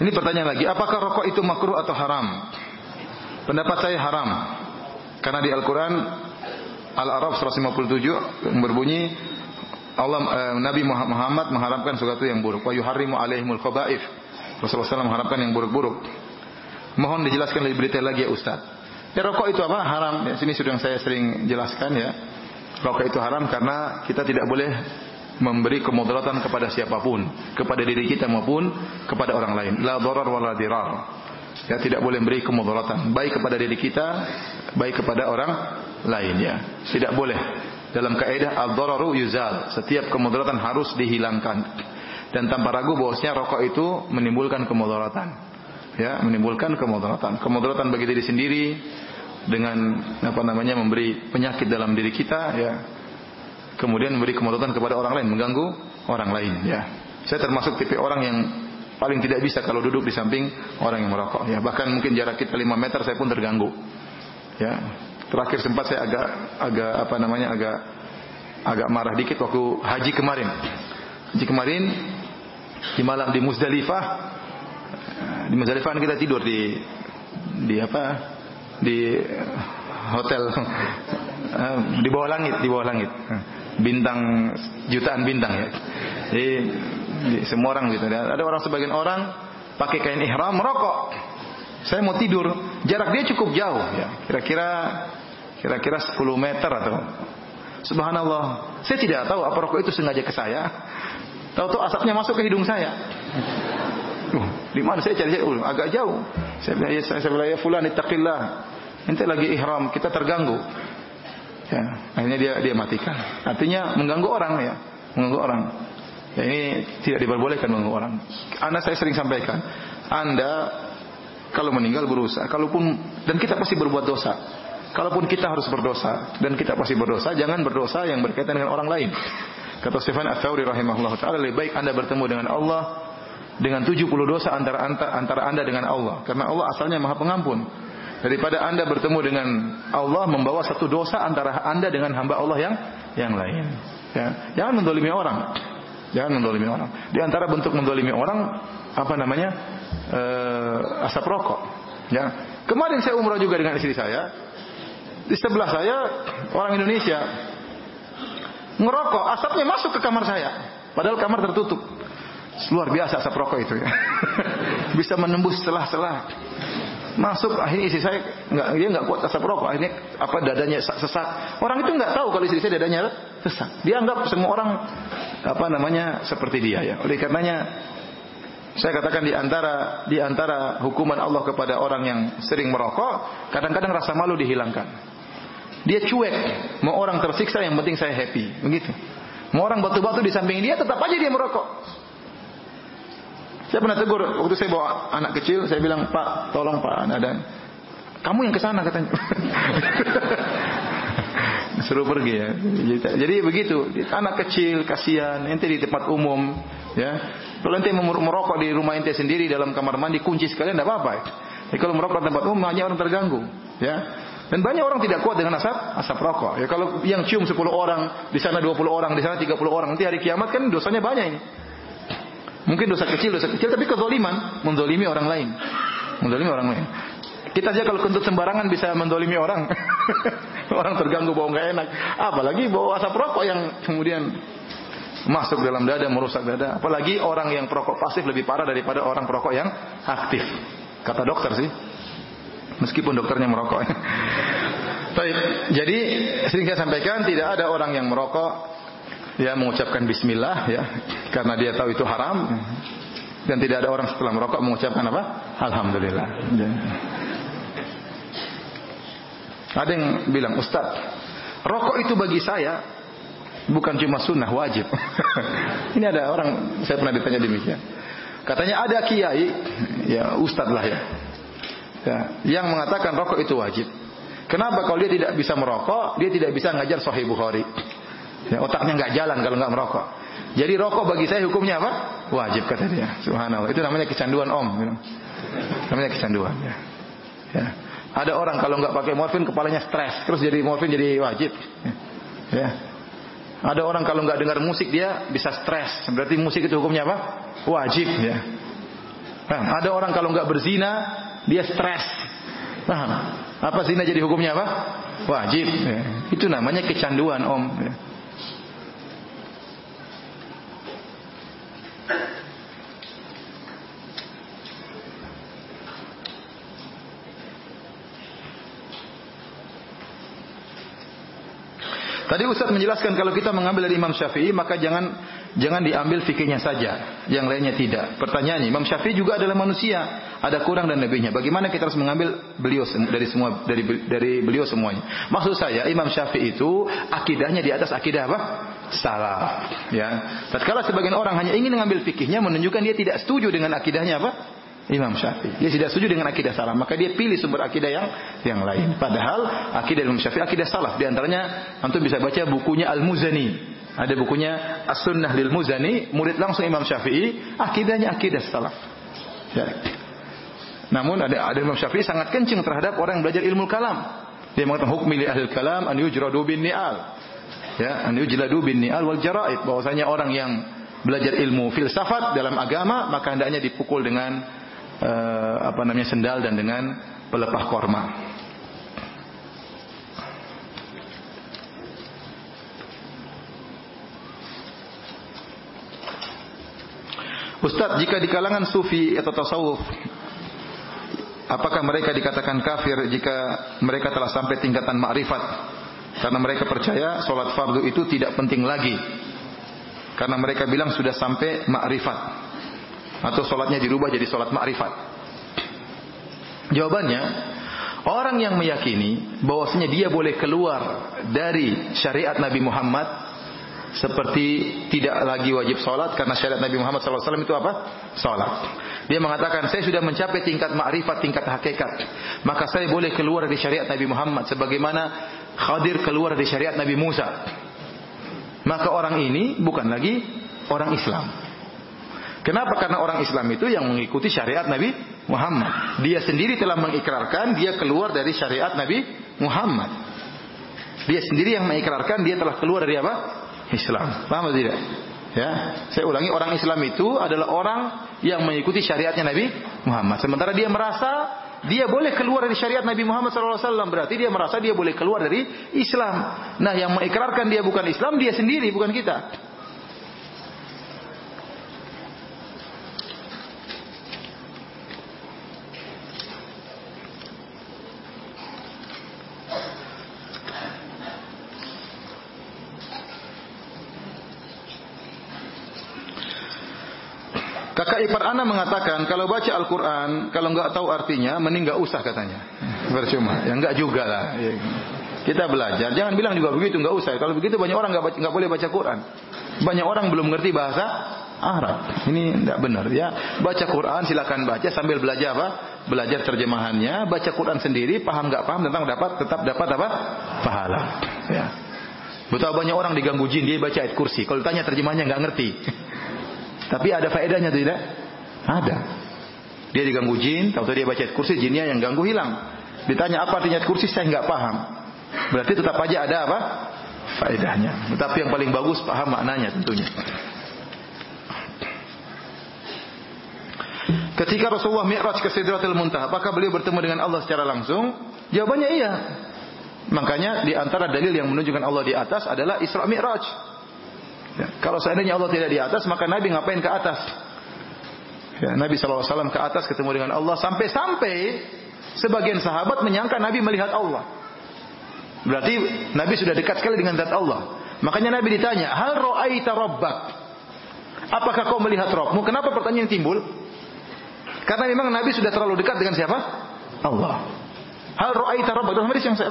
Ini pertanyaan lagi, apakah rokok itu makruh atau haram? Pendapat saya haram. Karena di Al-Quran Al-Araf 157 yang berbunyi Allah eh, Nabi Muhammad mengharamkan sesuatu yang buruk. Wa yuharrimu alaihimul khaba'if. Rasulullah SAW mengharamkan yang buruk-buruk. Mohon dijelaskan lebih detail lagi ya Ustaz. Ya rokok itu apa? Haram. Ya, sini sudah saya sering jelaskan ya. Rokok itu haram karena kita tidak boleh memberi kemudaratan kepada siapa pun, kepada diri kita maupun kepada orang lain. La dharar wa la dirar. Ya tidak boleh memberi kemudaratan baik kepada diri kita, baik kepada orang lain ya. Tidak boleh. Dalam kaidah al-dhararu yuzal. Setiap kemudaratan harus dihilangkan. Dan tanpa ragu bahwasanya rokok itu menimbulkan kemudaratan. Ya, menimbulkan kemudaratan. Kemudaratan bagi diri sendiri dengan apa namanya memberi penyakit dalam diri kita ya. Kemudian memberi kemudaratan kepada orang lain, mengganggu orang lain ya. Saya termasuk tipe orang yang paling tidak bisa kalau duduk di samping orang yang merokok ya. Bahkan mungkin jarak kita 5 meter saya pun terganggu. Ya, Terakhir sempat saya agak agak apa namanya agak agak marah dikit waktu haji kemarin. Haji kemarin di malam di Muzdalifah di Muzdalifah kita tidur di di apa di hotel di bawah langit di bawah langit bintang jutaan bintang ya jadi semua orang gitu ada orang sebagian orang pakai kain ihram merokok saya mau tidur jarak dia cukup jauh ya kira-kira Kira-kira 10 meter atau Subhanallah. Saya tidak tahu apa rokok itu sengaja ke saya. Tahu-tahu asapnya masuk ke hidung saya. Uh, di mana saya cari? Uh, agak jauh. Saya bilang, ya, saya, saya bilang, ya fulan ittaqillah. Ente lagi ihram, kita terganggu. Ya, akhirnya dia dia matikan. Artinya mengganggu orang ya, mengganggu orang. Ya ini tidak diperbolehkan mengganggu orang. Anda saya sering sampaikan, Anda kalau meninggal berusaha, kalaupun dan kita pasti berbuat dosa. Kalaupun kita harus berdosa dan kita pasti berdosa, jangan berdosa yang berkaitan dengan orang lain. Kata Stefan Ats-Tsauri rahimahullah taala, lebih baik Anda bertemu dengan Allah dengan 70 dosa antara antara Anda dengan Allah karena Allah asalnya Maha Pengampun. Daripada Anda bertemu dengan Allah membawa satu dosa antara Anda dengan hamba Allah yang yang lain. Ya, jangan mendolimi orang. Jangan mendolimi orang. Di antara bentuk mendolimi orang apa namanya? Uh, asap rokok. Ya. Kemarin saya umroh juga dengan istri saya. Di sebelah saya orang Indonesia ngerokok, asapnya masuk ke kamar saya. Padahal kamar tertutup. Luar biasa asap rokok itu ya. Bisa menembus celah-celah. Masuk akhirnya istri saya nggak dia nggak kuat asap rokok. Akhirnya apa dadanya sesak. Orang itu nggak tahu kalau istri saya dadanya sesak. Dia anggap semua orang apa namanya seperti dia ya. Oleh karenanya saya katakan di antara di antara hukuman Allah kepada orang yang sering merokok, kadang-kadang rasa malu dihilangkan. Dia cuek. Mau orang tersiksa yang penting saya happy. Begitu. Mau orang batu-batu di samping dia tetap aja dia merokok. Saya pernah tegur waktu saya bawa anak kecil, saya bilang Pak, tolong Pak, ada kamu yang ke sana katanya. Suruh pergi ya. Jadi, begitu, anak kecil kasihan, ente di tempat umum, ya. Kalau ente merokok di rumah ente sendiri dalam kamar mandi kunci sekalian tidak apa-apa. Jadi kalau merokok di tempat umum hanya orang terganggu, ya. Dan banyak orang tidak kuat dengan asap asap rokok. Ya kalau yang cium 10 orang, di sana 20 orang, di sana 30 orang, nanti hari kiamat kan dosanya banyak ini. Mungkin dosa kecil, dosa kecil tapi kezaliman, mendolimi orang lain. Mendolimi orang lain. Kita aja kalau kentut sembarangan bisa mendolimi orang. orang terganggu bau nggak enak. Apalagi bau asap rokok yang kemudian masuk dalam dada, merusak dada. Apalagi orang yang perokok pasif lebih parah daripada orang perokok yang aktif. Kata dokter sih meskipun dokternya merokok. Jadi sering saya sampaikan tidak ada orang yang merokok ya mengucapkan bismillah ya karena dia tahu itu haram dan tidak ada orang setelah merokok mengucapkan apa? Alhamdulillah. Ya. Ada yang bilang, Ustaz, rokok itu bagi saya bukan cuma sunnah, wajib. Ini ada orang, saya pernah ditanya demikian. Katanya ada kiai, ya ustadz lah ya, ya, yang mengatakan rokok itu wajib. Kenapa kalau dia tidak bisa merokok, dia tidak bisa ngajar Sahih Bukhari. Ya, otaknya nggak jalan kalau nggak merokok. Jadi rokok bagi saya hukumnya apa? Wajib kata dia. Subhanallah. Itu namanya kecanduan om. Namanya kecanduan. Ya. ya. Ada orang kalau nggak pakai morfin kepalanya stres, terus jadi morfin jadi wajib. Ya. Ada orang kalau nggak dengar musik dia bisa stres. Berarti musik itu hukumnya apa? Wajib. Ya. Paham? Ada orang kalau nggak berzina, dia stres. Paham? Apa zina jadi hukumnya apa? Wajib. Ya. Itu namanya kecanduan, Om. Ya. Tadi Ustaz menjelaskan kalau kita mengambil dari Imam Syafi'i maka jangan jangan diambil fikihnya saja, yang lainnya tidak. Pertanyaannya, Imam Syafi'i juga adalah manusia, ada kurang dan lebihnya. Bagaimana kita harus mengambil beliau dari semua dari dari beliau semuanya? Maksud saya, Imam Syafi'i itu akidahnya di atas akidah apa? Salah. Ya. Tatkala sebagian orang hanya ingin mengambil fikihnya menunjukkan dia tidak setuju dengan akidahnya apa? Imam Syafi'i. Dia tidak setuju dengan akidah salah, maka dia pilih sumber akidah yang yang lain. Padahal akidah Imam Syafi'i akidah salah. Di antaranya antum bisa baca bukunya Al-Muzani. Ada bukunya As-Sunnah lil Muzani, murid langsung Imam Syafi'i, akidahnya akidah salah. Ya. Namun ada ada Imam Syafi'i sangat kencing terhadap orang yang belajar ilmu kalam. Dia mengatakan hukmi li ahli kalam an yujradu bin ni'al. Ya, an yujladu bin ni'al wal jara'id. Bahwasanya orang yang belajar ilmu filsafat dalam agama maka hendaknya dipukul dengan uh, apa namanya sendal dan dengan pelepah korma. Ustaz, jika di kalangan sufi atau tasawuf apakah mereka dikatakan kafir jika mereka telah sampai tingkatan ma'rifat? Karena mereka percaya solat fardu itu tidak penting lagi. Karena mereka bilang sudah sampai ma'rifat atau sholatnya dirubah jadi sholat ma'rifat? Jawabannya, orang yang meyakini bahwasanya dia boleh keluar dari syariat Nabi Muhammad seperti tidak lagi wajib sholat karena syariat Nabi Muhammad SAW itu apa? Sholat. Dia mengatakan saya sudah mencapai tingkat ma'rifat, tingkat hakikat. Maka saya boleh keluar dari syariat Nabi Muhammad sebagaimana Khadir keluar dari syariat Nabi Musa. Maka orang ini bukan lagi orang Islam. Kenapa? Karena orang Islam itu yang mengikuti syariat Nabi Muhammad. Dia sendiri telah mengikrarkan dia keluar dari syariat Nabi Muhammad. Dia sendiri yang mengikrarkan dia telah keluar dari apa? Islam. Paham atau tidak? Ya, saya ulangi orang Islam itu adalah orang yang mengikuti syariatnya Nabi Muhammad. Sementara dia merasa dia boleh keluar dari syariat Nabi Muhammad SAW berarti dia merasa dia boleh keluar dari Islam. Nah, yang mengikrarkan dia bukan Islam dia sendiri bukan kita. Ana mengatakan kalau baca Al-Quran, kalau nggak tahu artinya, mending nggak usah katanya. Percuma. Ya nggak juga lah. Ya. Kita belajar. Jangan bilang juga begitu, nggak usah. Kalau begitu banyak orang nggak nggak boleh baca Quran. Banyak orang belum ngerti bahasa Arab. Ini tidak benar ya. Baca Quran silakan baca sambil belajar apa? Belajar terjemahannya. Baca Quran sendiri, paham nggak paham tentang dapat tetap dapat apa? Pahala. Ya. Betapa banyak orang diganggu jin dia baca ayat kursi. Kalau tanya terjemahnya nggak ngerti. Tapi ada faedahnya tidak? Ada. Dia diganggu jin, tahu dia baca kursi, jinnya yang ganggu hilang. Ditanya apa artinya kursi, saya nggak paham. Berarti tetap aja ada apa? Faedahnya. Tetapi yang paling bagus paham maknanya tentunya. Ketika Rasulullah Mi'raj ke Sidratul Muntaha, apakah beliau bertemu dengan Allah secara langsung? Jawabannya iya. Makanya di antara dalil yang menunjukkan Allah di atas adalah Isra Mi'raj. Ya. Kalau seandainya Allah tidak di atas, maka Nabi ngapain ke atas? Ya, Nabi SAW ke atas ketemu dengan Allah sampai-sampai sebagian sahabat menyangka Nabi melihat Allah. Berarti Nabi sudah dekat sekali dengan zat Allah. Makanya Nabi ditanya, "Hal ra'aita rabbak?" Apakah kau melihat Rabbmu? Kenapa pertanyaan timbul? Karena memang Nabi sudah terlalu dekat dengan siapa? Allah. Hal ra'aita rabbak? Dalam hadis yang saya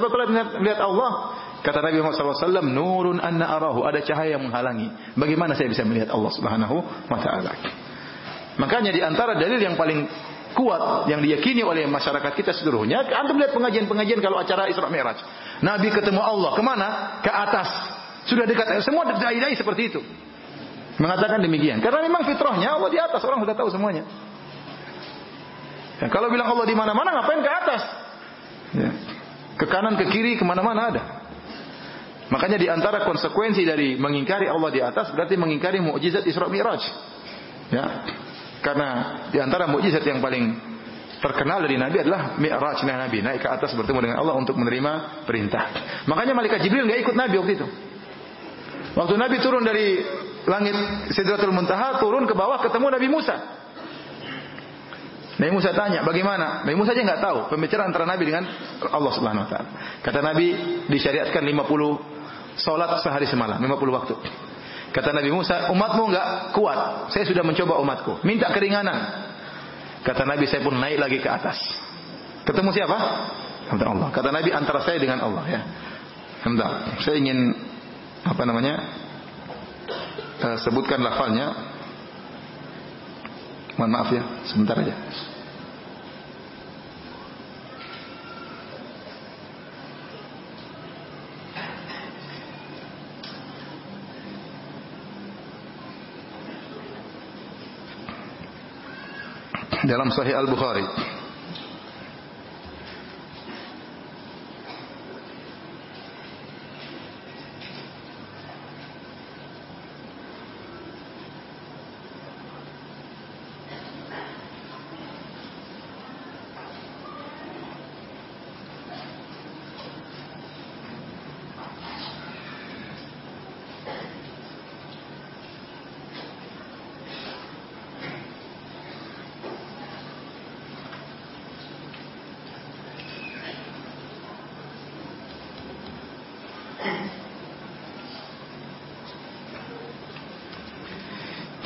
melihat Allah, Kata Nabi Muhammad SAW, Nurun anna arahu. Ada cahaya yang menghalangi. Bagaimana saya bisa melihat Allah Subhanahu wa Ta'ala? Makanya di antara dalil yang paling kuat yang diyakini oleh masyarakat kita seluruhnya, anda melihat pengajian-pengajian kalau acara Isra Mi'raj. Nabi ketemu Allah, ke mana? Ke atas. Sudah dekat. Semua dai-dai seperti itu. Mengatakan demikian. Karena memang fitrahnya Allah di atas. Orang sudah tahu semuanya. Ya, kalau bilang Allah di mana-mana, ngapain ke atas? Ya. Ke kanan, ke kiri, ke mana-mana ada. Makanya di antara konsekuensi dari mengingkari Allah di atas berarti mengingkari mukjizat Isra Mi'raj. Ya. Karena di antara mukjizat yang paling terkenal dari Nabi adalah mi'rajnya Nabi, naik ke atas bertemu dengan Allah untuk menerima perintah. Makanya malaikat Jibril nggak ikut Nabi waktu itu. Waktu Nabi turun dari langit Sidratul Muntaha, turun ke bawah ketemu Nabi Musa. Nabi Musa tanya, bagaimana? Nabi Musa aja nggak tahu pembicaraan antara Nabi dengan Allah Subhanahu Wa Taala. Kata Nabi disyariatkan 50 solat sehari semalam, 50 waktu. Kata Nabi Musa, umatmu nggak kuat. Saya sudah mencoba umatku. Minta keringanan. Kata Nabi, saya pun naik lagi ke atas. Ketemu siapa? Antara Allah. Kata Nabi, antara saya dengan Allah ya. Hendak. Saya ingin apa namanya? Uh, sebutkan lafalnya. Mohon maaf ya, sebentar aja. Dalam Sahih Al-Bukhari.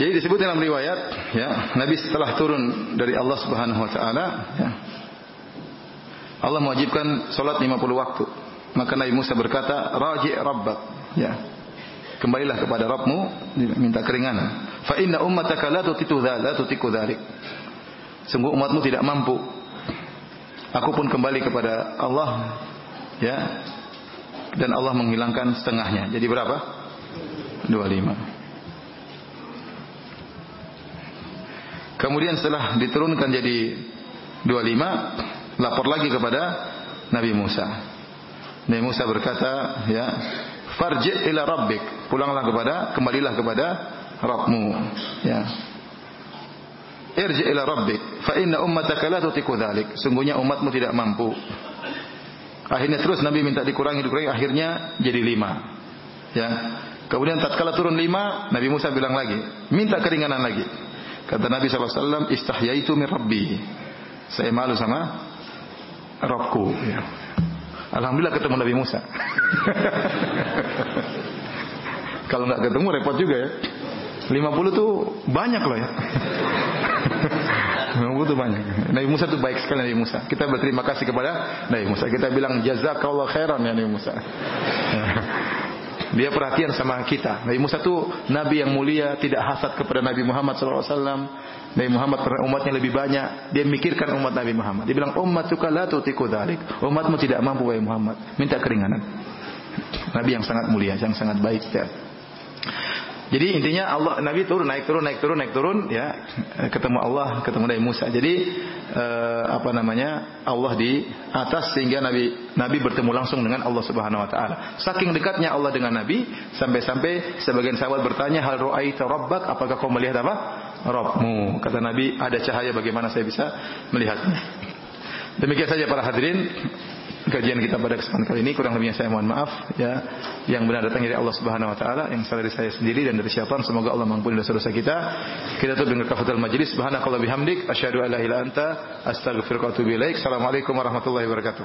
Jadi disebut dalam riwayat, ya, Nabi setelah turun dari Allah Subhanahu wa taala, ya, Allah mewajibkan salat 50 waktu. Maka Nabi Musa berkata, "Raji' rabbak." Ya. Kembalilah kepada Rabbmu, minta keringanan. Fa inna ummataka la tutiku la tutiku dzalik. Sungguh umatmu tidak mampu. Aku pun kembali kepada Allah, ya. Dan Allah menghilangkan setengahnya. Jadi berapa? 25. Kemudian setelah diturunkan jadi 25, lapor lagi kepada Nabi Musa. Nabi Musa berkata, ya, farji' ila rabbik. Pulanglah kepada, kembalilah kepada Rabbmu. Ya. Irji' ila rabbik, fa inna ummataka la tutiku dzalik. Sungguhnya umatmu tidak mampu. Akhirnya terus Nabi minta dikurangi, dikurangi, akhirnya jadi lima. Ya. Kemudian tatkala turun lima, Nabi Musa bilang lagi, minta keringanan lagi. Kata Nabi SAW, istahyaitu min Rabbi. Saya malu sama Rabbku. Ya. Alhamdulillah ketemu Nabi Musa. Kalau nggak ketemu repot juga ya. 50 tuh banyak loh ya. 50 tuh banyak. Nabi Musa tuh baik sekali Nabi Musa. Kita berterima kasih kepada Nabi Musa. Kita bilang jazakallah khairan ya Nabi Musa. Dia perhatian sama kita. Nabi Musa itu nabi yang mulia, tidak hasad kepada Nabi Muhammad SAW. Nabi Muhammad umatnya lebih banyak. Dia mikirkan umat Nabi Muhammad. Dia bilang ummatuka la tutiku dzalik. Umatmu tidak mampu wahai Muhammad. Minta keringanan. Nabi yang sangat mulia, yang sangat baik. Ya. Jadi intinya Allah Nabi turun naik turun naik turun naik turun ya ketemu Allah ketemu Nabi Musa. Jadi eh, apa namanya Allah di atas sehingga Nabi Nabi bertemu langsung dengan Allah Subhanahu Wa Taala. Saking dekatnya Allah dengan Nabi sampai-sampai sebagian sahabat bertanya hal roaita rabbak apakah kau melihat apa Rabbmu? Kata Nabi ada cahaya bagaimana saya bisa melihatnya. Demikian saja para hadirin kajian kita pada kesempatan kali ini kurang lebihnya saya mohon maaf ya. Yang benar datang dari Allah Subhanahu wa taala yang salah dari saya sendiri dan dari syaitan semoga Allah mengampuni dosa-dosa kita. Kita tutup dengan kafatul majlis. Subhanakallah bihamdik asyhadu an la ilaha anta astaghfiruka wa atubu ilaik. Assalamualaikum warahmatullahi wabarakatuh